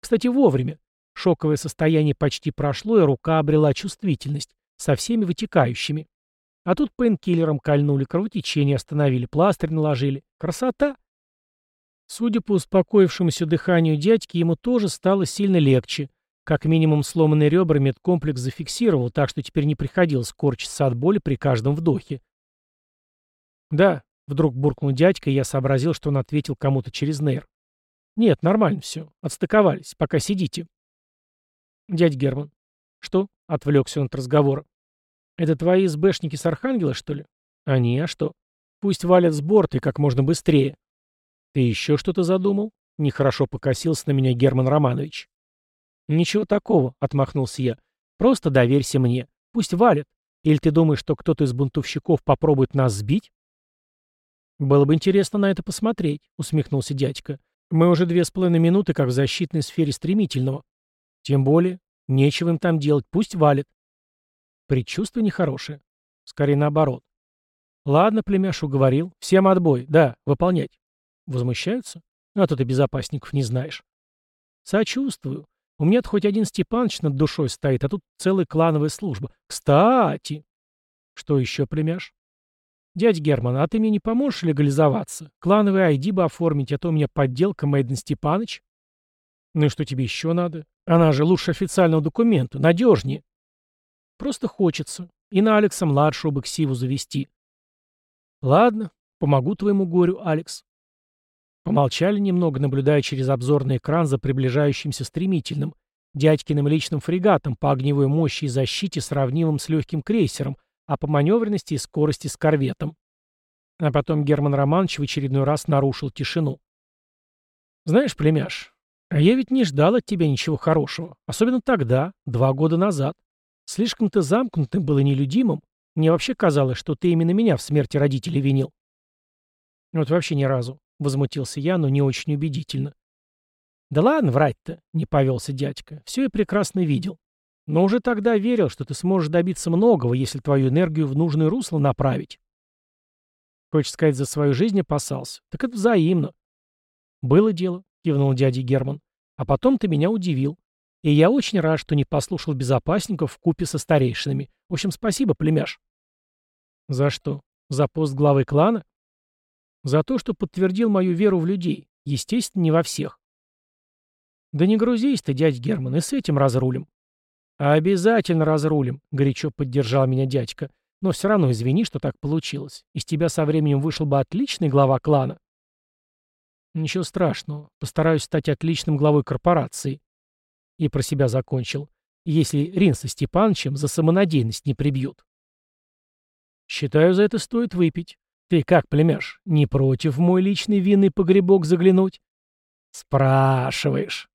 Кстати, вовремя. Шоковое состояние почти прошло, и рука обрела чувствительность, со всеми вытекающими. А тут пейнкиллером кольнули, кровотечение остановили, пластырь наложили. Красота! Судя по успокоившемуся дыханию дядьки, ему тоже стало сильно легче. Как минимум сломанные ребра медкомплекс зафиксировал, так что теперь не приходилось корчиться от боли при каждом вдохе. «Да», — вдруг буркнул дядька, и я сообразил, что он ответил кому-то через нейр. «Нет, нормально все. Отстыковались. Пока сидите». «Дядь Герман». «Что?» — отвлекся он от разговора. «Это твои СБшники с Архангела, что ли?» «Они, а что?» «Пусть валят с борта и как можно быстрее». «Ты еще что-то задумал?» — нехорошо покосился на меня Герман Романович. «Ничего такого», — отмахнулся я. «Просто доверься мне. Пусть валят. Или ты думаешь, что кто-то из бунтовщиков попробует нас сбить?» «Было бы интересно на это посмотреть», — усмехнулся дядька. «Мы уже две с половиной минуты как в защитной сфере стремительного. Тем более, нечего им там делать, пусть валят». Предчувствие нехорошее. Скорее наоборот. «Ладно, племяш уговорил. Всем отбой. Да, выполнять». Возмущаются? А то ты безопасников не знаешь. Сочувствую. У меня хоть один Степаныч над душой стоит, а тут целая клановая служба. Кстати. Что еще, племяш? Дядь Герман, а ты мне не поможешь легализоваться? Клановый ID бы оформить, а то у меня подделка Мейден Степаныч. Ну и что тебе еще надо? Она же лучше официального документа, надежнее. Просто хочется. И на Алекса-младшего бы ксиву завести. Ладно, помогу твоему горю, Алекс. Помолчали немного, наблюдая через обзорный экран за приближающимся стремительным, дядькиным личным фрегатом по огневой мощи и защите сравнимым с легким крейсером, а по маневренности и скорости с корветом. А потом Герман Романович в очередной раз нарушил тишину. «Знаешь, племяш, а я ведь не ждал от тебя ничего хорошего, особенно тогда, два года назад. Слишком ты замкнутым был и нелюдимым. Мне вообще казалось, что ты именно меня в смерти родителей винил». Вот вообще ни разу. — возмутился я, но не очень убедительно. «Да ладно врать-то», — не повелся дядька. «Все я прекрасно видел. Но уже тогда верил, что ты сможешь добиться многого, если твою энергию в нужное русло направить». Хочешь сказать, за свою жизнь опасался? Так это взаимно. «Было дело», — кивнул дядя Герман. «А потом ты меня удивил. И я очень рад, что не послушал безопасников в купе со старейшинами. В общем, спасибо, племяш». «За что? За пост главы клана?» За то, что подтвердил мою веру в людей. Естественно, не во всех. Да не грузись ты, дядь Герман, и с этим разрулим. Обязательно разрулим, горячо поддержал меня дядька. Но все равно извини, что так получилось. Из тебя со временем вышел бы отличный глава клана. Ничего страшного. Постараюсь стать отличным главой корпорации. И про себя закончил. Если Рин со Степановичем за самонадеянность не прибьют. Считаю, за это стоит выпить. «Ты как, племяш, не против мой личный винный погребок заглянуть?» «Спрашиваешь».